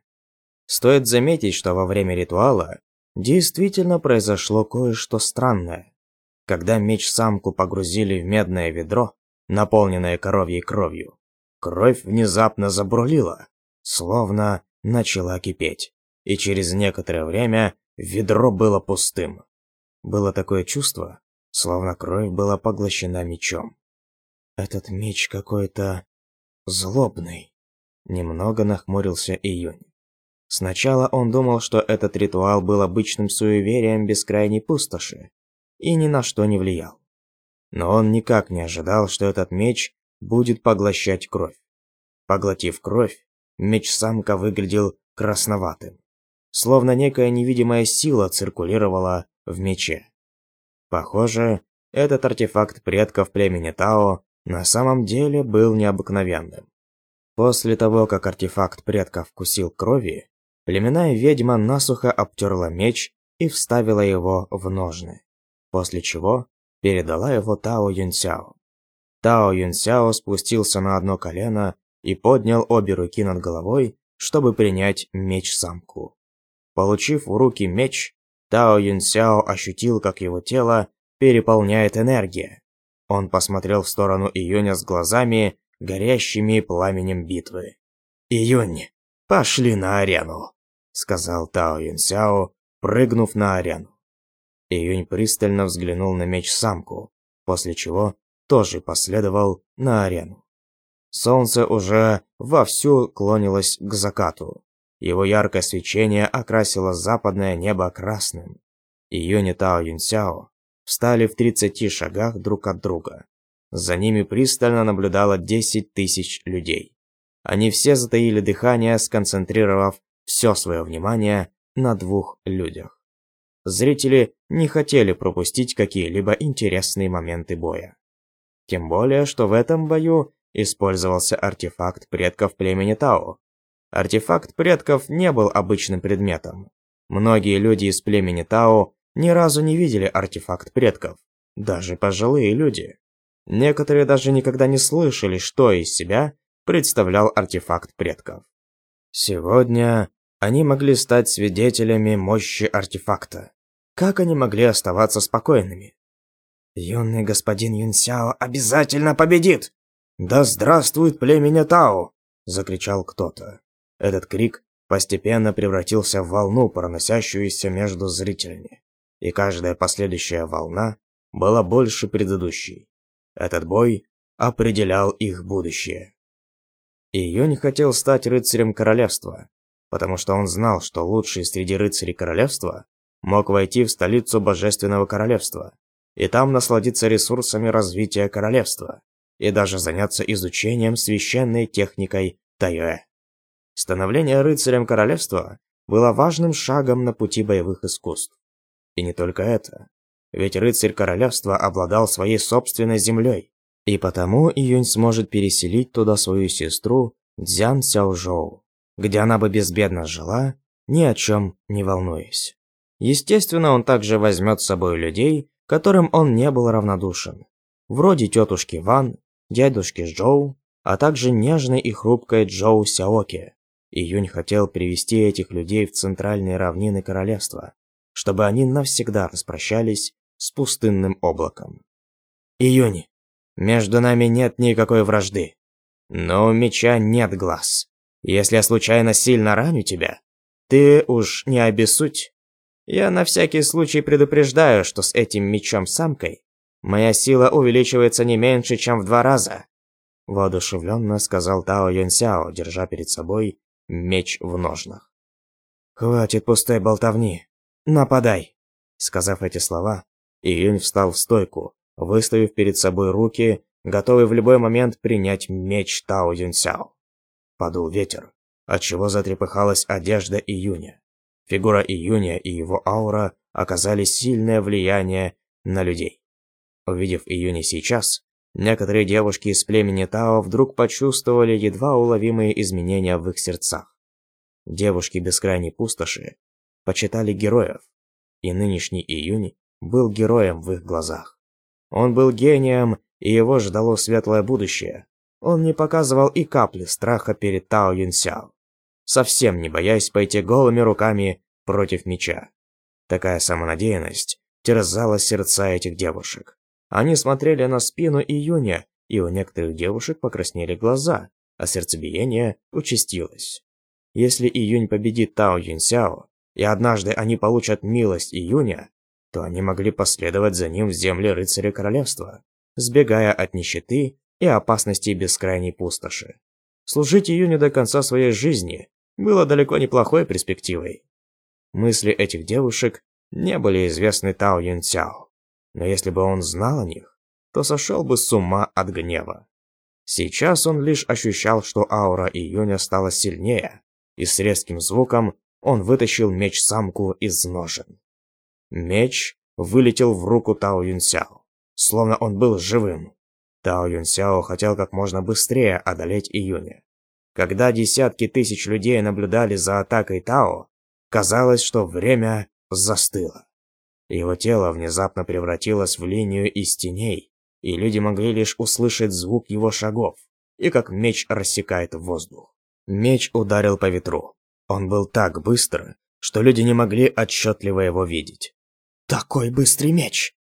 Стоит заметить, что во время ритуала действительно произошло кое-что странное. Когда меч-самку погрузили в медное ведро, наполненное коровьей кровью, кровь внезапно забрулила, словно начала кипеть, и через некоторое время ведро было пустым. Было такое чувство, словно кровь была поглощена мечом. «Этот меч какой-то... злобный», — немного нахмурился Июнь. Сначала он думал, что этот ритуал был обычным суеверием бескрайней пустоши и ни на что не влиял. Но он никак не ожидал, что этот меч будет поглощать кровь. Поглотив кровь, Меч самка выглядел красноватым. Словно некая невидимая сила циркулировала в мече. Похоже, этот артефакт предков племени Тао на самом деле был необыкновенным. После того, как артефакт предков вкусил крови, племенная ведьма насухо обтерла меч и вставила его в ножны, после чего передала его Тао Юнсяо. Тао Юнсяо спустился на одно колено и поднял обе руки над головой, чтобы принять меч-самку. Получив в руки меч, Тао Юнсяо ощутил, как его тело переполняет энергия. Он посмотрел в сторону Июня с глазами, горящими пламенем битвы. «Июнь, пошли на арену!» – сказал Тао Юнсяо, прыгнув на арену. Июнь пристально взглянул на меч-самку, после чего тоже последовал на арену. Солнце уже вовсю клонилось к закату. Его яркое свечение окрасило западное небо красным. Июнь и Тао Юньсяо встали в 30 шагах друг от друга. За ними пристально наблюдало 10 тысяч людей. Они все затаили дыхание, сконцентрировав все свое внимание на двух людях. Зрители не хотели пропустить какие-либо интересные моменты боя. Тем более, что в этом бою использовался артефакт предков племени Тао. Артефакт предков не был обычным предметом. Многие люди из племени Тао ни разу не видели артефакт предков, даже пожилые люди. Некоторые даже никогда не слышали, что из себя представлял артефакт предков. Сегодня они могли стать свидетелями мощи артефакта. Как они могли оставаться спокойными? «Юный господин Юнсяо обязательно победит!» «Да здравствует племя Тау!» – закричал кто-то. Этот крик постепенно превратился в волну, проносящуюся между зрителями, и каждая последующая волна была больше предыдущей. Этот бой определял их будущее. И Юнь хотел стать рыцарем королевства, потому что он знал, что лучший среди рыцарей королевства мог войти в столицу божественного королевства и там насладиться ресурсами развития королевства и даже заняться изучением священной техникой Тайо. Становление рыцарем королевства было важным шагом на пути боевых искусств. И не только это. Ведь рыцарь королевства обладал своей собственной землей, и потому Июнь сможет переселить туда свою сестру Дзян Сяожоу, где она бы безбедно жила, ни о чем не волнуясь. Естественно, он также возьмет с собой людей, которым он не был равнодушен, вроде тетушки Ван дядюшки Джоу, а также нежной и хрупкой Джоу Сяоке. Июнь хотел привести этих людей в центральные равнины королевства, чтобы они навсегда распрощались с пустынным облаком. Июнь, между нами нет никакой вражды. Но у меча нет глаз. Если я случайно сильно раню тебя, ты уж не обессудь. Я на всякий случай предупреждаю, что с этим мечом-самкой Моя сила увеличивается не меньше, чем в два раза», – воодушевленно сказал Тао Юньсяо, держа перед собой меч в ножнах. «Хватит пустой болтовни. Нападай!» Сказав эти слова, Июнь встал в стойку, выставив перед собой руки, готовый в любой момент принять меч Тао Юньсяо. Подул ветер, отчего затрепыхалась одежда Июня. Фигура Июня и его аура оказали сильное влияние на людей. Увидев ее не сейчас, некоторые девушки из племени Тао вдруг почувствовали едва уловимые изменения в их сердцах. Девушки бескрайней пустоши почитали героев, и нынешний июнь был героем в их глазах. Он был гением, и его ждало светлое будущее. Он не показывал и капли страха перед Тао Юнсяо, совсем не боясь пойти голыми руками против меча. Такая самонадеянность терзала сердца этих девушек. Они смотрели на спину июня, и у некоторых девушек покраснели глаза, а сердцебиение участилось. Если июнь победит Тао Юньсяо, и однажды они получат милость июня, то они могли последовать за ним в земли рыцаря королевства, сбегая от нищеты и опасностей бескрайней пустоши. Служить июню до конца своей жизни было далеко неплохой перспективой. Мысли этих девушек не были известны Тао Юньцяо но если бы он знал о них, то сошел бы с ума от гнева. Сейчас он лишь ощущал, что аура июня стала сильнее, и с резким звуком он вытащил меч-самку из ножен. Меч вылетел в руку Тао Юнсяо, словно он был живым. Тао Юнсяо хотел как можно быстрее одолеть июня. Когда десятки тысяч людей наблюдали за атакой Тао, казалось, что время застыло. Его тело внезапно превратилось в линию из теней, и люди могли лишь услышать звук его шагов и как меч рассекает воздух. Меч ударил по ветру. Он был так быстро, что люди не могли отчетливо его видеть. «Такой быстрый меч!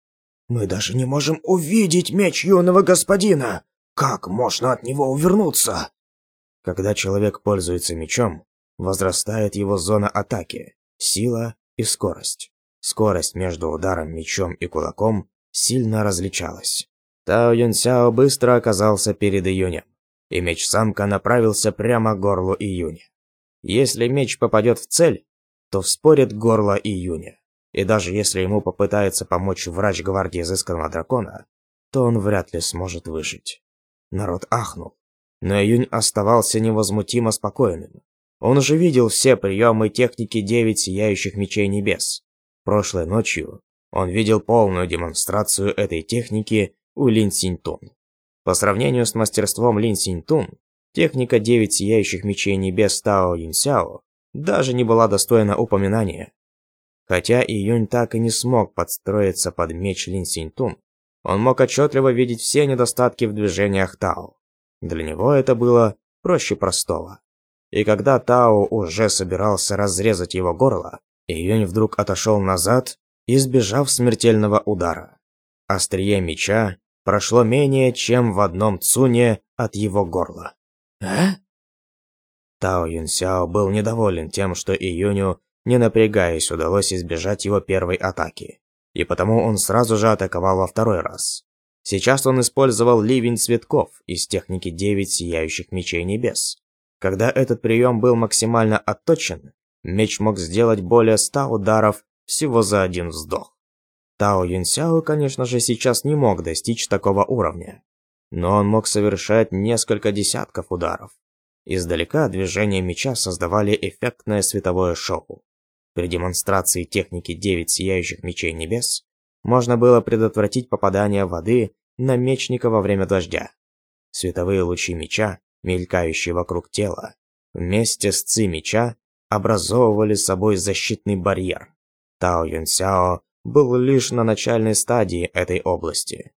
Мы даже не можем увидеть меч юного господина! Как можно от него увернуться?» Когда человек пользуется мечом, возрастает его зона атаки, сила и скорость. Скорость между ударом мечом и кулаком сильно различалась. Тао Юнсяо быстро оказался перед Июнем, и меч-самка направился прямо к горлу Июня. Если меч попадет в цель, то вспорит горло Июня. И даже если ему попытается помочь врач гвардии изысканного дракона, то он вряд ли сможет выжить. Народ ахнул. Но Июнь оставался невозмутимо спокойным. Он уже видел все приемы техники девять сияющих мечей небес. Прошлой ночью он видел полную демонстрацию этой техники у Лин Синьтун. По сравнению с мастерством Лин Синьтун, техника девять сияющих мечей небес Тао Юньсяо даже не была достойна упоминания. Хотя Юнь так и не смог подстроиться под меч Лин Синьтун, он мог отчетливо видеть все недостатки в движениях Тао. Для него это было проще простого. И когда Тао уже собирался разрезать его горло, Июнь вдруг отошел назад, избежав смертельного удара. Острие меча прошло менее чем в одном цуне от его горла. «А?» Тао Юнсяо был недоволен тем, что Июню, не напрягаясь, удалось избежать его первой атаки. И потому он сразу же атаковал во второй раз. Сейчас он использовал ливень цветков из техники Девять сияющих мечей небес. Когда этот прием был максимально отточен, Меч мог сделать более ста ударов всего за один вздох. Тао Юньсяо, конечно же, сейчас не мог достичь такого уровня. Но он мог совершать несколько десятков ударов. Издалека движения меча создавали эффектное световое шоу. При демонстрации техники Девять сияющих мечей небес можно было предотвратить попадание воды на мечника во время дождя. Световые лучи меча, мелькающие вокруг тела, вместе с ци меча образовывали собой защитный барьер. Тао Юнсяо был лишь на начальной стадии этой области.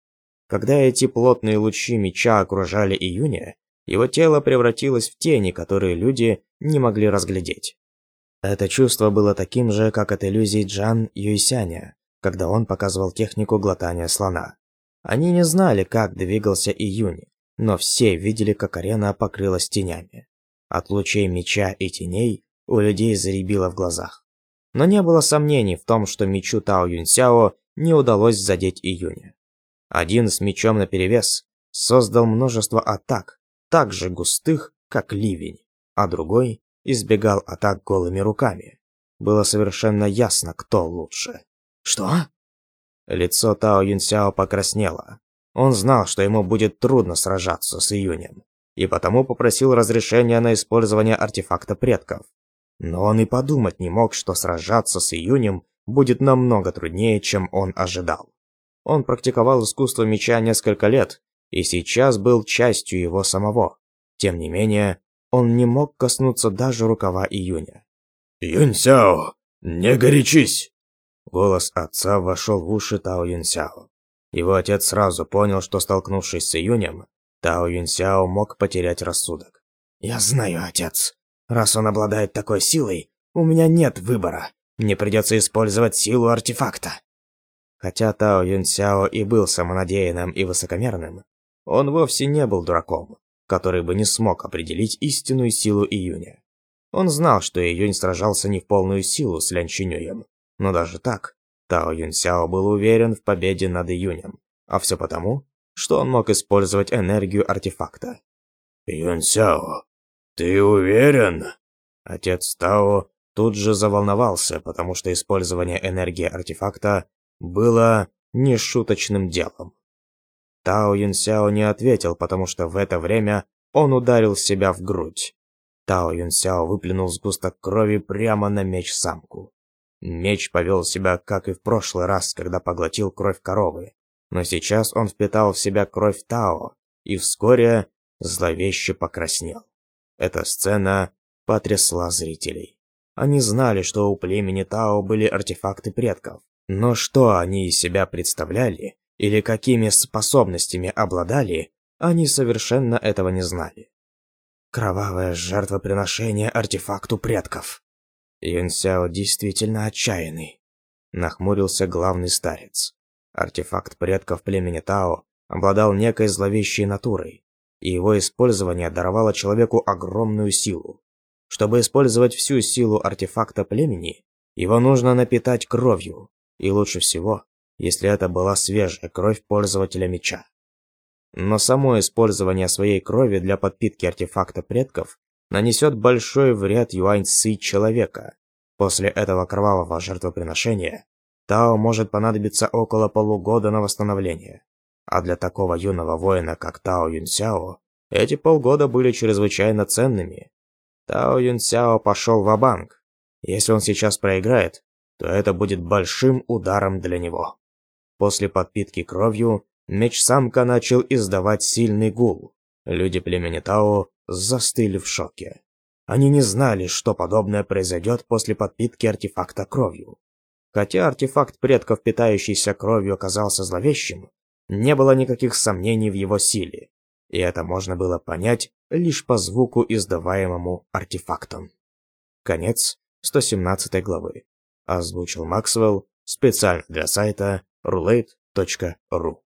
Когда эти плотные лучи меча окружали Июня, его тело превратилось в тени, которые люди не могли разглядеть. Это чувство было таким же, как от иллюзий Джан Юйсяня, когда он показывал технику глотания слона. Они не знали, как двигался Июнь, но все видели, как арена покрылась тенями. От лучей меча и теней у людей заребило в глазах. Но не было сомнений в том, что мечу Тао Юньсяо не удалось задеть Июня. Один с мечом наперевес создал множество атак, так же густых, как ливень, а другой избегал атак голыми руками. Было совершенно ясно, кто лучше. «Что?» Лицо Тао Юньсяо покраснело. Он знал, что ему будет трудно сражаться с Июнем, и потому попросил разрешения на использование артефакта предков. Но он и подумать не мог, что сражаться с Июнем будет намного труднее, чем он ожидал. Он практиковал искусство меча несколько лет и сейчас был частью его самого. Тем не менее, он не мог коснуться даже рукава Июня. «Юньсяо, не горячись!» Голос отца вошел в уши Тао Юньсяо. Его отец сразу понял, что столкнувшись с Июнем, Тао Юньсяо мог потерять рассудок. «Я знаю, отец. Раз он обладает такой силой, у меня нет выбора. Мне придется использовать силу артефакта. Хотя Тао Юнсяо и был самонадеянным и высокомерным, он вовсе не был дураком, который бы не смог определить истинную силу Июня. Он знал, что Июнь сражался не в полную силу с Лян но даже так, Тао Юнсяо был уверен в победе над Июнем, а все потому, что он мог использовать энергию артефакта. Юнсяо. «Ты уверен?» Отец Тао тут же заволновался, потому что использование энергии артефакта было нешуточным делом. Тао Юнсяо не ответил, потому что в это время он ударил себя в грудь. Тао Юнсяо выплюнул сгусток крови прямо на меч-самку. Меч повел себя, как и в прошлый раз, когда поглотил кровь коровы. Но сейчас он впитал в себя кровь Тао и вскоре зловеще покраснел. Эта сцена потрясла зрителей. Они знали, что у племени Тао были артефакты предков, но что они из себя представляли или какими способностями обладали, они совершенно этого не знали. Кровавое жертвоприношение артефакту предков. Юнсяо действительно отчаянный. Нахмурился главный старец. Артефакт предков племени Тао обладал некой зловещей натурой и его использование даровало человеку огромную силу. Чтобы использовать всю силу артефакта племени, его нужно напитать кровью, и лучше всего, если это была свежая кровь пользователя меча. Но само использование своей крови для подпитки артефакта предков нанесет большой вред юаньцы человека. После этого кровавого жертвоприношения Тао может понадобиться около полугода на восстановление. А для такого юного воина, как Тао Юнсяо, эти полгода были чрезвычайно ценными. Тао Юнсяо пошел в банк Если он сейчас проиграет, то это будет большим ударом для него. После подпитки кровью, меч-самка начал издавать сильный гул. Люди племени Тао застыли в шоке. Они не знали, что подобное произойдет после подпитки артефакта кровью. Хотя артефакт предков, питающийся кровью, оказался зловещим, не было никаких сомнений в его силе, и это можно было понять лишь по звуку, издаваемому артефактом. Конец 117 главы. Озвучил Максвелл специально для сайта roulette.ru